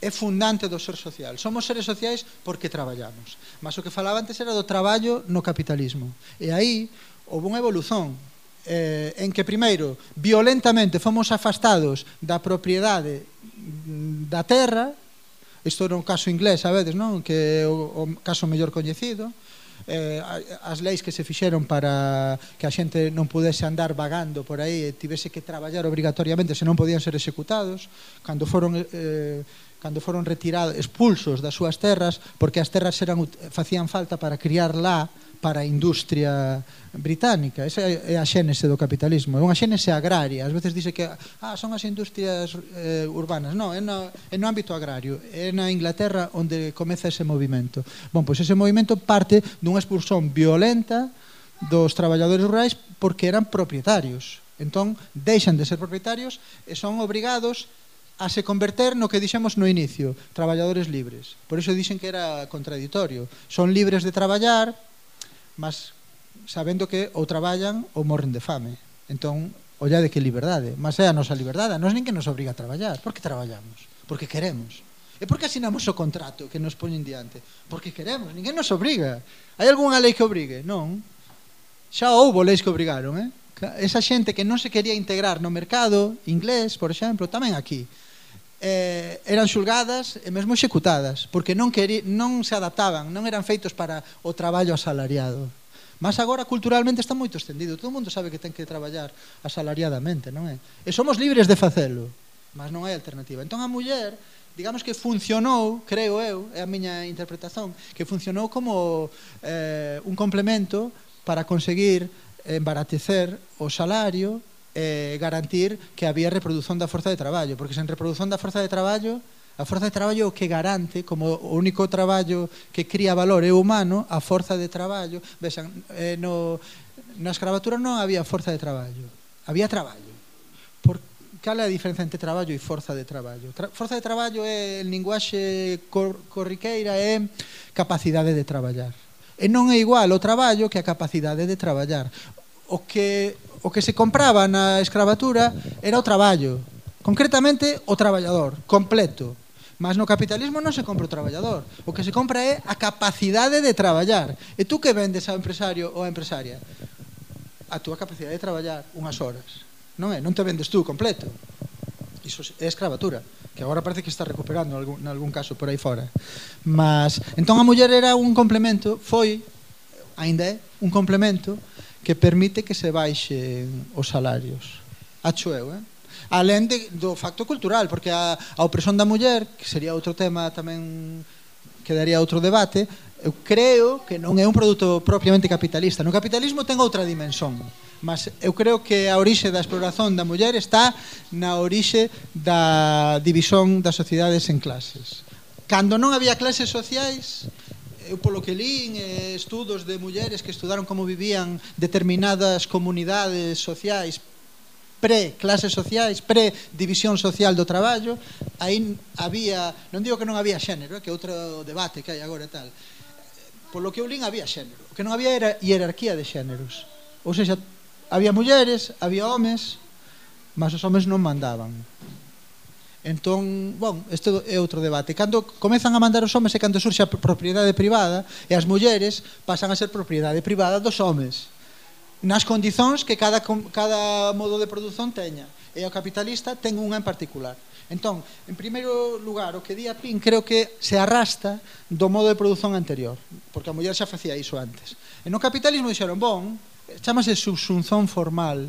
é fundante do ser social. Somos seres sociais porque traballamos. Mas o que falaba antes era do traballo no capitalismo. E aí houve unha evolución eh, en que primeiro violentamente fomos afastados da propiedade mm, da terra isto era un caso inglés, sabedes, non? Que o, o caso mellor coñecido eh, as leis que se fixeron para que a xente non pudese andar vagando por aí e tivese que traballar obrigatoriamente se non podían ser executados cando foron eh, cando foron retirados expulsos das súas terras porque as terras eran facían falta para criar lá para a industria británica. Esa é a xénese do capitalismo, é unha xénese agraria. Ás veces dice que ah, son as industrias eh, urbanas. Non, é no, é no ámbito agrario, é na Inglaterra onde comeza ese movimento. Bon, pois ese movimento parte dunha expulsión violenta dos traballadores rurais porque eran propietarios. Entón, deixan de ser propietarios e son obrigados a se converter no que dixemos no inicio, traballadores libres. Por iso dixen que era contradictorio. Son libres de traballar, mas sabendo que ou traballan ou morren de fame. Entón, ollade que liberdade, mas é a nosa liberdade, a nos ninguén nos obriga a traballar. Por que traballamos? Porque queremos. E por que asinamos o contrato que nos poñen diante? Porque queremos, ninguén nos obriga. Hai algunha lei que obrigue? Non. Xa houbo leis que obrigaron, eh? Esa xente que non se quería integrar no mercado inglés, por exemplo, tamén aquí eh, eran xulgadas e mesmo executadas, porque non, queri, non se adaptaban, non eran feitos para o traballo asalariado. Mas agora culturalmente está moito extendido, todo mundo sabe que ten que traballar asalariadamente, non é? E somos libres de facelo, mas non hai alternativa. Entón a muller, digamos que funcionou, creo eu, é a miña interpretación, que funcionou como eh, un complemento para conseguir embaratecer o salario eh, garantir que había reproducción da forza de traballo, porque sen reproducción da forza de traballo, a forza de traballo o que garante, como o único traballo que cría valor é humano, a forza de traballo, vexan, eh, no, na escravatura non había forza de traballo, había traballo. Por, cal é a diferenza entre traballo e forza de traballo? Tra, forza de traballo é, en linguaxe cor, corriqueira, é capacidade de traballar. E non é igual o traballo que a capacidade de traballar. O que o que se compraba na escravatura era o traballo, concretamente o traballador, completo. Mas no capitalismo non se compra o traballador, o que se compra é a capacidade de traballar. E tú que vendes ao empresario ou a empresaria? A túa capacidade de traballar unhas horas. Non é? Non te vendes tú completo. Iso é escravatura que agora parece que está recuperando algún, en algún caso por aí fora. Mas entón a muller era un complemento, foi aínda é un complemento que permite que se baixen os salarios. Acho eu, eh? Alén de, do facto cultural, porque a, a opresión da muller, que sería outro tema tamén que daría outro debate, eu creo que non é un produto propiamente capitalista. No capitalismo ten outra dimensión, mas eu creo que a orixe da exploración da muller está na orixe da división das sociedades en clases. Cando non había clases sociais, eu polo que lín, eh, estudos de mulleres que estudaron como vivían determinadas comunidades sociais pre-clases sociais, pre-división social do traballo, aí había, non digo que non había xénero, eh, que é outro debate que hai agora e tal, polo que eu lín había xénero, o que non había era hierarquía de xéneros, ou seja, había mulleres, había homes, mas os homes non mandaban. Entón, bon, isto é outro debate. Cando comezan a mandar os homes é cando surxe a propiedade privada e as mulleres pasan a ser propiedade privada dos homes nas condicións que cada, cada modo de produción teña. E o capitalista ten unha en particular. Entón, en primeiro lugar, o que di a Pin creo que se arrasta do modo de produción anterior, porque a muller xa facía iso antes. E no capitalismo dixeron, bon, eh, chamase subsunción formal,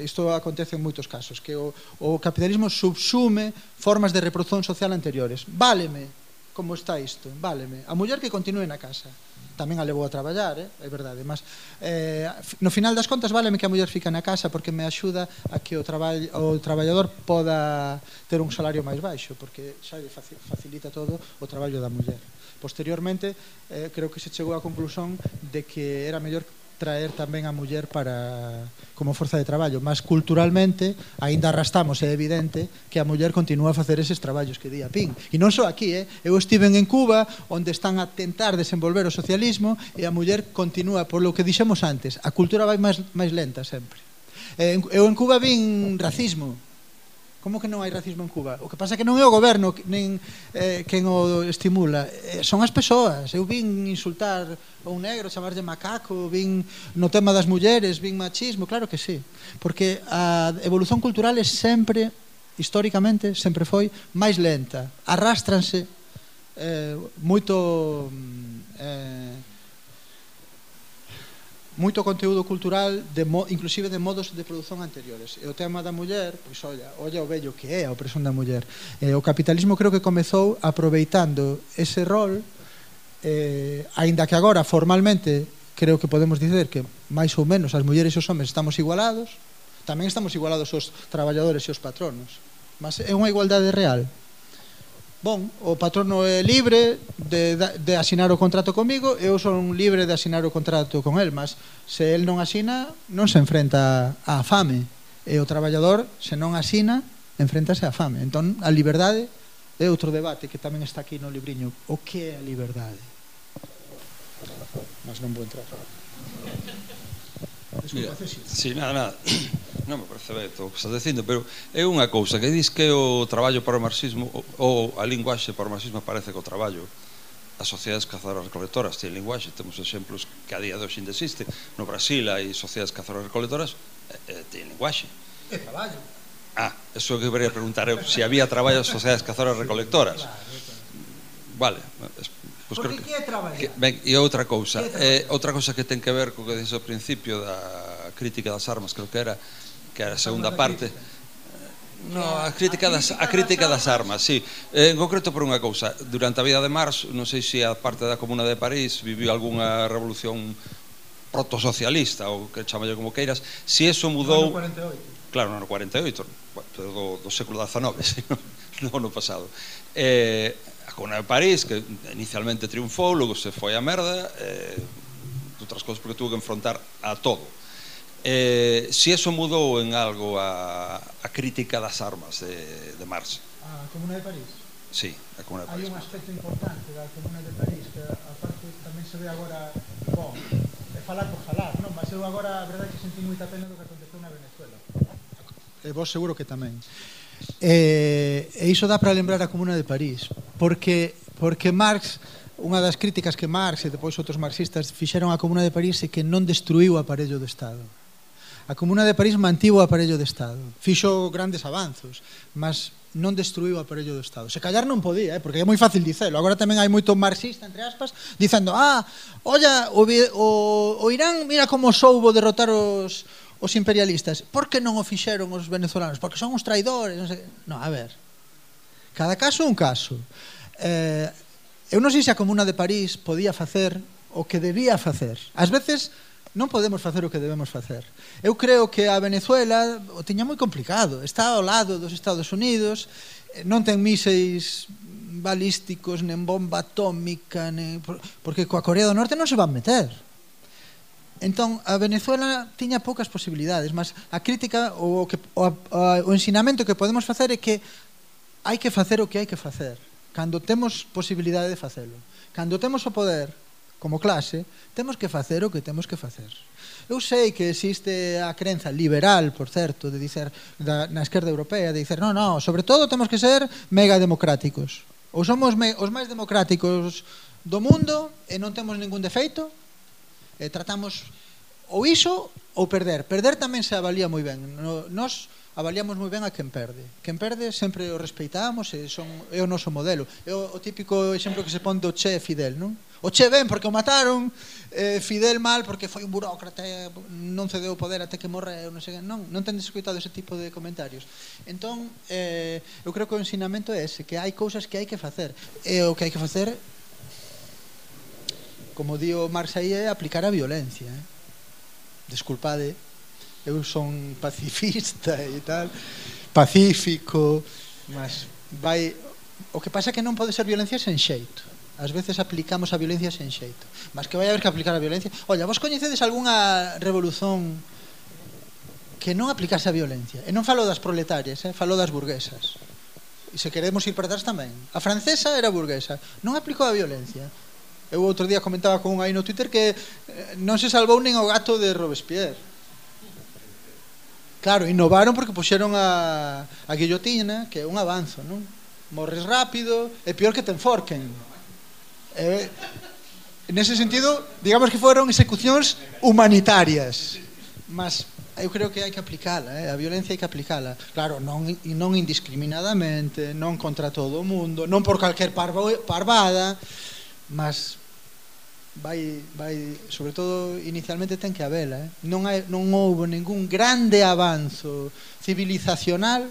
isto acontece en moitos casos, que o, o capitalismo subsume formas de reproducción social anteriores. Váleme como está isto, váleme. A muller que continue na casa, tamén a levou a traballar, eh? é verdade, mas eh, no final das contas váleme que a muller fica na casa porque me axuda a que o, traball, o traballador poda ter un salario máis baixo, porque xa lle facilita todo o traballo da muller. Posteriormente, eh, creo que se chegou á conclusión de que era mellor traer tamén a muller para como forza de traballo, mas culturalmente aínda arrastamos, é evidente que a muller continúa a facer eses traballos que día pin. E non só aquí, eh? eu estive en Cuba onde están a tentar desenvolver o socialismo e a muller continúa por lo que dixemos antes, a cultura vai máis, máis lenta sempre. Eh, eu en Cuba vin racismo, Como que non hai racismo en Cuba? O que pasa é que non é o goberno nin eh, quen o estimula, eh, son as persoas. Eu vin insultar a un negro, chamarlle macaco, vin no tema das mulleres, vin machismo, claro que sí. Porque a evolución cultural é sempre, históricamente, sempre foi máis lenta. Arrástranse eh, moito... Mm, eh, moito conteúdo cultural de mo, inclusive de modos de produción anteriores. E o tema da muller, pois olla, olla o vello que é a opresión da muller. E o capitalismo creo que comezou aproveitando ese rol eh, aínda que agora formalmente creo que podemos dizer que máis ou menos as mulleres e os homes estamos igualados, tamén estamos igualados os traballadores e os patronos. Mas é unha igualdade real? bon, o patrono é libre de, de asinar o contrato comigo eu son libre de asinar o contrato con el mas se el non asina non se enfrenta á fame. E o traballador se non asina enfrentase á fame. Entón a liberdade é outro debate que tamén está aquí no libriño. O que é a liberdade? Mas non vou entrar. Desculpa, Mira, sí, nada, nada non me parece ben o que estás dicindo, pero é unha cousa que dis que o traballo para o marxismo ou a linguaxe para o marxismo parece que o traballo as sociedades cazadoras recolectoras tienen linguaxe, temos exemplos que a día de hoxe ainda existe. No Brasil hai sociedades cazadoras recolectoras e, e tienen linguaxe. E traballo. Ah, eso que debería preguntar eu, se si había traballo as sociedades cazadoras recolectoras. Vale, Pois pues Porque creo que, que é traballar? Que, ben, e outra cousa, eh, outra cousa que ten que ver co que dixo ao principio da crítica das armas, creo que era que a segunda parte eh, No, a crítica das, a crítica das armas, sí. Eh, en concreto por unha cousa, durante a vida de Marx, non sei se a parte da Comuna de París viviu algunha revolución protosocialista ou que chamalle como queiras, se eso mudou... No, 48. Claro, no 48, pero do, do século XIX, sino, non no pasado. Eh, a Comuna de París, que inicialmente triunfou, logo se foi a merda, eh, outras cousas porque tuvo que enfrontar a todo Eh, si eso mudou en algo a, a crítica das armas de, de Marx. A Comuna de París? Sí, a Comuna de París. Hai un aspecto importante da Comuna de París que aparte tamén se ve agora bom, é falar por falar, non? Mas eu agora a verdade que senti moita pena do que aconteceu na Venezuela. E vos seguro que tamén. E, e iso dá para lembrar a Comuna de París, porque porque Marx unha das críticas que Marx e depois outros marxistas fixeron á Comuna de París é que non destruiu o aparello do Estado A Comuna de París mantivo o aparello de Estado, fixo grandes avanzos, mas non destruiu o aparello do Estado. Se callar non podía, eh, porque é moi fácil dicelo. Agora tamén hai moito marxista, entre aspas, dicendo, ah, olla, o, o, o Irán, mira como soubo derrotar os, os imperialistas. Por que non o fixeron os venezolanos? Porque son uns traidores. Non, sei... no, a ver. Cada caso un caso. Eh, eu non sei se a Comuna de París podía facer o que debía facer. Ás veces, non podemos facer o que debemos facer. Eu creo que a Venezuela o tiña moi complicado. Está ao lado dos Estados Unidos, eh, non ten míseis balísticos, nen bomba atómica, nen... porque coa Corea do Norte non se van meter. Entón, a Venezuela tiña poucas posibilidades, mas a crítica ou o, que, o, o, o ensinamento que podemos facer é que hai que facer o que hai que facer, cando temos posibilidade de facelo. Cando temos o poder, como clase, temos que facer o que temos que facer. Eu sei que existe a crenza liberal, por certo, de dicer da, na esquerda europea, de dicer, non, non, sobre todo temos que ser mega democráticos. Ou somos me, os máis democráticos do mundo e non temos ningún defeito, e tratamos ou iso ou perder. Perder tamén se avalía moi ben. No, nos avaliamos moi ben a quen perde. Quen perde sempre o respeitamos e son, é o noso modelo. É o, o típico exemplo que se pon do Che Fidel, non? O Che ben porque o mataron, eh, Fidel mal porque foi un burócrata, non cedeu o poder até que morreu, non sei, non, non tendes escoitado ese tipo de comentarios. Entón, eh, eu creo que o ensinamento é ese, que hai cousas que hai que facer. E o que hai que facer como dio Marx aí é aplicar a violencia. Eh? Desculpade, eu son pacifista e tal, pacífico, mas vai o que pasa é que non pode ser violencia sen xeito. Ás veces aplicamos a violencia sen xeito. Mas que vai haber que aplicar a violencia. Olla, vos coñecedes algunha revolución que non aplicase a violencia? E non falo das proletarias, eh? falo das burguesas. E se queremos ir para atrás tamén. A francesa era burguesa. Non aplicou a violencia. Eu outro día comentaba con un aí no Twitter que eh, non se salvou nin o gato de Robespierre. Claro, innovaron porque puxeron a, a guillotina, que é un avanzo, non? Morres rápido, é peor que te enforquen. Eh, nese sentido, digamos que foron execucións humanitarias. Mas eu creo que hai que aplicala, eh? a violencia hai que aplicala. Claro, non, non indiscriminadamente, non contra todo o mundo, non por calquer parvo, parvada, mas vai, vai, sobre todo inicialmente ten que habela. Eh? Non, hai, non houve ningún grande avanzo civilizacional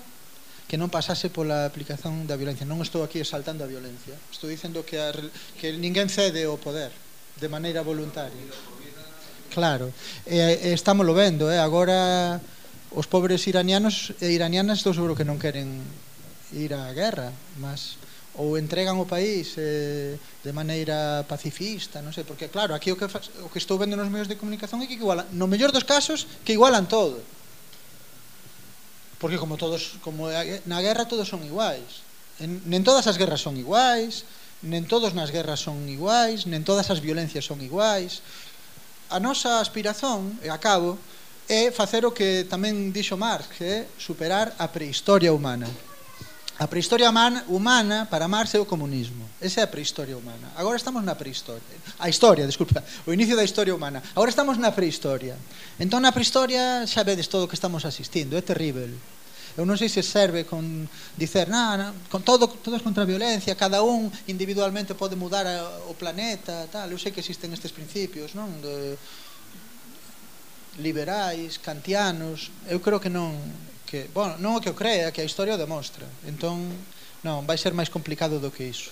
que non pasase pola aplicación da violencia. Non estou aquí exaltando a violencia. Estou dicendo que, a, que ninguén cede o poder de maneira voluntaria. Claro. E, e estámoslo vendo, eh? agora os pobres iranianos e iranianas estou seguro que non queren ir á guerra, mas ou entregan o país eh, de maneira pacifista, non sei, porque claro, aquí o que, o que estou vendo nos medios de comunicación é que igualan, no mellor dos casos, que igualan todo. Porque como todos, como na guerra todos son iguais. En, nen todas as guerras son iguais, nen todos nas guerras son iguais, nen todas as violencias son iguais. A nosa aspiración, e acabo, é facer o que tamén dixo Marx, que é superar a prehistoria humana. A prehistoria humana para Marx é o comunismo. Esa é a prehistoria humana. Agora estamos na prehistoria. A historia, desculpa, o inicio da historia humana. Agora estamos na prehistoria. Entón na prehistoria xa vedes todo o que estamos asistindo, é terrible. Eu non sei se serve con dicer, na, na con todo, todos contra a violencia, cada un individualmente pode mudar a, o planeta, tal. Eu sei que existen estes principios, non? De, liberais, kantianos, eu creo que non que, bueno, non o que o crea, que a historia o demostra. Entón, non, vai ser máis complicado do que iso.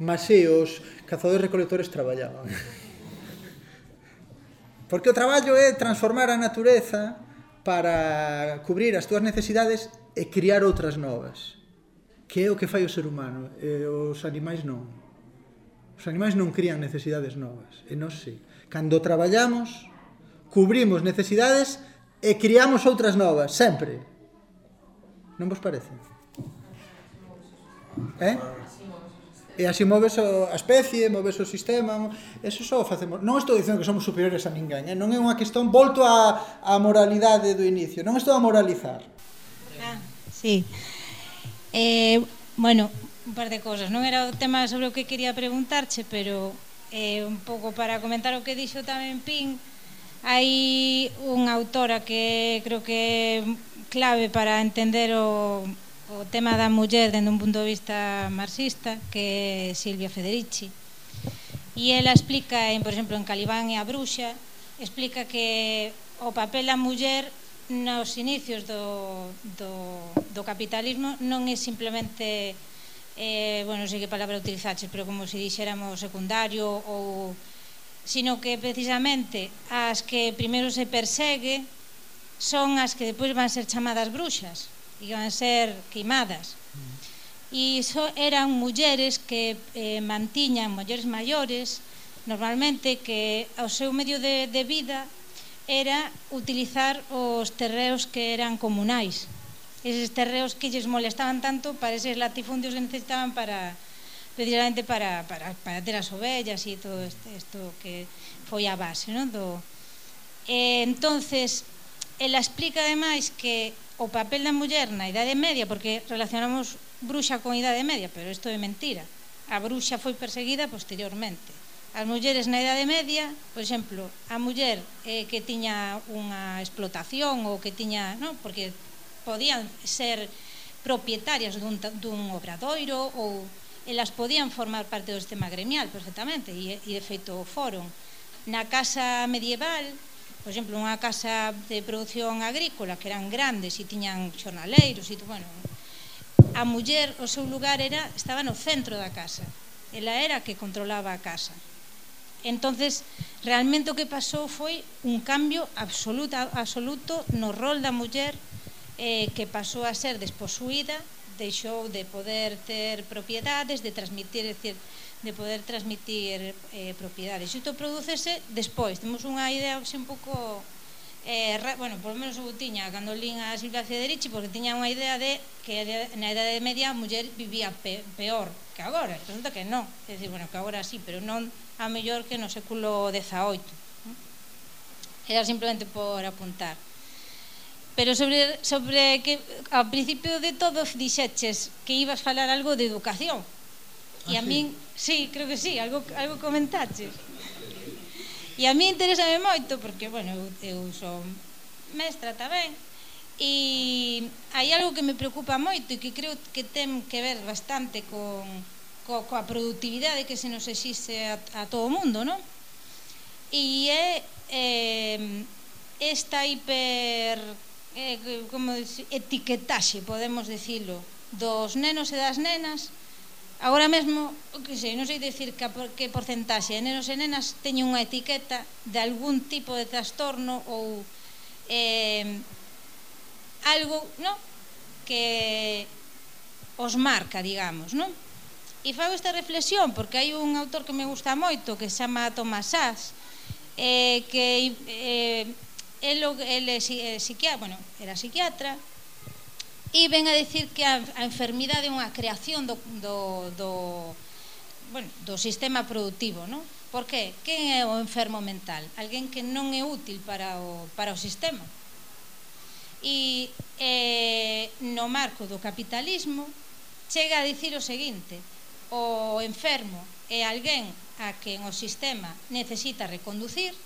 Mas si, sí, os cazadores recolectores traballaban. Porque o traballo é transformar a natureza para cubrir as túas necesidades e criar outras novas. Que é o que fai o ser humano, e os animais non. Os animais non crían necesidades novas, e nós si. Sí. Cando traballamos, cubrimos necesidades e criamos outras novas, sempre. Non vos parece? Eh? E así moves a especie, moves o sistema, eso só facemos. Non estou dicendo que somos superiores a ninguén, eh? non é unha cuestión volto a, a moralidade do inicio, non estou a moralizar. Ah, sí. Eh, bueno, un par de cousas, non era o tema sobre o que quería preguntarche, pero eh, un pouco para comentar o que dixo tamén Pink, Hai unha autora que creo que é clave para entender o, o tema da muller dende un punto de vista marxista, que é Silvia Federici. E ela explica, en, por exemplo, en Calibán e a Bruxa, explica que o papel da muller nos inicios do, do, do capitalismo non é simplemente eh, bueno, non sei que palabra utilizaches, pero como se dixéramos secundario ou sino que precisamente as que primeiro se persegue son as que depois van ser chamadas bruxas e van ser queimadas. Mm. E iso eran mulleres que eh, mantiñan, mulleres maiores, normalmente que ao seu medio de, de vida era utilizar os terreos que eran comunais. Eses terreos que lles molestaban tanto para eses latifundios que necesitaban para, precisamente para, para, para ter as ovellas e todo isto que foi a base non? do e, entonces ela explica ademais que o papel da muller na idade media porque relacionamos bruxa con idade media pero isto é mentira a bruxa foi perseguida posteriormente as mulleres na idade media por exemplo, a muller eh, que tiña unha explotación ou que tiña, non? porque podían ser propietarias dun, dun obradoiro ou elas podían formar parte do sistema gremial perfectamente e, e de feito o foron. Na casa medieval por exemplo, unha casa de produción agrícola que eran grandes e tiñan xornaleiros e, bueno, a muller, o seu lugar era estaba no centro da casa. Ela era a que controlaba a casa. Entonces realmente o que pasou foi un cambio absoluto, absoluto no rol da muller eh, que pasou a ser desposuída deixou de poder ter propiedades, de transmitir, é decir, de poder transmitir eh, propiedades. Isto prodúcese despois, temos unha idea un pouco eh, bueno, por lo menos eu tiña cando lín a Silvia Federici porque tiña unha idea de que na idade media a muller vivía pe, peor que agora, resulta que non. É dicir, bueno, que agora sí, pero non a mellor que no século XVIII era simplemente por apuntar. Pero sobre, sobre que ao principio de todo dixeches que ibas falar algo de educación. E ah, a min, sí? sí, creo que sí, algo, algo comentaches. E a mí interésame moito porque, bueno, eu, eu son mestra tamén e hai algo que me preocupa moito e que creo que ten que ver bastante con, co, coa productividade que se nos exixe a, a todo o mundo, non? E é eh, esta hiper eh, como etiquetaxe, podemos dicilo, dos nenos e das nenas, agora mesmo, que sei, non sei decir que, que porcentaxe de nenos e nenas teñen unha etiqueta de algún tipo de trastorno ou eh, algo, non? Que os marca, digamos, non? E fago esta reflexión porque hai un autor que me gusta moito que se chama Tomás Sass eh, que eh, el, el, eh, é, é eh, psiquiatra, bueno, era psiquiatra, e ven a decir que a, a enfermidade é unha creación do, do, do, bueno, do sistema productivo, non? Por que? Quen é o enfermo mental? Alguén que non é útil para o, para o sistema. E eh, no marco do capitalismo chega a dicir o seguinte, o enfermo é alguén a quen o sistema necesita reconducir,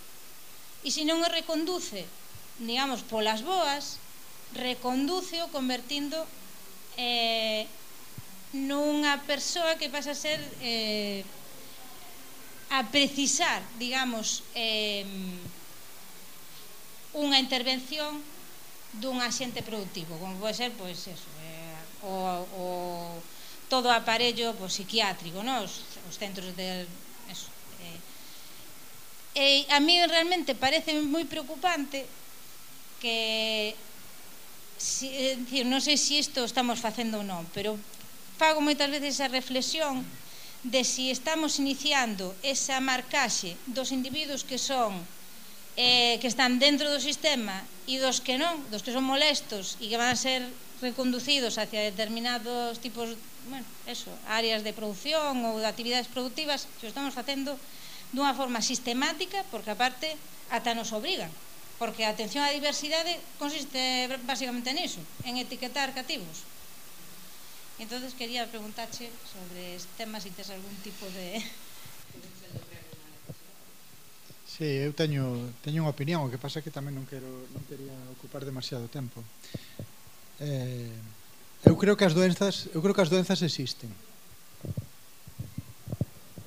E se non o reconduce, digamos, polas boas, recondúceo convertindo eh, nunha persoa que pasa a ser eh, a precisar, digamos, eh, unha intervención dun axente productivo, como pode ser, pois, eso, eh, o, o todo o aparello pois, psiquiátrico, no? os, os centros de E a mí realmente parece moi preocupante que si, decir, non sei se si isto estamos facendo ou non, pero fago moitas veces esa reflexión de si estamos iniciando esa marcaxe dos individuos que son eh, que están dentro do sistema e dos que non, dos que son molestos e que van a ser reconducidos hacia determinados tipos, bueno, eso, áreas de producción ou de actividades productivas, se o estamos facendo dunha forma sistemática, porque aparte ata nos obrigan, porque a atención á diversidade consiste basicamente niso, en etiquetar cativos. Entonces quería preguntarche sobre este tema se si tes algún tipo de Sí, eu teño teño unha opinión, o que pasa é que tamén non quero non quería ocupar demasiado tempo. Eh, eu creo que as doenzas, eu creo que as doenzas existen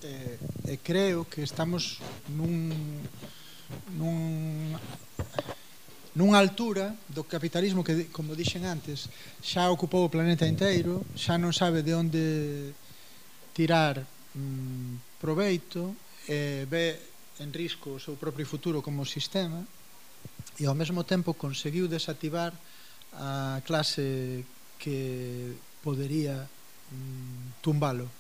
eh, e creo que estamos nun nun nunha altura do capitalismo que, como dixen antes, xa ocupou o planeta inteiro, xa non sabe de onde tirar mm, proveito, e ve en risco o seu propio futuro como sistema, e ao mesmo tempo conseguiu desactivar a clase que podería mm, tumbalo.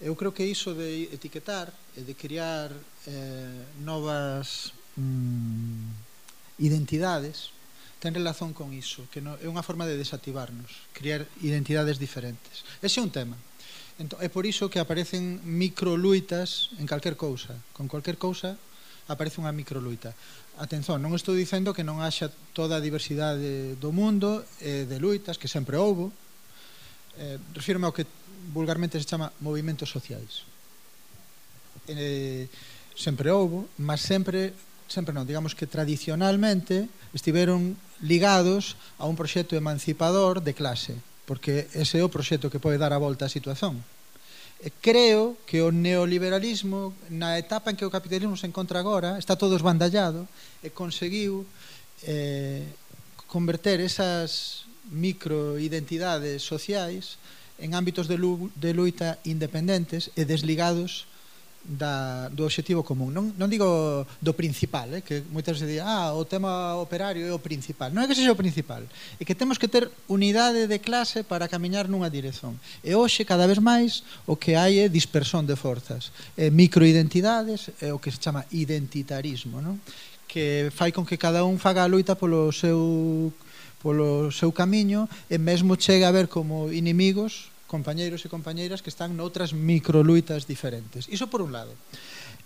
Eu creo que iso de etiquetar e de criar eh, novas mm, identidades ten relación con iso, que no, é unha forma de desactivarnos, criar identidades diferentes. Ese é un tema. Entón, é por iso que aparecen microluitas en calquer cousa. Con calquer cousa aparece unha microluita. Atención, non estou dicendo que non haxa toda a diversidade do mundo e de luitas, que sempre houbo. Eh, refirme ao que vulgarmente se chama movimentos sociais. Eh, sempre houbo, mas sempre sempre non, digamos que tradicionalmente estiveron ligados a un proxecto emancipador de clase, porque ese é o proxecto que pode dar a volta á situación. E creo que o neoliberalismo, na etapa en que o capitalismo se encontra agora, está todo esbandallado e conseguiu eh, converter esas microidentidades sociais en ámbitos de, de luita independentes e desligados da, do obxectivo común. Non, non digo do principal, eh, que moitas veces di, ah, o tema operario é o principal. Non é que sexa o principal, é que temos que ter unidade de clase para camiñar nunha dirección. E hoxe, cada vez máis, o que hai é dispersión de forzas, é microidentidades, é o que se chama identitarismo, non? que fai con que cada un faga a loita polo seu polo seu camiño e mesmo chega a ver como inimigos compañeiros e compañeiras que están noutras microluitas diferentes. Iso por un lado.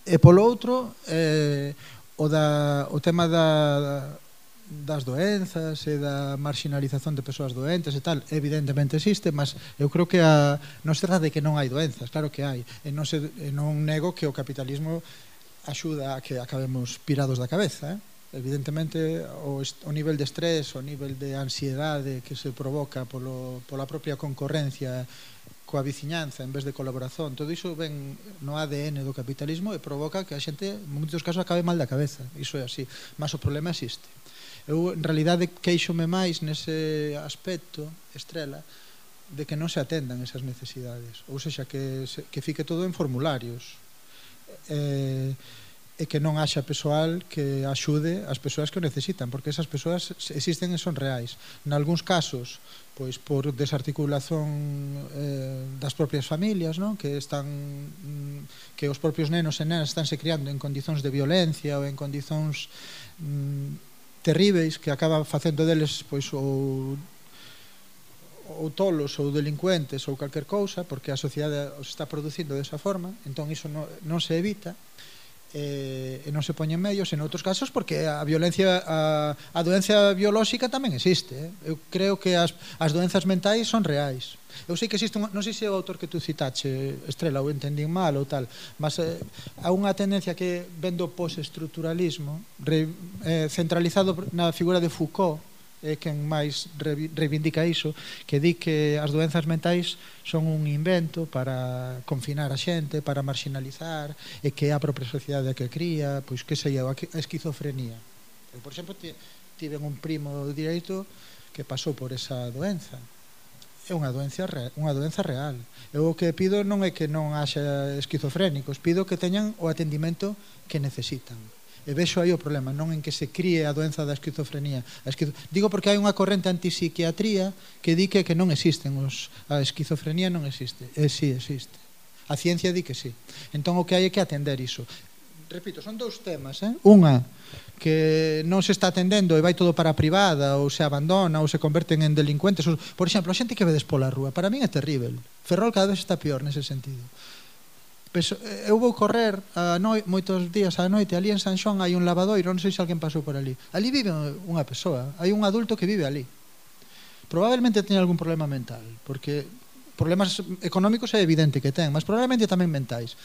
E polo outro, eh, o, da, o tema da, das doenzas e da marginalización de persoas doentes e tal, evidentemente existe, mas eu creo que a, non se trata de que non hai doenzas, claro que hai, e non, se, e non nego que o capitalismo axuda a que acabemos pirados da cabeza, eh? evidentemente o, o nivel de estrés, o nivel de ansiedade que se provoca polo, pola propia concorrencia coa viciñanza en vez de colaboración, todo iso ven no ADN do capitalismo e provoca que a xente, en moitos casos, acabe mal da cabeza. Iso é así, mas o problema existe. Eu, en realidade, queixome máis nese aspecto, Estrela, de que non se atendan esas necesidades. Ou seja, que, que fique todo en formularios. Eh, e que non haxa persoal que axude as persoas que o necesitan, porque esas persoas existen e son reais. Nalgúns casos, pois por desarticulación eh, das propias familias, non? que están mm, que os propios nenos e nenas estánse criando en condicións de violencia ou en condicións mm, terríveis que acaba facendo deles pois ou ou tolos ou delincuentes ou calquer cousa, porque a sociedade os está producindo desa forma, entón iso non, non se evita eh, e non se poñen medios en outros casos porque a violencia a, a doencia biolóxica tamén existe eh? eu creo que as, as doenzas mentais son reais eu sei que existe un, non sei se é o autor que tú citache Estrela ou entendín mal ou tal mas eh, há unha tendencia que vendo postestructuralismo re, eh, centralizado na figura de Foucault é quen máis reivindica iso, que di que as doenzas mentais son un invento para confinar a xente, para marginalizar, e que é a propia sociedade a que cría, pois que sei eu, a esquizofrenia. Eu, por exemplo, tiven un primo direito que pasou por esa doenza, é unha doenza real, unha doenza real. Eu o que pido non é que non haxa esquizofrénicos, pido que teñan o atendimento que necesitan. E vexo aí o problema, non en que se críe a doenza da esquizofrenia. A esquizo... Digo porque hai unha corrente antipsiquiatría que di que, que non existen os... a esquizofrenia non existe. E si sí, existe. A ciencia di que sí. Entón o que hai é que atender iso. Repito, son dous temas, eh? Unha, que non se está atendendo e vai todo para a privada ou se abandona ou se converten en delincuentes por exemplo, a xente que vedes pola rúa para min é terrible. Ferrol cada vez está peor nese sentido Eh, eu vou correr a noi, moitos días á noite ali en San Xón hai un lavadoiro, non sei se alguén pasou por ali. Ali vive unha persoa, hai un adulto que vive ali. Probablemente teña algún problema mental, porque problemas económicos é evidente que ten, mas probablemente tamén mentais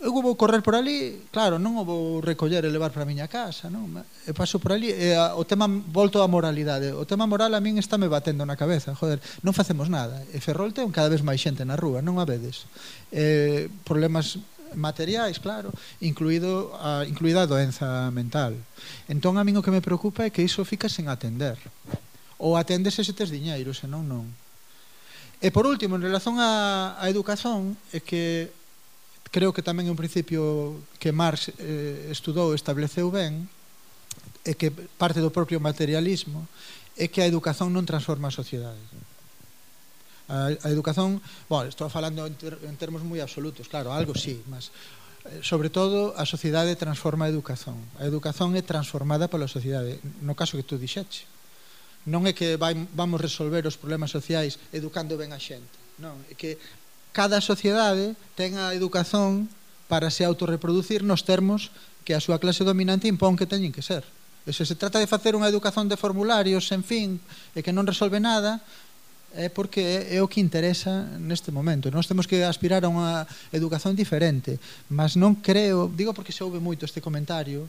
eu vou correr por ali, claro, non o vou recoller e levar para a miña casa, non? E paso por ali, e a, o tema volto á moralidade. O tema moral a min está me batendo na cabeza, joder, non facemos nada. E Ferrol ten cada vez máis xente na rúa, non a vedes. E, problemas materiais, claro, incluído a, incluída a doenza mental. Entón a min o que me preocupa é que iso fica sen atender. Ou atendes se tes diñeiro, senón non. E por último, en relación á, á educación, é que creo que tamén é un principio que Marx eh, estudou, estableceu ben, e que parte do propio materialismo, é que a educación non transforma a sociedade. A, a educación, bueno, estou falando en, ter, en termos moi absolutos, claro, algo sí, mas eh, sobre todo a sociedade transforma a educación. A educación é transformada pola sociedade, no caso que tú dixeche. Non é que vai, vamos resolver os problemas sociais educando ben a xente, non, é que cada sociedade ten a educación para se autorreproducir nos termos que a súa clase dominante impón que teñen que ser. E se se trata de facer unha educación de formularios, en fin, e que non resolve nada, é porque é o que interesa neste momento. Nós temos que aspirar a unha educación diferente, mas non creo, digo porque se ouve moito este comentario,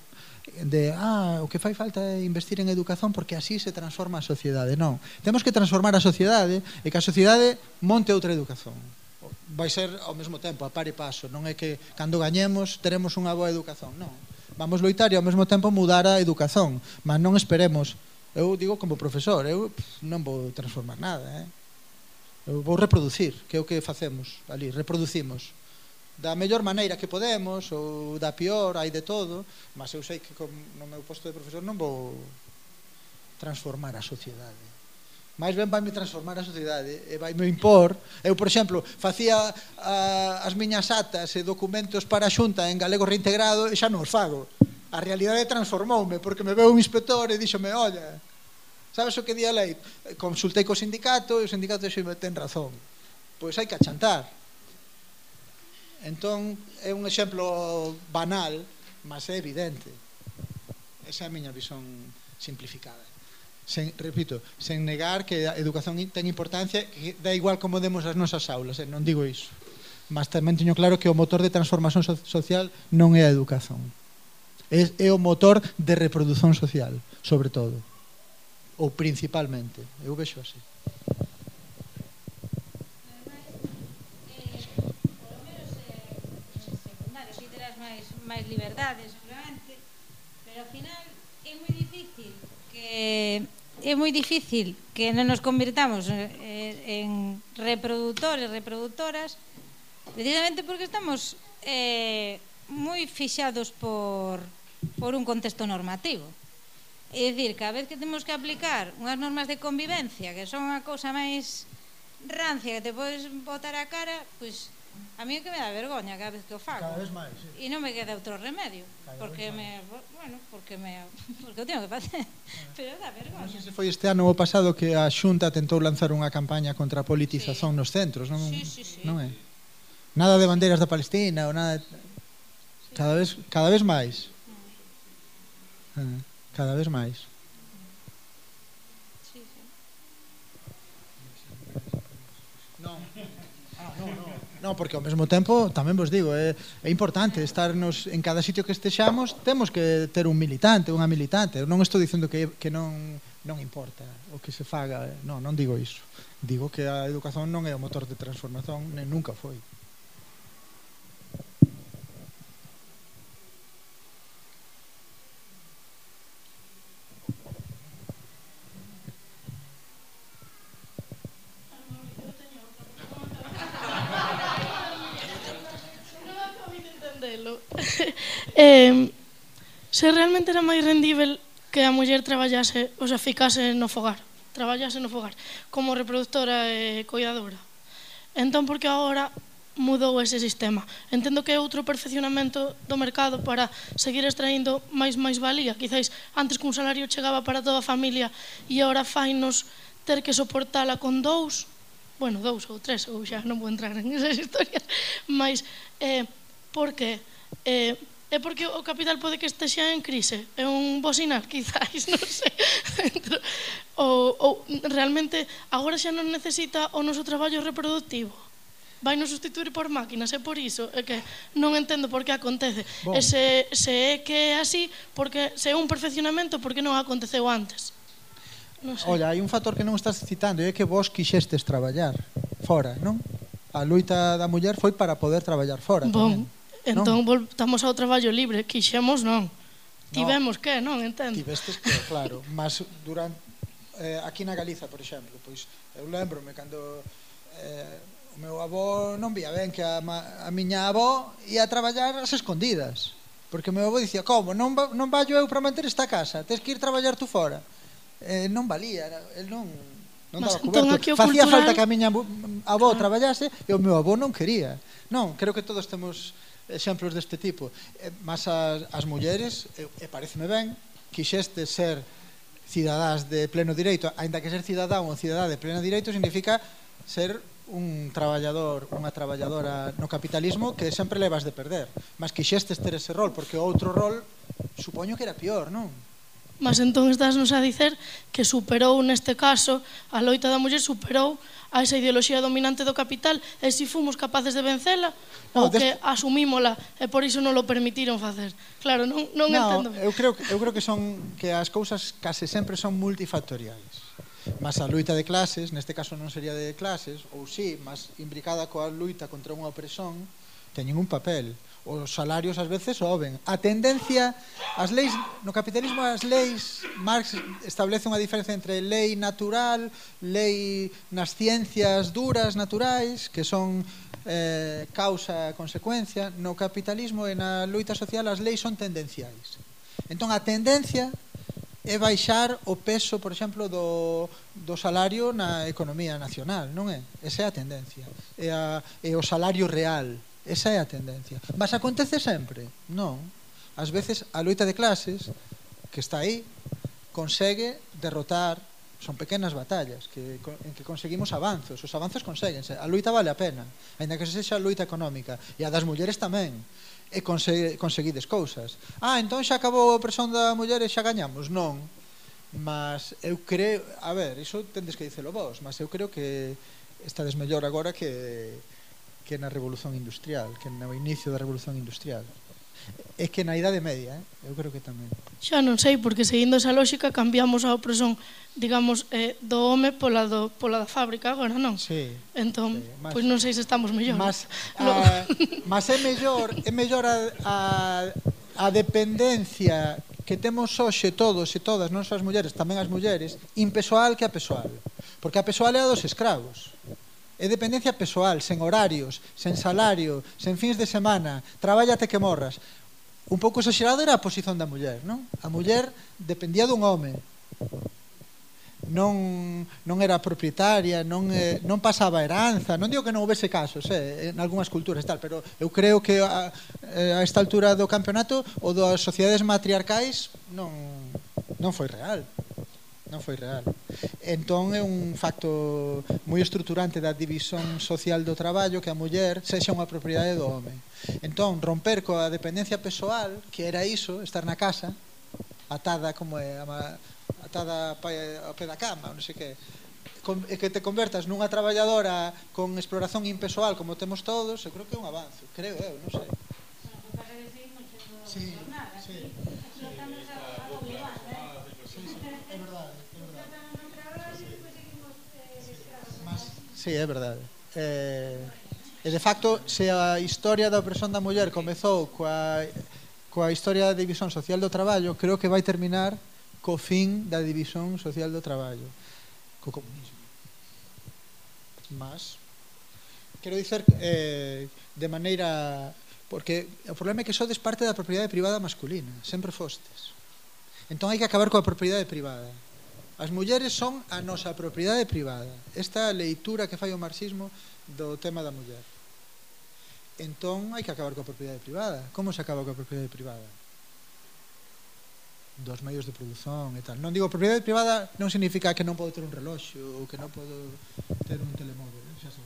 de ah, o que fai falta é investir en educación porque así se transforma a sociedade. Non, temos que transformar a sociedade e que a sociedade monte outra educación vai ser ao mesmo tempo a par e paso. Non é que cando gañemos teremos unha boa educación non. Vamos loitar e ao mesmo tempo mudar a educación mas non esperemos. Eu digo como profesor eu non vou transformar nada eh? eu vou reproducir que é o que facemos ali reproducimos. Da mellor maneira que podemos ou da pior, hai de todo mas eu sei que no meu posto de profesor non vou transformar a sociedade máis ben vai me transformar a sociedade e vai me impor. Eu, por exemplo, facía a, as miñas atas e documentos para a xunta en galego reintegrado e xa non os fago. A realidade transformoume porque me veu un inspector e díxome, "Olla, sabes o que di a lei? Consultei co sindicato e o sindicato me "Ten razón. Pois hai que achantar." Entón, é un exemplo banal, mas é evidente. Esa é a miña visión simplificada sen, repito, sen negar que a educación ten importancia, que dá igual como demos as nosas aulas, eh, non digo iso. Mas tamén teño claro que o motor de transformación so social non é a educación. É, é o motor de reproducción social, sobre todo. Ou principalmente. Eu vexo así. Eh, eh, máis liberdades, seguramente, pero ao final é moi difícil que é moi difícil que non nos convirtamos eh, en reproductores, reproductoras, precisamente porque estamos eh, moi fixados por, por un contexto normativo. É dicir, que a vez que temos que aplicar unhas normas de convivencia, que son a cousa máis rancia que te podes botar a cara, pois A mí é que me dá vergoña cada vez que o fago. Cada vez máis, sí. E non me queda outro remedio, cada porque me, bueno, porque me porque o tengo que facer. Pero dá vergoña. Non sei se foi este ano ou pasado que a Xunta tentou lanzar unha campaña contra a politización sí. nos centros, non? Sí, sí, sí. Non é? Nada de bandeiras da Palestina ou nada de... cada vez cada vez máis. Eh, cada vez máis. Non, porque ao mesmo tempo, tamén vos digo, é, é importante estarnos en cada sitio que estexamos, temos que ter un militante, unha militante. Eu non estou dicendo que, que non, non importa o que se faga, eh, non, non digo iso. Digo que a educación non é o motor de transformación, nen nunca foi. facelo. eh, se realmente era máis rendível que a muller traballase, ou sea, ficase no fogar, traballase no fogar, como reproductora e coidadora. Entón, porque agora mudou ese sistema. Entendo que é outro perfeccionamento do mercado para seguir extraindo máis máis valía. Quizáis antes que un salario chegaba para toda a familia e agora fainos ter que soportala con dous, bueno, dous ou tres, ou xa non vou entrar en esa historia, mas eh, Por que? Eh, é porque o capital pode que estexa en crise, é un bo sinal, quizáis, non sei. ou, ou realmente agora xa non necesita o noso traballo reproductivo vai nos sustituir por máquinas, é por iso é que non entendo por que acontece bon. e se, se é que é así porque se é un perfeccionamento porque non aconteceu antes non sei. Ola, hai un factor que non estás citando é que vos quixestes traballar fora, non? A luita da muller foi para poder traballar fora bon. tamén Entón non. voltamos ao traballo libre, quixemos non. non. Tivemos que, non, entendo. Tivestes que, claro, mas durante eh, aquí na Galiza, por exemplo, pois eu lembrome cando eh, o meu avó non vía ben que a, a miña avó ia a traballar as escondidas, porque o meu avó dicía, como, non, va, non vallo eu para manter esta casa, tes que ir traballar tú fora. Eh, non valía, el non non daba entón coberto. Facía cultural... falta que a miña avó claro. traballase e o meu avó non quería. Non, creo que todos temos exemplos deste tipo. Eh, mas as, as mulleres, eh, eh, e pareceme ben, quixeste ser cidadás de pleno direito, aínda que ser cidadán ou cidadá de pleno direito significa ser un traballador, unha traballadora no capitalismo que sempre levas de perder. Mas quixestes ter ese rol, porque o outro rol supoño que era peor, non? mas entón estásnos a dicer que superou neste caso, a loita da muller superou a esa ideoloxía dominante do capital e se si fomos capaces de vencela no, ou des... que asumímola e por iso non lo permitiron facer. Claro, non, non no, entendo. Eu creo, que, eu creo que son que as cousas case sempre son multifactoriales. Mas a luita de clases, neste caso non sería de clases, ou sí, mas imbricada coa luita contra unha opresión, teñen un papel os salarios ás veces soben. A tendencia, as leis, no capitalismo as leis, Marx establece unha diferencia entre lei natural, lei nas ciencias duras, naturais, que son eh, causa, consecuencia. No capitalismo e na luita social as leis son tendenciais. Entón, a tendencia é baixar o peso, por exemplo, do, do salario na economía nacional, non é? Esa é a tendencia. É, a, é o salario real, Esa é a tendencia. Mas acontece sempre? Non. Ás veces a loita de clases que está aí consegue derrotar son pequenas batallas que, en que conseguimos avanzos. Os avanzos conseguense. A loita vale a pena, aínda que se sexa a loita económica. E a das mulleres tamén. E conse, conseguides cousas. Ah, entón xa acabou a opresión da muller e xa gañamos. Non. Mas eu creo... A ver, iso tendes que dicelo vos, mas eu creo que estades mellor agora que que na Revolución Industrial, que no inicio da Revolución Industrial. É que na Idade Media, eh? eu creo que tamén. Xa non sei, porque seguindo esa lógica cambiamos a opresión, digamos, eh, do home pola, do, pola da fábrica agora, non? Sí. Entón, sí, mas, pois non sei se estamos mellor. Mas, a, mas é mellor, é mellor a, a, a dependencia que temos hoxe todos e todas, non só as mulleres, tamén as mulleres, impesoal que a pessoal. Porque a pessoal é a dos escravos. É dependencia pessoal, sen horarios, sen salario, sen fins de semana, traballate que morras. Un pouco exagerado era a posición da muller, non? A muller dependía dun home. Non, non era propietaria, non, eh, non pasaba heranza, non digo que non houvese casos, eh, en algunhas culturas e tal, pero eu creo que a, eh, a esta altura do campeonato o das sociedades matriarcais non, non foi real non foi real. Entón é un facto moi estruturante da división social do traballo que a muller sexa unha propiedade do home. Entón, romper coa dependencia persoal, que era iso, estar na casa, atada como é, atada ao pé da cama, non sei que, e que te convertas nunha traballadora con exploración impessoal como temos todos, eu creo que é un avanzo, creo eu, non sei. Sí, sí. Sí, é verdade. Eh, e de facto, se a historia da opresión da muller comezou coa, coa historia da división social do traballo, creo que vai terminar co fin da división social do traballo, co comunismo. Mas, quero dicer eh, de maneira porque o problema é que sodes parte da propiedade privada masculina, sempre fostes. Entón hai que acabar coa propiedade privada. As mulleres son a nosa propiedade privada. Esta leitura que fai o marxismo do tema da muller. Entón, hai que acabar coa propiedade privada. Como se acaba coa propiedade privada? Dos medios de produción e tal. Non digo, propiedade privada non significa que non podo ter un reloxo ou que non podo ter un telemóvel. Xa se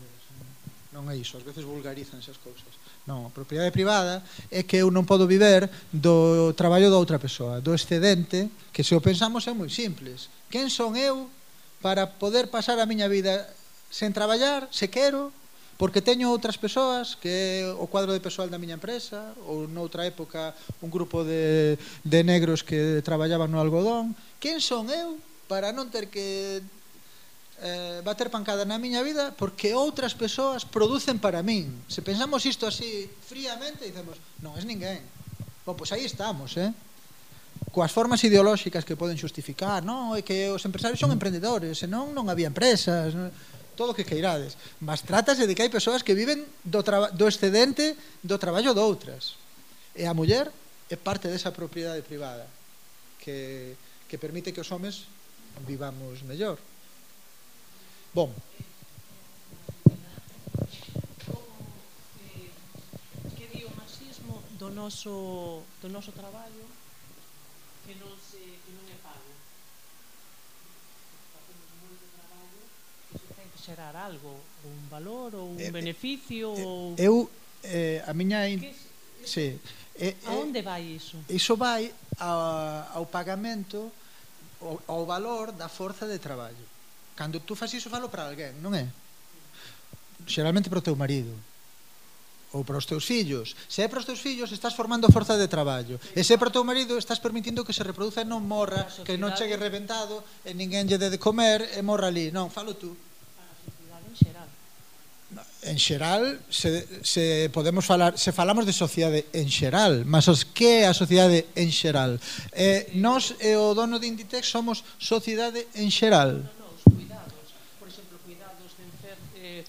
non é iso, ás veces vulgarizan esas cousas. Non, a propiedade privada é que eu non podo viver do traballo da outra persoa, do excedente, que se o pensamos é moi simples. Quen son eu para poder pasar a miña vida sen traballar, se quero, porque teño outras persoas que é o cuadro de persoal da miña empresa ou noutra época un grupo de, de negros que traballaban no algodón quen son eu para non ter que eh, bater pancada na miña vida porque outras persoas producen para min. Se pensamos isto así fríamente, dicemos, non es ninguén. Bom, pois aí estamos, eh? coas formas ideolóxicas que poden justificar, non, é que os empresarios son emprendedores, senón non había empresas, non? todo o que queirades. Mas trátase de que hai persoas que viven do, do excedente do traballo de outras. E a muller é parte desa propiedade privada que, que permite que os homes vivamos mellor. Bom. Que di o marxismo do noso, do noso traballo que non, se, que non é pago. Facemos moito traballo que se ten que xerar algo, un valor, ou un eh, beneficio, eh, ou... Eu, eh, a miña... In... Que, sí. Eh, a eh, onde vai iso? Iso vai a, ao pagamento, ao, ao valor da forza de traballo. Cando tú fas iso falo para alguén, non é? Xeralmente para o teu marido ou para os teus fillos. Se é para os teus fillos, estás formando forza de traballo. E se é para o teu marido, estás permitindo que se reproduza e non morra, que non chegue reventado, e ninguén lle dé de comer, e morra ali. Non, falo tú. Para a sociedade en xeral. En xeral, se, se podemos falar, se falamos de sociedade en xeral, mas os que é a sociedade en xeral? Eh, nós e o dono de Inditex somos sociedade en xeral.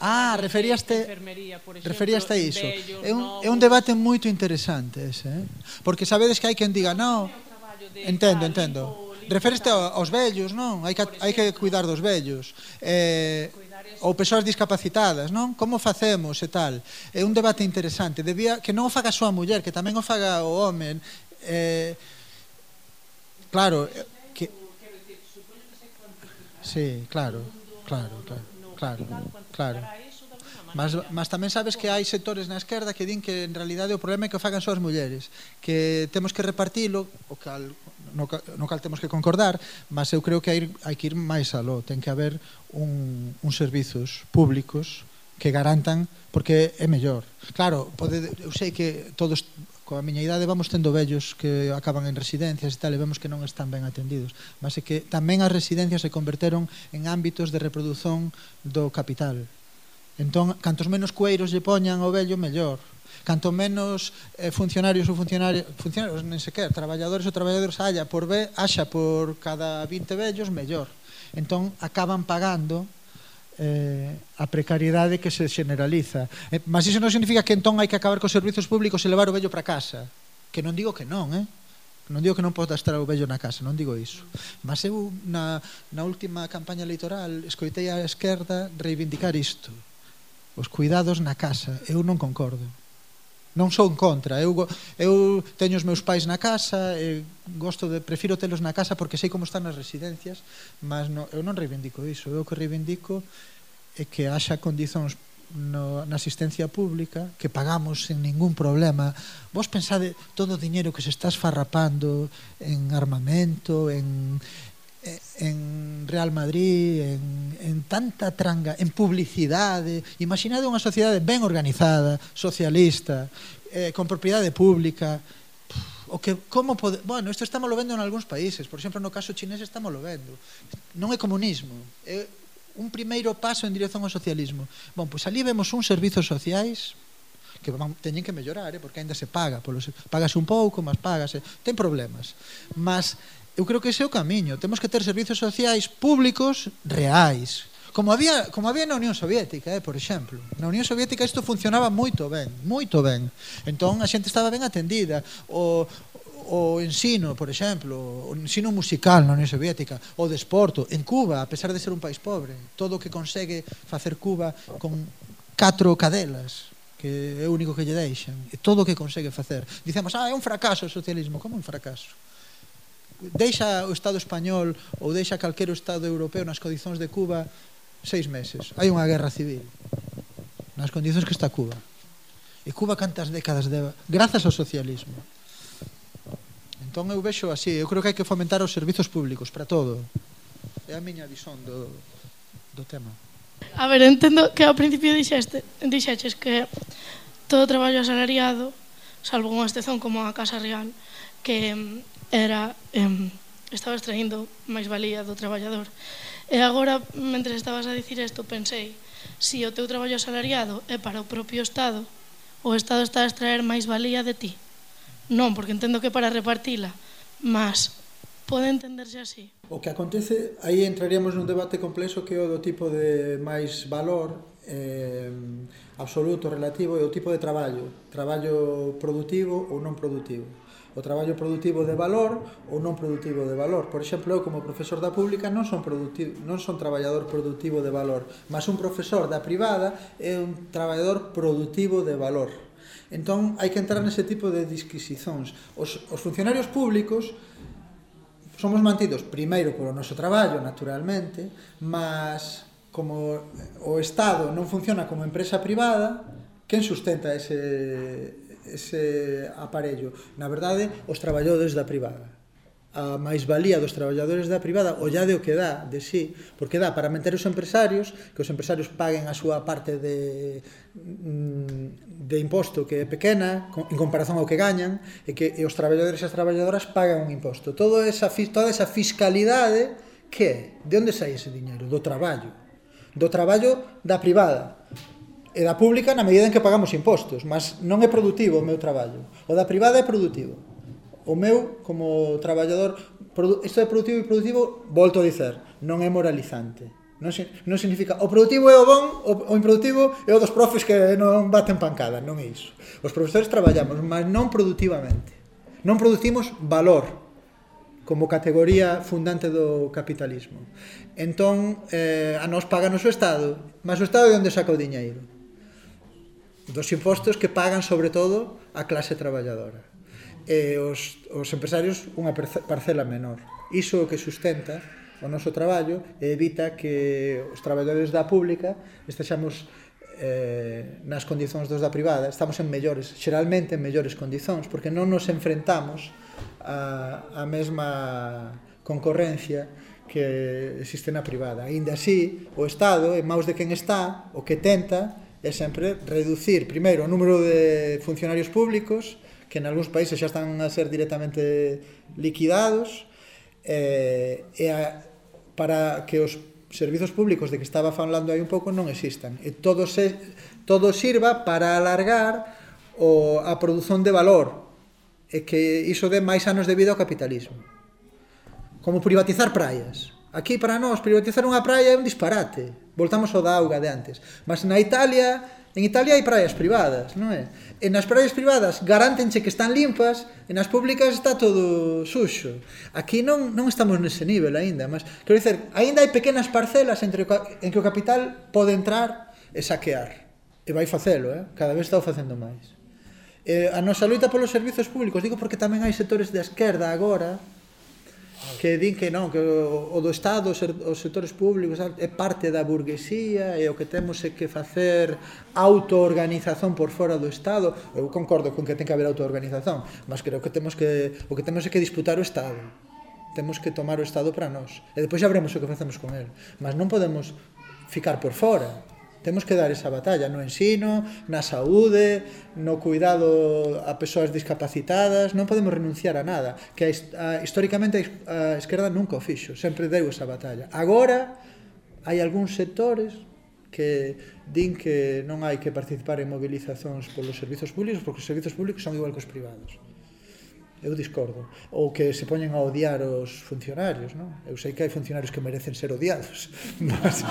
Ah, referíaste enfermería, por exemplo, referíaste a iso. Vellos, é un novos. é un debate moito interesante ese, eh? Porque sabedes que hai quen diga, "No, entendo, entendo." Refereste aos vellos, non? Hai que hai que cuidar dos vellos. Eh, ou persoas discapacitadas, non? Como facemos e tal? É un debate interesante. Debía que non o faga só a muller, que tamén o faga o homen. Eh, claro, eh, que Sí, claro, claro, claro claro, claro. Mas, mas tamén sabes que hai sectores na esquerda que din que en realidade o problema é que o fagan só as mulleres que temos que repartilo o cal, no, no cal temos que concordar mas eu creo que hai, hai que ir máis aló ten que haber un, un servizos públicos que garantan porque é mellor. Claro, pode, eu sei que todos coa miña idade vamos tendo vellos que acaban en residencias e tal e vemos que non están ben atendidos. Mas é que tamén as residencias se converteron en ámbitos de reproducción do capital. Entón, cantos menos cueiros lle poñan ao vello, mellor. Canto menos eh, funcionarios ou funcionarios, funcionarios nen sequer, traballadores ou traballadores haya por ve, haxa por cada 20 vellos, mellor. Entón acaban pagando eh, a precariedade que se generaliza. Eh, mas iso non significa que entón hai que acabar cos servizos públicos e levar o vello para casa. Que non digo que non, eh? Non digo que non poda estar o vello na casa, non digo iso. Mas eu na, na última campaña electoral escoitei a esquerda reivindicar isto. Os cuidados na casa. Eu non concordo non son contra. Eu eu teño os meus pais na casa, e gosto de prefiro telos na casa porque sei como están as residencias, mas no, eu non reivindico iso. Eu que reivindico é que haxa condicións no, na asistencia pública que pagamos sen ningún problema vos pensade todo o diñeiro que se está esfarrapando en armamento en, en Real Madrid, en, en tanta tranga, en publicidade. Imaginade unha sociedade ben organizada, socialista, eh, con propiedade pública, o que como pode, bueno, isto estamos lo vendo en algúns países, por exemplo, no caso chinés estamos lo vendo. Non é comunismo, é un primeiro paso en dirección ao socialismo. Bon, pois ali vemos uns servizos sociais que van, teñen que mellorar, eh, porque aínda se paga, Polos, pagase un pouco, mas pagase, ten problemas. Mas eu creo que ese é o camiño. Temos que ter servizos sociais públicos reais. Como había, como había na Unión Soviética, eh, por exemplo. Na Unión Soviética isto funcionaba moito ben, moito ben. Entón a xente estaba ben atendida. O, o ensino, por exemplo, o ensino musical na Unión Soviética, o desporto, en Cuba, a pesar de ser un país pobre, todo o que consegue facer Cuba con catro cadelas, que é o único que lle deixan, e todo o que consegue facer. Dicemos, ah, é un fracaso o socialismo, como un fracaso? deixa o Estado español ou deixa calquero Estado europeo nas condicións de Cuba seis meses. Hai unha guerra civil nas condicións que está Cuba. E Cuba cantas décadas de... Grazas ao socialismo. Entón eu vexo así, eu creo que hai que fomentar os servizos públicos para todo. É a miña visón do, do tema. A ver, entendo que ao principio dixeste, dixeches que todo traballo asalariado, salvo unha excepción como a Casa Real, que era em, estaba extraindo máis valía do traballador. E agora, mentre estabas a dicir isto, pensei, se o teu traballo asalariado é para o propio Estado, o Estado está a extraer máis valía de ti. Non, porque entendo que para repartila, mas pode entenderse así. O que acontece, aí entraríamos nun debate complexo que é o do tipo de máis valor eh, absoluto, relativo, e o tipo de traballo, traballo productivo ou non productivo o traballo productivo de valor ou non productivo de valor. Por exemplo, eu como profesor da pública non son productivo, non son traballador productivo de valor, mas un profesor da privada é un traballador productivo de valor. Entón, hai que entrar nese tipo de disquisicións. Os, os funcionarios públicos somos mantidos primeiro polo noso traballo, naturalmente, mas como o Estado non funciona como empresa privada, quen sustenta ese, ese aparello. Na verdade, os traballadores da privada a máis valía dos traballadores da privada, ollade o que dá de sí, porque dá para manter os empresarios, que os empresarios paguen a súa parte de, mm, de imposto que é pequena en comparación ao que gañan, e que e os traballadores e as traballadoras pagan un imposto. Todo esa, toda esa fiscalidade que? De onde sai ese diñeiro? Do traballo. Do traballo da privada e da pública na medida en que pagamos impostos, mas non é produtivo o meu traballo. O da privada é produtivo. O meu, como traballador, isto é produtivo e produtivo, volto a dicer, non é moralizante. Non, non significa o produtivo é o bon, o, o improductivo é o dos profes que non baten pancada, non é iso. Os profesores traballamos, mas non productivamente. Non producimos valor como categoría fundante do capitalismo. Entón, eh, a nos paga o Estado, mas o Estado de onde saca o diñeiro? dos impostos que pagan sobre todo a clase traballadora e os, os empresarios unha parcela menor. Iso o que sustenta o noso traballo e evita que os traballadores da pública estexamos eh, nas condicións dos da privada, estamos en mellores, xeralmente en mellores condicións, porque non nos enfrentamos a, a mesma concorrencia que existe na privada. Ainda así, o Estado, en maus de quen está, o que tenta é sempre reducir primeiro o número de funcionarios públicos que en algúns países xa están a ser directamente liquidados eh, e a, para que os servizos públicos de que estaba falando aí un pouco non existan. E todo, se, todo sirva para alargar o, a produción de valor e que iso dé máis anos de vida ao capitalismo. Como privatizar praias. Aquí para nós privatizar unha praia é un disparate. Voltamos ao da auga de antes. Mas na Italia, en Italia hai praias privadas, non é? E nas praias privadas garantenche que están limpas, e nas públicas está todo suxo. Aquí non, non estamos nese nivel aínda, mas quero dizer, aínda hai pequenas parcelas entre en que o capital pode entrar e saquear. E vai facelo, eh? cada vez está facendo máis. Eh, a nosa loita polos servizos públicos, digo porque tamén hai sectores de esquerda agora, que din que non, que o, o do Estado, os, os sectores públicos é parte da burguesía e o que temos é que facer autoorganización por fora do Estado. Eu concordo con que ten que haber autoorganización, mas creo que temos que o que temos é que disputar o Estado. Temos que tomar o Estado para nós. E depois xa veremos o que facemos con el. Mas non podemos ficar por fora. Temos que dar esa batalla no ensino, na saúde, no cuidado a persoas discapacitadas, non podemos renunciar a nada, que a, a, históricamente a esquerda nunca o fixo, sempre deu esa batalla. Agora hai algúns sectores que din que non hai que participar en mobilizacións polos servizos públicos porque os servizos públicos son igual que os privados eu discordo, ou que se poñen a odiar os funcionarios, non? Eu sei que hai funcionarios que merecen ser odiados, mas,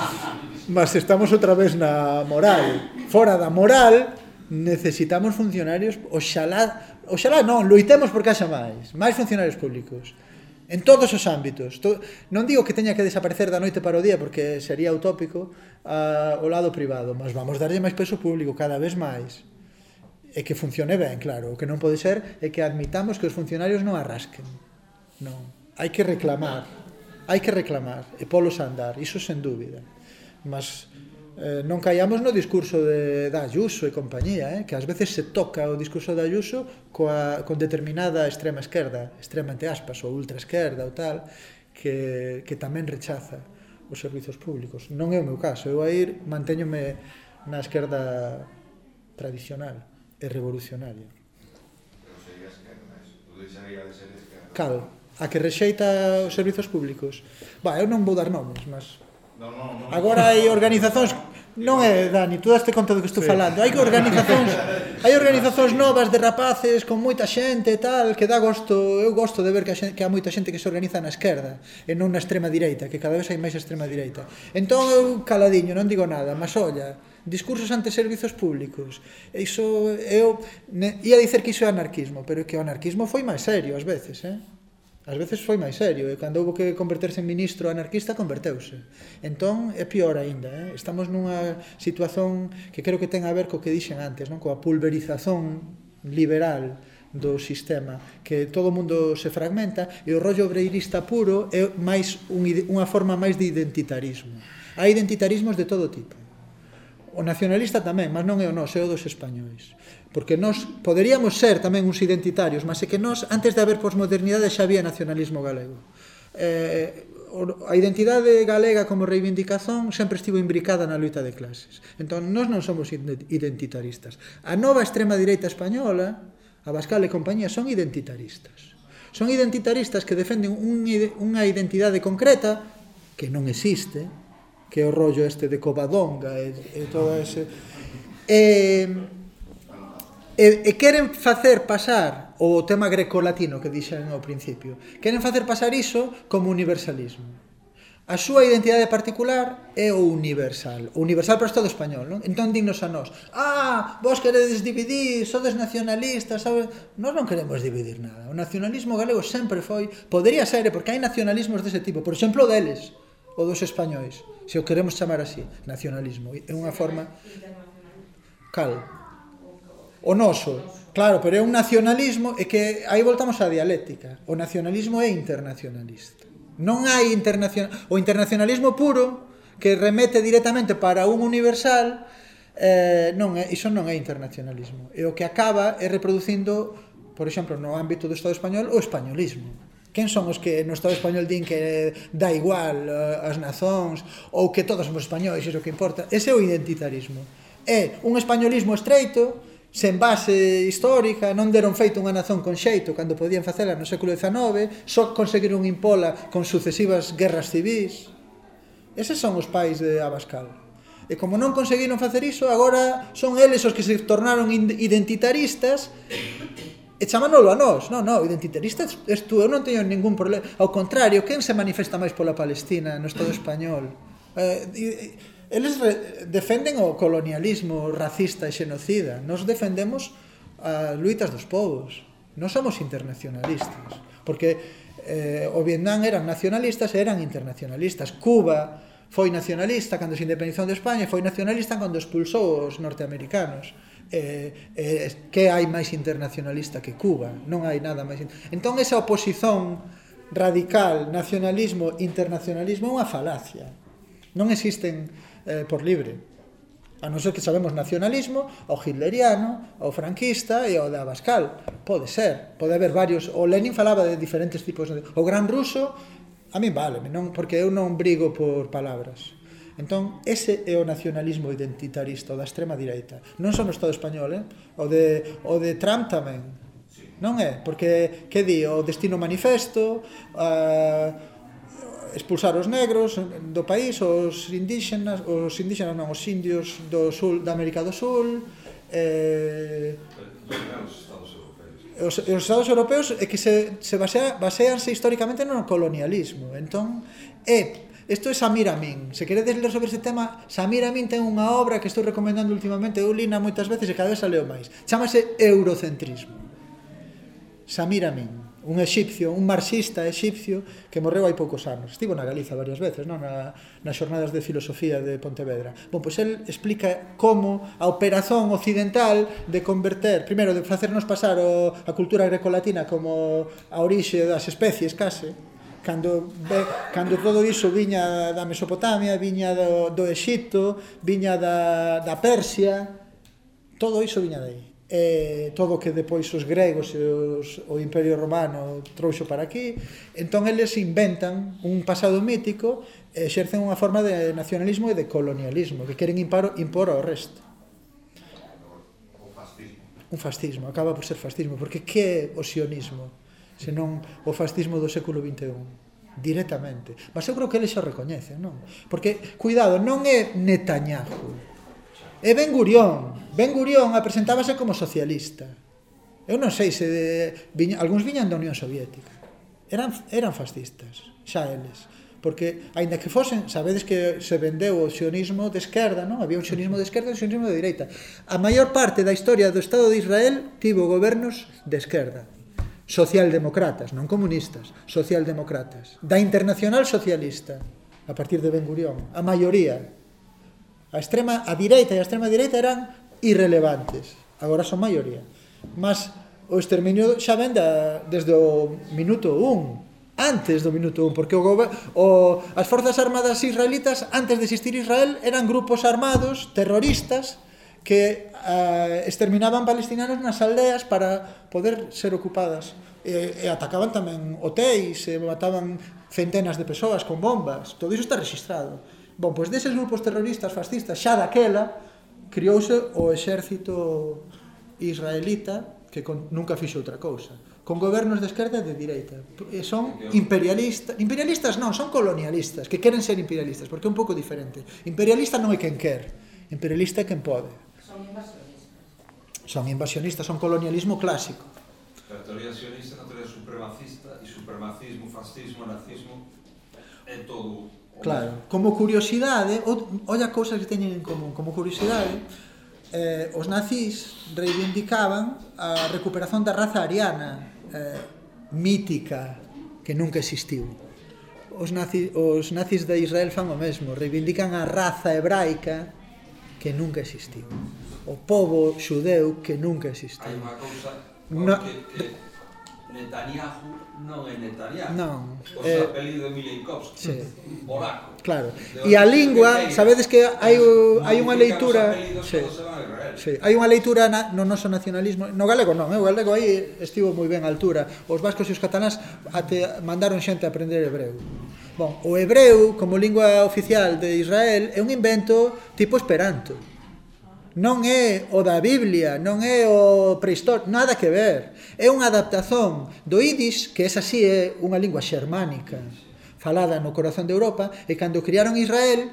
mas estamos outra vez na moral. Fora da moral, necesitamos funcionarios, oxalá, oxalá non, loitemos porque haxa máis, máis funcionarios públicos. En todos os ámbitos. To, non digo que teña que desaparecer da noite para o día, porque sería utópico uh, o lado privado, mas vamos darlle máis peso público cada vez máis é que funcione ben, claro. O que non pode ser é que admitamos que os funcionarios non arrasquen. Non. Hai que reclamar. Hai que reclamar e polos andar, iso sen dúbida. Mas eh, non caíamos no discurso de, da Ayuso e compañía, eh, que ás veces se toca o discurso da Ayuso coa, con determinada extrema esquerda, extrema entre aspas, ou ultra esquerda ou tal, que, que tamén rechaza os servizos públicos. Non é o meu caso, eu aí mantéñome na esquerda tradicional e revolucionaria. Cal, a que rexeita os servizos públicos. Ba, eu non vou dar nomes, mas... No, no, no, Agora hai organizacións Non é, Dani, tú daste conta do que estou sí. falando. Hai organizacións, hai organizacións novas de rapaces con moita xente e tal, que dá gosto, eu gosto de ver que, a xente, que há moita xente que se organiza na esquerda e non na extrema direita, que cada vez hai máis extrema direita. Entón eu caladiño, non digo nada, mas olla, discursos ante servizos públicos. Iso eu ne, ia dicer que iso é anarquismo, pero que o anarquismo foi máis serio ás veces, eh? Ás veces foi máis serio, e cando houve que converterse en ministro anarquista, converteuse. Entón, é pior aínda, eh? estamos nunha situación que creo que ten a ver co que dixen antes, non coa pulverización liberal do sistema, que todo o mundo se fragmenta, e o rollo obreirista puro é máis un, unha forma máis de identitarismo. Hai identitarismos de todo tipo o nacionalista tamén, mas non é o noso, é o dos españois. Porque nós poderíamos ser tamén uns identitarios, mas é que nós, antes de haber posmodernidade, xa había nacionalismo galego. Eh, a identidade galega como reivindicación sempre estivo imbricada na luita de clases. Entón, nós non somos identitaristas. A nova extrema direita española, Abascal e compañía, son identitaristas. Son identitaristas que defenden unha identidade concreta que non existe, que é o rollo este de Covadonga e, e todo ese e, e, e queren facer pasar o tema grecolatino que dixen ao principio queren facer pasar iso como universalismo A súa identidade particular é o universal. O universal para o Estado español, non? Entón dignos a nós. Ah, vos queredes dividir, sodes nacionalistas, sabe? Nós non queremos dividir nada. O nacionalismo galego sempre foi, podería ser, porque hai nacionalismos dese tipo, por exemplo, o deles, o dos españois se o queremos chamar así, nacionalismo. É unha forma... Cal? O noso. Claro, pero é un nacionalismo, e que aí voltamos á dialéctica. O nacionalismo é internacionalista. Non hai internacional... O internacionalismo puro, que remete directamente para un universal, eh, non é, iso non é internacionalismo. E o que acaba é reproducindo, por exemplo, no ámbito do Estado español, o españolismo Quen son os que no Estado español din que dá igual eh, as nazóns ou que todos somos españois, iso que importa? Ese é o identitarismo. É un españolismo estreito sen base histórica, non deron feito unha nazón con xeito cando podían facela no século XIX, só conseguiron impola con sucesivas guerras civis. Eses son os pais de Abascal. E como non conseguiron facer iso, agora son eles os que se tornaron identitaristas E chamándolo a nós, non, non, identitarista és tú, eu non teño ningún problema. Ao contrario, quen se manifesta máis pola Palestina no Estado español? Eh, eles defenden o colonialismo racista e xenocida. Nos defendemos a luitas dos povos. Non somos internacionalistas. Porque eh, o Vietnam eran nacionalistas e eran internacionalistas. Cuba foi nacionalista cando se independizou de España e foi nacionalista cando expulsou os norteamericanos eh, eh, que hai máis internacionalista que Cuba, non hai nada máis... Entón esa oposición radical, nacionalismo, internacionalismo é unha falacia. Non existen eh, por libre. A non ser que sabemos nacionalismo, ao hitleriano, ao franquista e ao de Abascal. Pode ser, pode haber varios. O Lenin falaba de diferentes tipos de... O gran ruso, a mí vale, non, porque eu non brigo por palabras Entón, ese é o nacionalismo identitarista, o da extrema direita. Non só no Estado español, eh? o, de, o de Trump tamén. Non é? Porque, que di, o destino manifesto, a, expulsar os negros do país, os indígenas, os indígenas non, os indios do sul da América do Sul, eh, os, os estados europeos é que se, se basea, baseanse históricamente no colonialismo. Entón, é Isto é Samir Amin. Se queredes ler sobre ese tema, Samir Amin ten unha obra que estou recomendando últimamente, eu lina moitas veces e cada vez a leo máis. Chámase Eurocentrismo. Samir Amin un exipcio, un marxista exipcio que morreu hai poucos anos. Estivo na Galiza varias veces, non? Na, nas xornadas de filosofía de Pontevedra. Bon, pois el explica como a operación occidental de converter, primeiro, de facernos pasar o, a cultura grecolatina como a orixe das especies, case, cando, be, cando todo iso viña da Mesopotamia, viña do, do Egipto, viña da, da Persia, todo iso viña dai. E todo que depois os gregos e os, o Imperio Romano trouxo para aquí, entón eles inventan un pasado mítico e exercen unha forma de nacionalismo e de colonialismo que queren imparo, impor ao resto un fascismo acaba por ser fascismo porque que é o sionismo? senón o fascismo do século XXI directamente. Mas eu creo que eles xa recoñecen, non? Porque, cuidado, non é Netanyahu. É Ben Gurión. Ben Gurión apresentábase como socialista. Eu non sei se... De, viña, algúns viñan da Unión Soviética. Eran, eran fascistas, xa eles. Porque, aínda que fosen, sabedes que se vendeu o sionismo de esquerda, non? Había un sionismo de esquerda e un sionismo de direita. A maior parte da historia do Estado de Israel tivo gobernos de esquerda socialdemócratas, non comunistas, socialdemócratas, da internacional socialista, a partir de Ben Gurión, a maioría. A extrema a direita e a extrema direita eran irrelevantes, agora son maioría. Mas o exterminio xa ven da, desde o minuto 1, antes do minuto 1, porque o, o as forzas armadas israelitas antes de existir Israel eran grupos armados terroristas que uh, exterminaban palestinanos nas aldeas para poder ser ocupadas. E, e atacaban tamén hotéis, e mataban centenas de persoas con bombas. Todo iso está registrado. Bon, pois deses grupos terroristas fascistas xa daquela criouse o exército israelita que con, nunca fixo outra cousa con gobernos de esquerda e de direita e son imperialistas imperialistas non, son colonialistas que queren ser imperialistas porque é un pouco diferente imperialista non é quen quer imperialista é quen pode Son invasionistas, son colonialismo clásico. A teoría sionista, a teoría supremacista, e supremacismo, fascismo, nazismo, é todo... Claro, como curiosidade, olla cousas que teñen en común, como curiosidade, eh, os nazis reivindicaban a recuperación da raza ariana eh, mítica que nunca existiu. Os nazis, os nazis de Israel fan o mesmo, reivindican a raza hebraica que nunca existiu o povo xudeu que nunca existiu. Hai unha cousa no, que, que Netanyahu non é Netanyahu. Non. O eh, apelido de Milenkovsky. Sí. Polaco. Claro. E a lingua, sabedes que hai hai unha leitura, sí. Sí, hai unha leitura na, no noso nacionalismo, no galego non, eh? o galego aí estivo moi ben a altura. Os vascos e os cataláns até mandaron xente a aprender hebreu. Bon, o hebreu como lingua oficial de Israel é un invento tipo esperanto non é o da Biblia, non é o prehistórico, nada que ver. É unha adaptación do Idis, que esa sí é unha lingua xermánica, falada no corazón de Europa, e cando criaron Israel,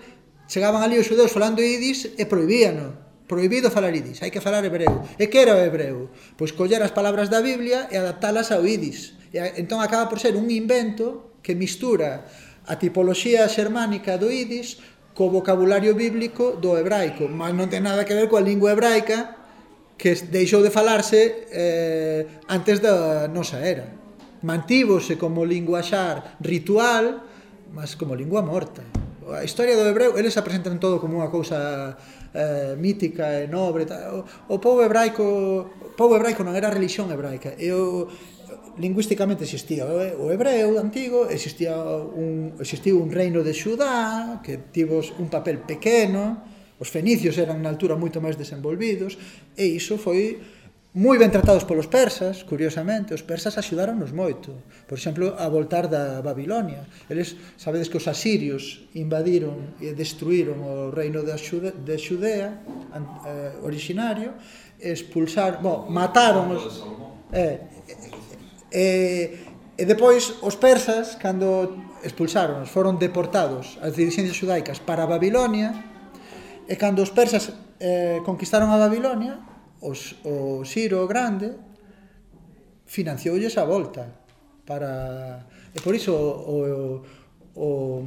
chegaban ali os judeus falando Idis e prohibíano. Prohibido falar idis, hai que falar hebreu. E que era o hebreu? Pois coller as palabras da Biblia e adaptalas ao idis. E, entón acaba por ser un invento que mistura a tipoloxía xermánica do idis co vocabulario bíblico do hebraico, mas non ten nada que ver coa lingua hebraica que deixou de falarse eh, antes da nosa era. Mantívose como lingua xar ritual, mas como lingua morta. A historia do hebreu, eles apresentan todo como unha cousa eh, mítica e nobre. Tal. O, o povo hebraico, o povo hebraico non era religión hebraica. E o, lingüísticamente existía o hebreo antigo, existía un, existiu un reino de Xudá, que tivos un papel pequeno, os fenicios eran na altura moito máis desenvolvidos, e iso foi moi ben tratados polos persas, curiosamente, os persas axudáronos moito. Por exemplo, a voltar da Babilonia. Eles, sabedes que os asirios invadiron e destruíron o reino de Xudea, de eh, Xudea originario, expulsaron, bon, mataron os... Eh, E, e depois os persas, cando expulsaron, foron deportados as dirixencias judaicas para Babilonia, e cando os persas eh, conquistaron a Babilonia, os, o Ciro Grande financioulle esa volta para... E por iso o, o, o,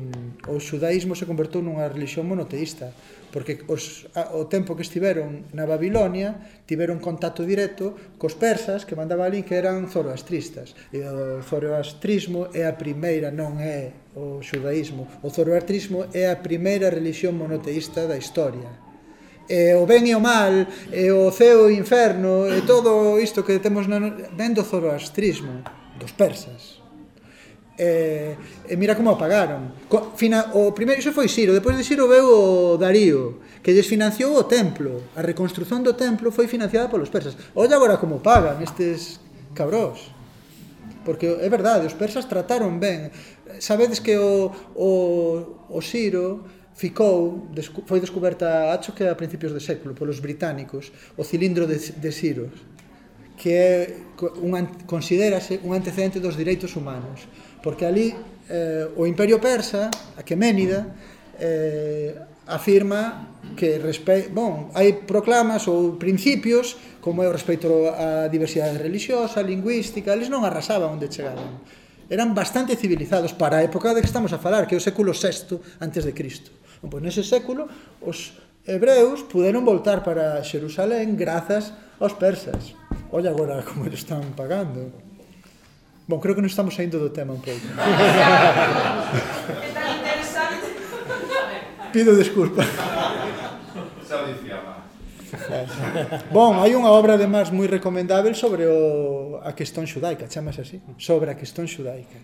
o xudaísmo se convertou nunha religión monoteísta porque os, a, o tempo que estiveron na Babilonia tiveron contacto directo cos persas que mandaba ali que eran zoroastristas. E o zoroastrismo é a primeira, non é o xudaísmo. O zoroastrismo é a primeira religión monoteísta da historia. E o ben e o mal, e o ceo e o inferno, e todo isto que temos na, ven do zoroastrismo, dos persas. E, e mira como apagaron. Co, fina, o primeiro iso foi Ciro depois de Ciro veu o Darío que desfinanciou o templo. A reconstrucción do templo foi financiada polos persas. Olla agora como pagan estes cabrós porque é verdade, os persas trataron ben. Sabedes que o, o, o Ciro ficou, descu, foi descoberta acho que a principios de século polos británicos o cilindro de, de Ciro que é un, considerase un antecedente dos direitos humanos porque ali eh, o Imperio Persa, a Aqueménida, eh, afirma que respe... bon, hai proclamas ou principios como é o respeito á diversidade religiosa, lingüística, eles non arrasaban onde chegaban. Eran bastante civilizados para a época de que estamos a falar, que é o século VI antes de Cristo. Pois nese século os hebreus puderon voltar para Xerusalén grazas aos persas. Olla agora como eles están pagando. Bom, creo que nos estamos saindo do tema un pouco. Pido desculpa. Bom, hai unha obra además moi recomendável sobre o, a questón xudaica, chamase así, sobre a questón xudaica.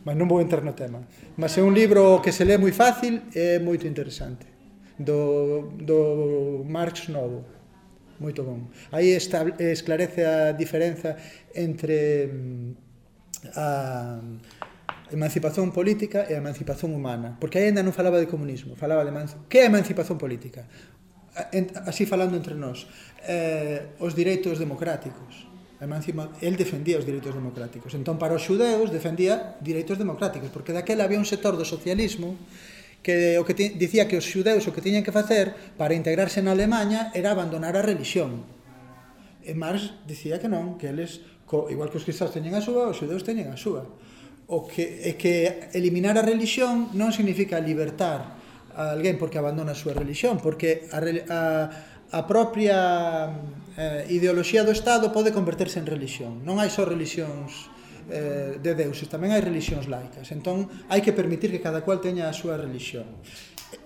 Mas non vou entrar no tema. Mas é un libro que se lee moi fácil e moito interesante. Do, do Marx Novo. Moito bon. Aí esta, esclarece a diferenza entre mm, a emancipación política e a emancipación humana. Porque aí ainda non falaba de comunismo, falaba de que é a emancipación política? Así falando entre nós. Eh, os direitos democráticos. Emancipa... El defendía os direitos democráticos. Entón, para os xudeus, defendía direitos democráticos, porque daquela había un sector do socialismo que o que dicía que os xudeus o que tiñan que facer para integrarse na Alemanha era abandonar a religión. E Marx dicía que non, que eles co, igual que os cristãos teñen a súa, os xudeus teñen a súa. O que é que eliminar a religión non significa libertar a alguén porque abandona a súa religión, porque a, a, a propia eh, ideoloxía do Estado pode converterse en religión. Non hai só religións eh, de deuses, tamén hai religións laicas. Entón, hai que permitir que cada cual teña a súa religión.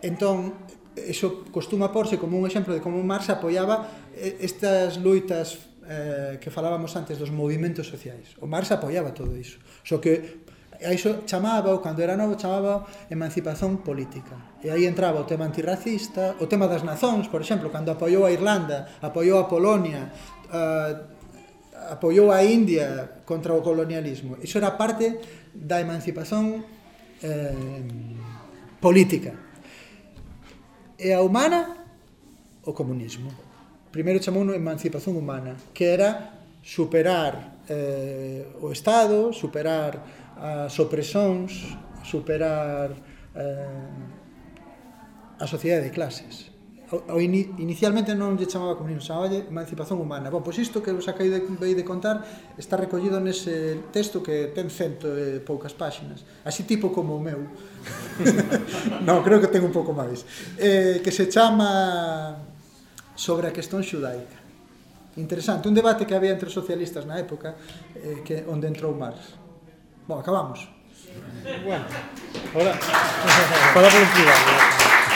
Entón, eso costuma porse como un exemplo de como Marx apoiaba eh, estas luitas eh, que falábamos antes dos movimentos sociais. O Marx apoiaba todo iso. Só que a iso chamaba, cando era novo, chamaba emancipación política. E aí entraba o tema antirracista, o tema das nazóns, por exemplo, cando apoiou a Irlanda, apoiou a Polonia, eh, apoiou a India contra o colonialismo. Iso era parte da emancipación eh, política. E a humana, o comunismo primeiro chamouno emancipación humana, que era superar eh, o Estado, superar as opresións, superar eh, a sociedade de clases. O, o ini, inicialmente non lle chamaba comunismo, chamaba emancipación humana. Bon, pois isto que vos acabei de, vei de contar está recollido nese texto que ten cento e poucas páxinas, así tipo como o meu. non, creo que ten un pouco máis. Eh, que se chama sobre a questón xudaica. Interesante, un debate que había entre os socialistas na época eh, que onde entrou Marx. Bom, acabamos. Bueno, ahora, para publicidade.